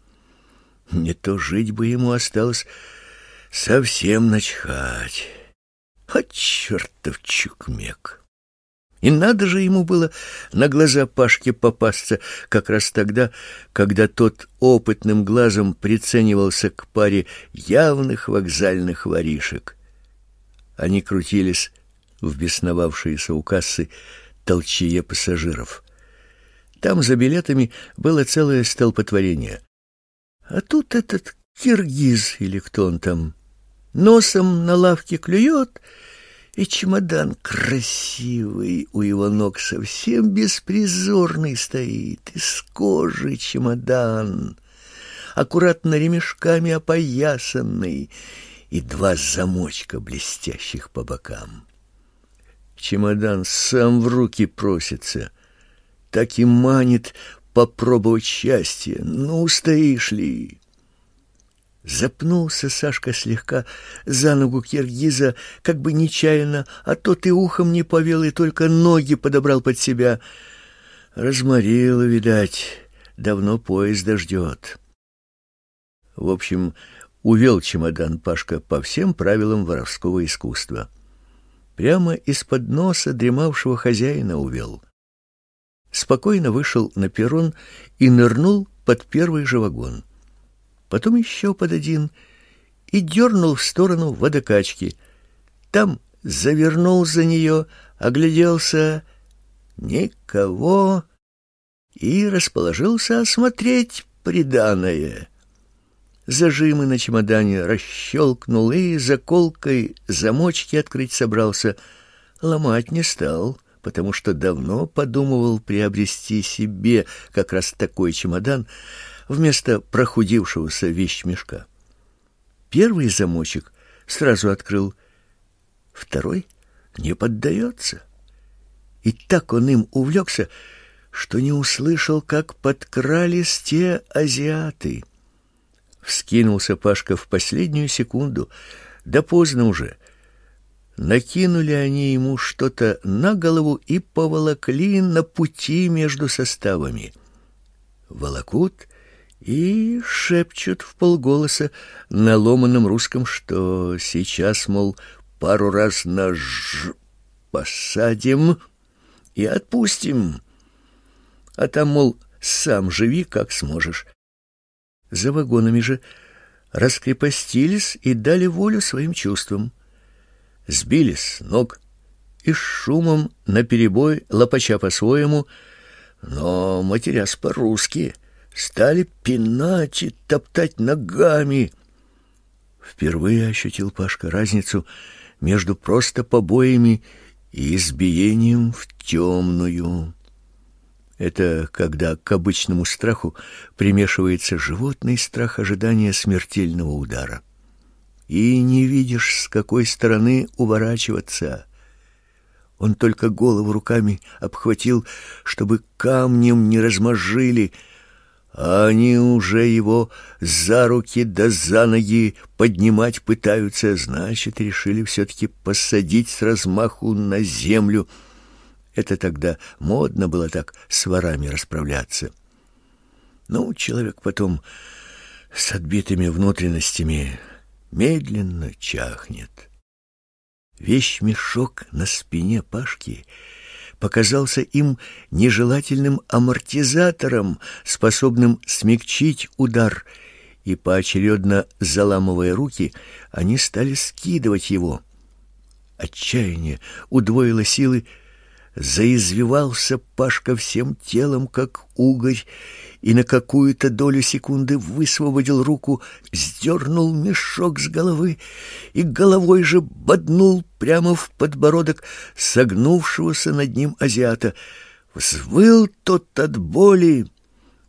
[SPEAKER 2] Не то жить бы ему осталось совсем начхать. А чертов чукмек! И надо же ему было на глаза Пашке попасться как раз тогда, когда тот опытным глазом приценивался к паре явных вокзальных воришек. Они крутились в бесновавшиеся у кассы толчье пассажиров. Там за билетами было целое столпотворение. А тут этот киргиз или кто он там носом на лавке клюет и чемодан красивый у его ног совсем беспризорный стоит, из кожи чемодан, аккуратно ремешками опоясанный, и два замочка блестящих по бокам. Чемодан сам в руки просится, так и манит попробовать счастье. Ну, стоишь ли? Запнулся Сашка слегка за ногу киргиза, как бы нечаянно, а тот и ухом не повел, и только ноги подобрал под себя. Разморило, видать, давно поезда ждет. В общем, увел чемодан Пашка по всем правилам воровского искусства. Прямо из-под носа дремавшего хозяина увел.
[SPEAKER 1] Спокойно вышел на перрон и нырнул под первый же вагон. Потом еще под один и дернул в сторону водокачки. Там завернул за нее, огляделся никого и расположился осмотреть приданое. Зажимы на чемодане расщелкнул и заколкой замочки открыть собрался. Ломать не стал, потому что давно подумывал приобрести себе как раз такой чемодан вместо прохудившегося вещмешка. Первый замочек сразу открыл, второй не поддается. И так он им увлекся, что не услышал, как подкрались те азиаты. Вскинулся Пашка в последнюю секунду, да поздно уже. Накинули они ему что-то на голову и поволокли на пути между составами. Волокут и шепчут в полголоса на ломаном русском, что сейчас, мол, пару раз на «ж» посадим и отпустим. А там, мол, сам живи, как сможешь. За вагонами же раскрепостились и дали волю своим чувствам. Сбились с ног и с шумом наперебой, лопача по-своему, но матерясь по-русски, стали пинать и топтать ногами. Впервые ощутил Пашка разницу между просто побоями и избиением в темную. Это когда к обычному страху примешивается животный страх ожидания смертельного удара. И не видишь, с какой стороны уворачиваться. Он только голову руками обхватил, чтобы камнем не размозжили, а они уже его за руки да за ноги поднимать пытаются, значит, решили все-таки посадить с размаху на землю — это тогда модно было так с ворами расправляться. Ну, человек потом с отбитыми внутренностями медленно чахнет. Вещь-мешок на спине Пашки показался им нежелательным амортизатором, способным смягчить удар, и поочередно заламывая руки, они стали скидывать его. Отчаяние удвоило силы, заизвивался Пашка всем телом, как угорь, и на какую-то долю секунды высвободил руку, сдернул мешок с головы и головой же боднул прямо в подбородок согнувшегося над ним азиата. Взвыл тот от боли,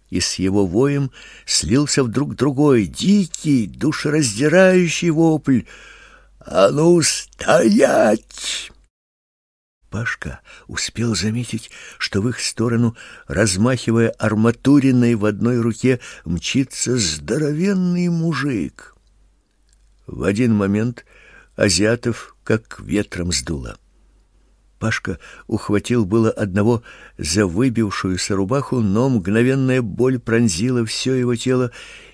[SPEAKER 1] и с его воем слился вдруг другой, дикий, душераздирающий вопль. «А ну, стоять!» Пашка успел заметить, что в их сторону, размахивая арматуриной в одной руке, мчится здоровенный мужик. В один момент азиатов как ветром сдуло. Пашка ухватил было одного за выбившуюся рубаху, но мгновенная боль пронзила все его тело,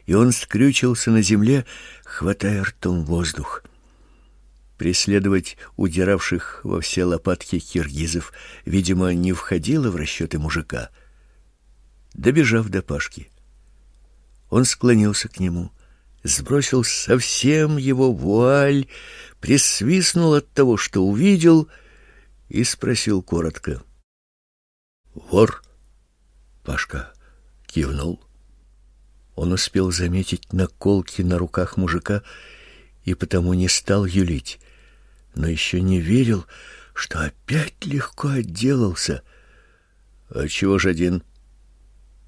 [SPEAKER 1] и он скрючился на земле, хватая ртом воздух. Преследовать удиравших во все лопатки киргизов, видимо, не входило в расчеты мужика. Добежав до Пашки, он склонился к нему, сбросил совсем его вуаль, присвистнул от того, что увидел, и спросил коротко: "Вор?" Пашка кивнул. Он успел заметить наколки на руках мужика и потому не стал юлить но еще не верил, что опять легко отделался. А чего же один?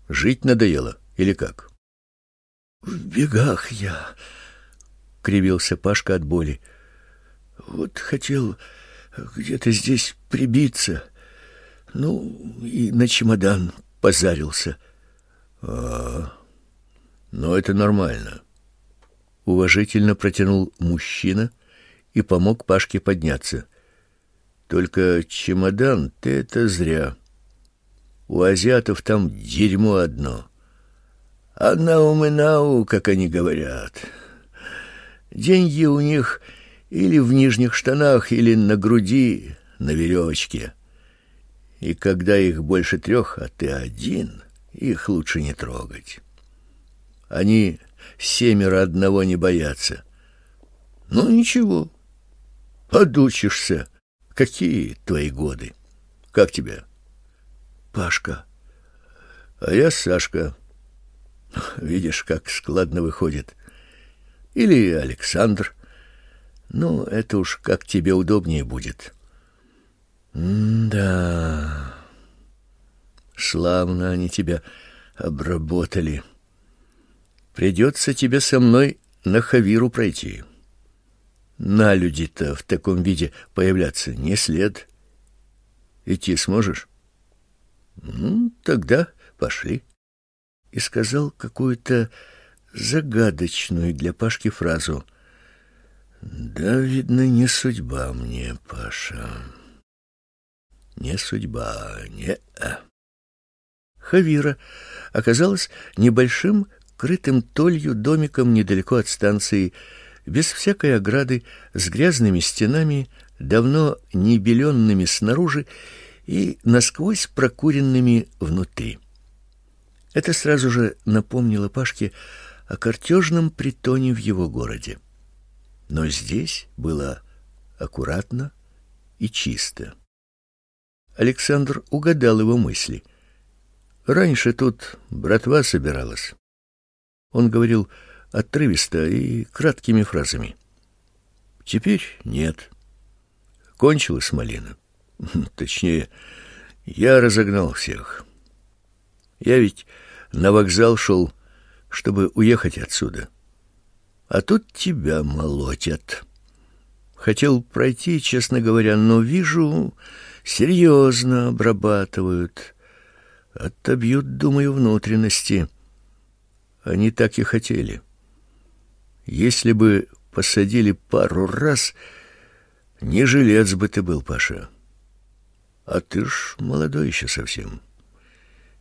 [SPEAKER 1] Жить надоело или как? В бегах я, кривился Пашка от боли. Вот хотел где-то здесь прибиться. Ну, и на чемодан позарился. А, но это нормально. Уважительно протянул мужчина и помог Пашке подняться. Только чемодан ты это зря. У азиатов там дерьмо одно. Анау нау, как они говорят. Деньги у них или в нижних штанах, или на груди, на веревочке.
[SPEAKER 2] И когда их больше трех, а ты один, их лучше не трогать. Они семеро одного не боятся. Ну ничего. Подучишься. Какие твои годы? Как тебя?
[SPEAKER 1] Пашка.
[SPEAKER 2] А я Сашка. Видишь, как складно выходит. Или Александр. Ну, это уж как тебе удобнее будет.
[SPEAKER 1] да. Славно они тебя обработали.
[SPEAKER 2] Придется тебе со мной на Хавиру пройти. На люди-то в таком виде появляться не след. Идти сможешь? Ну, тогда пошли.
[SPEAKER 1] И сказал какую-то загадочную для Пашки фразу.
[SPEAKER 2] Да, видно, не судьба мне, Паша. Не судьба, не. -а.
[SPEAKER 1] Хавира оказалась небольшим крытым толью домиком недалеко от станции, без всякой ограды, с грязными стенами, давно не беленными снаружи и насквозь прокуренными внутри. Это сразу же напомнило Пашке о картежном притоне в его городе. Но здесь было аккуратно и чисто. Александр угадал его мысли. Раньше тут братва собиралась. Он говорил отрывисто и краткими фразами. Теперь нет. Кончилась малина. Точнее, я разогнал всех. Я ведь на вокзал шел, чтобы уехать отсюда. А тут тебя молотят. Хотел пройти, честно говоря, но вижу, серьезно обрабатывают. Отобьют, думаю, внутренности. Они так и хотели. Если бы посадили пару раз, не жилец бы ты был, Паша. А ты ж молодой еще совсем.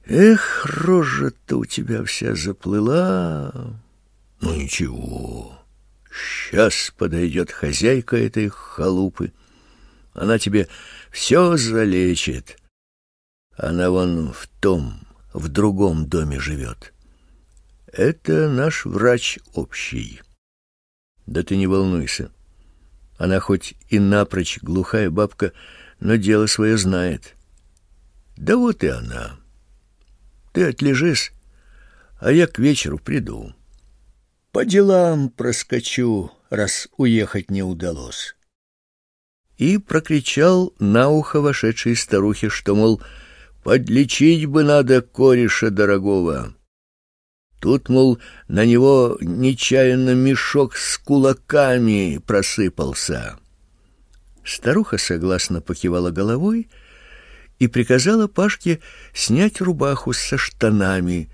[SPEAKER 1] Эх, рожа-то у тебя вся заплыла. Ну ничего, сейчас подойдет хозяйка этой халупы. Она тебе все залечит. Она вон в том, в другом доме живет. Это наш врач общий. Да ты не волнуйся. Она хоть и напрочь глухая бабка, но дело свое знает. Да вот и она. Ты отлежишь, а я к вечеру приду. По делам проскочу, раз уехать не удалось. И прокричал на ухо вошедшей старухе, что, мол, подлечить бы надо кореша дорогого. Тут, мол, на него нечаянно мешок с кулаками просыпался. Старуха согласно покивала головой и приказала Пашке снять рубаху со штанами.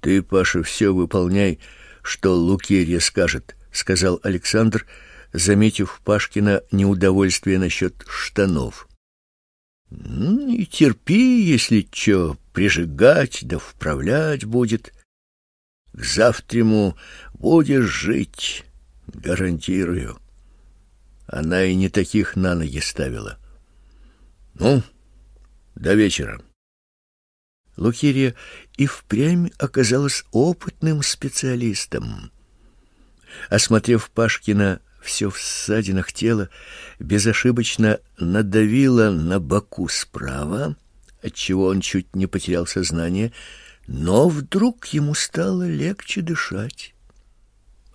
[SPEAKER 1] Ты, Паша, все выполняй, что Лукерья скажет, сказал Александр, заметив Пашкина неудовольствие насчет штанов. Ну, и терпи, если что, прижигать да вправлять будет. К завтраму будешь жить, гарантирую. Она и не таких на ноги ставила. Ну, до вечера. Лукирия и впрямь оказалась опытным специалистом. Осмотрев Пашкина все в ссадинах тела, безошибочно надавила на боку справа, отчего он чуть не потерял сознание, но вдруг ему стало легче дышать.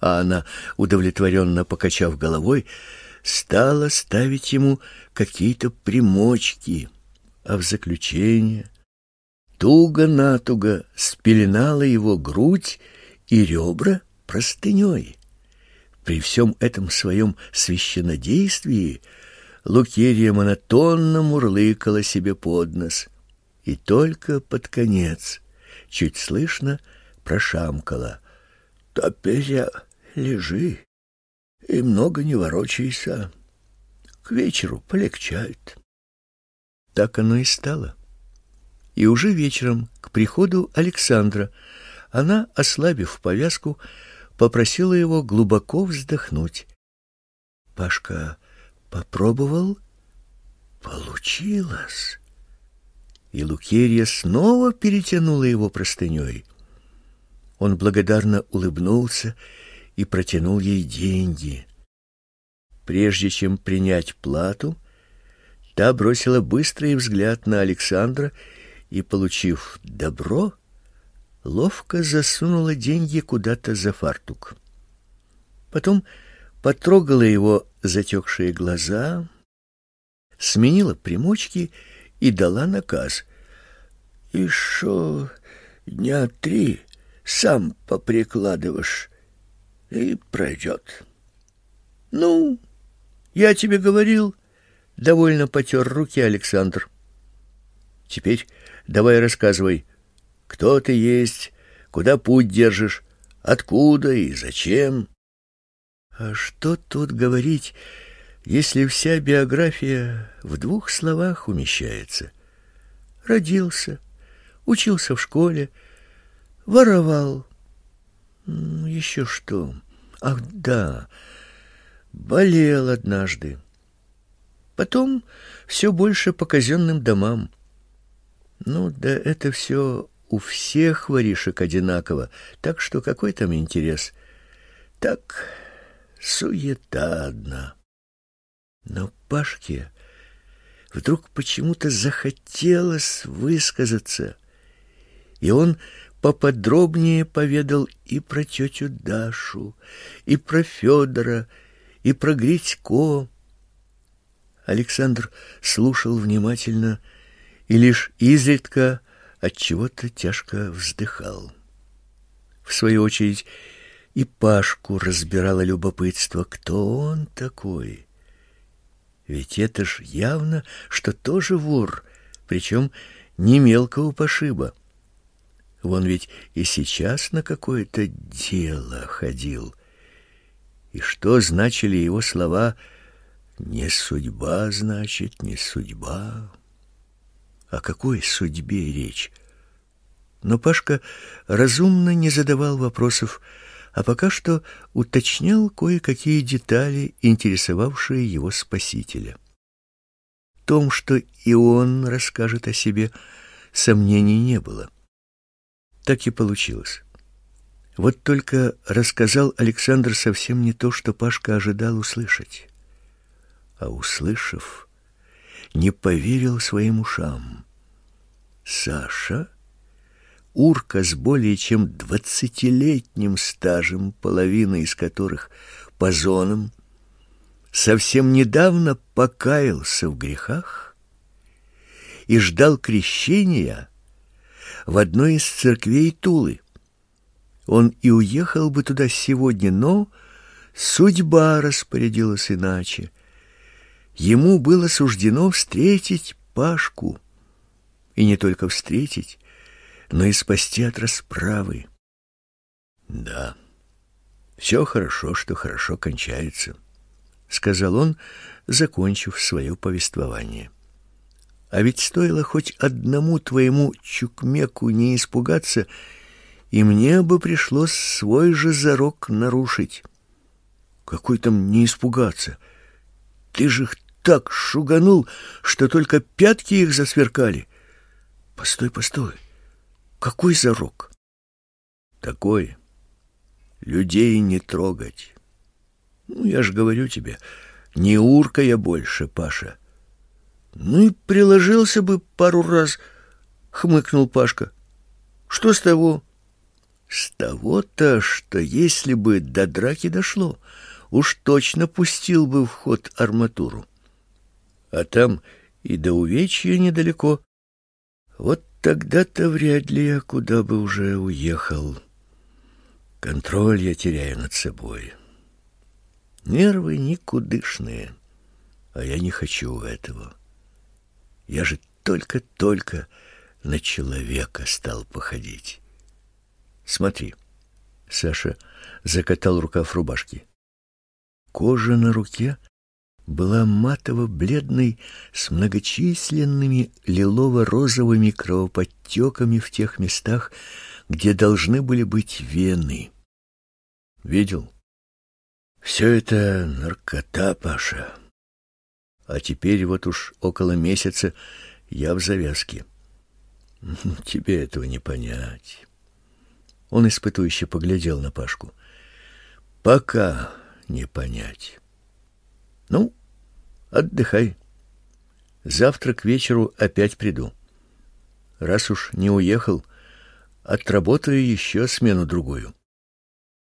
[SPEAKER 1] А она, удовлетворенно покачав головой, стала ставить ему какие-то примочки, а в заключение туго-натуго спеленала его грудь и ребра простыней. При всем этом своем священнодействии Лукерия монотонно мурлыкала себе под нос, и только под конец чуть слышно прошамкала. «Теперь лежи и много не ворочайся. К вечеру полегчает». Так оно и стало. И уже вечером, к приходу Александра, она, ослабив повязку, попросила его глубоко вздохнуть. Пашка попробовал. Получилось. И Лукерья снова перетянула его простыней. Он благодарно улыбнулся и протянул ей деньги. Прежде чем принять плату, та бросила быстрый взгляд на Александра и, получив добро, ловко засунула деньги куда-то за фартук. Потом потрогала его затекшие глаза, сменила примочки и дала наказ. «Еще дня три сам поприкладываешь, и пройдет». «Ну, я тебе говорил...» — довольно потер руки Александр. «Теперь давай рассказывай, кто ты есть, куда путь держишь, откуда и зачем». А что тут говорить если вся биография в двух словах умещается. Родился, учился в школе, воровал. Еще что? Ах, да, болел однажды. Потом все больше по казенным домам. Ну, да это все у всех воришек одинаково, так что какой там интерес? Так, суета одна. Но Пашке вдруг почему-то захотелось высказаться, и он поподробнее поведал и про тетю Дашу, и про Федора, и про Гритько. Александр слушал внимательно и лишь изредка от чего-то тяжко вздыхал. В свою очередь и Пашку разбирало любопытство, кто он такой. Ведь это ж явно, что тоже вор, причем не мелкого пошиба. Вон ведь и сейчас на какое-то дело ходил. И что значили его слова «не судьба, значит, не судьба»? О какой судьбе речь? Но Пашка разумно не задавал вопросов, а пока что уточнял кое-какие детали, интересовавшие его спасителя. В том, что и он расскажет о себе, сомнений не было. Так и получилось. Вот только рассказал Александр совсем не то, что Пашка ожидал услышать. А услышав, не поверил своим ушам. Саша урка с более чем двадцатилетним стажем, половина из которых по зонам, совсем недавно покаялся в грехах и ждал крещения в одной из церквей Тулы. Он и уехал бы туда сегодня, но судьба распорядилась иначе. Ему было суждено встретить Пашку, и не только встретить, но и спасти от расправы. Да, все хорошо, что хорошо кончается, сказал он, закончив свое повествование. А ведь стоило хоть одному твоему чукмеку не испугаться, и мне бы пришлось свой же зарок нарушить. Какой там не испугаться? Ты же их так шуганул, что только пятки их засверкали. Постой, постой. Какой зарок? Такой. Людей не трогать. Ну, я ж говорю тебе, не урка я больше, Паша. Ну и приложился бы пару раз, хмыкнул Пашка. Что с того? С того-то, что если бы до драки дошло, уж точно пустил бы в ход арматуру. А там и до увечья недалеко. Вот Тогда-то вряд ли я куда бы уже уехал. Контроль я теряю над собой. Нервы никудышные, а я не хочу этого. Я же только-только на человека стал походить. Смотри. Саша закатал рукав рубашки. Кожа на руке была матово-бледной с многочисленными лилово-розовыми кровоподтеками в тех местах, где должны были быть вены. Видел? Все это наркота, Паша. А теперь вот уж около месяца я в завязке.
[SPEAKER 2] Тебе этого не понять. Он испытующе поглядел на Пашку. Пока не понять. Ну, отдыхай. Завтра к вечеру опять приду. Раз уж не уехал, отработаю еще смену другую.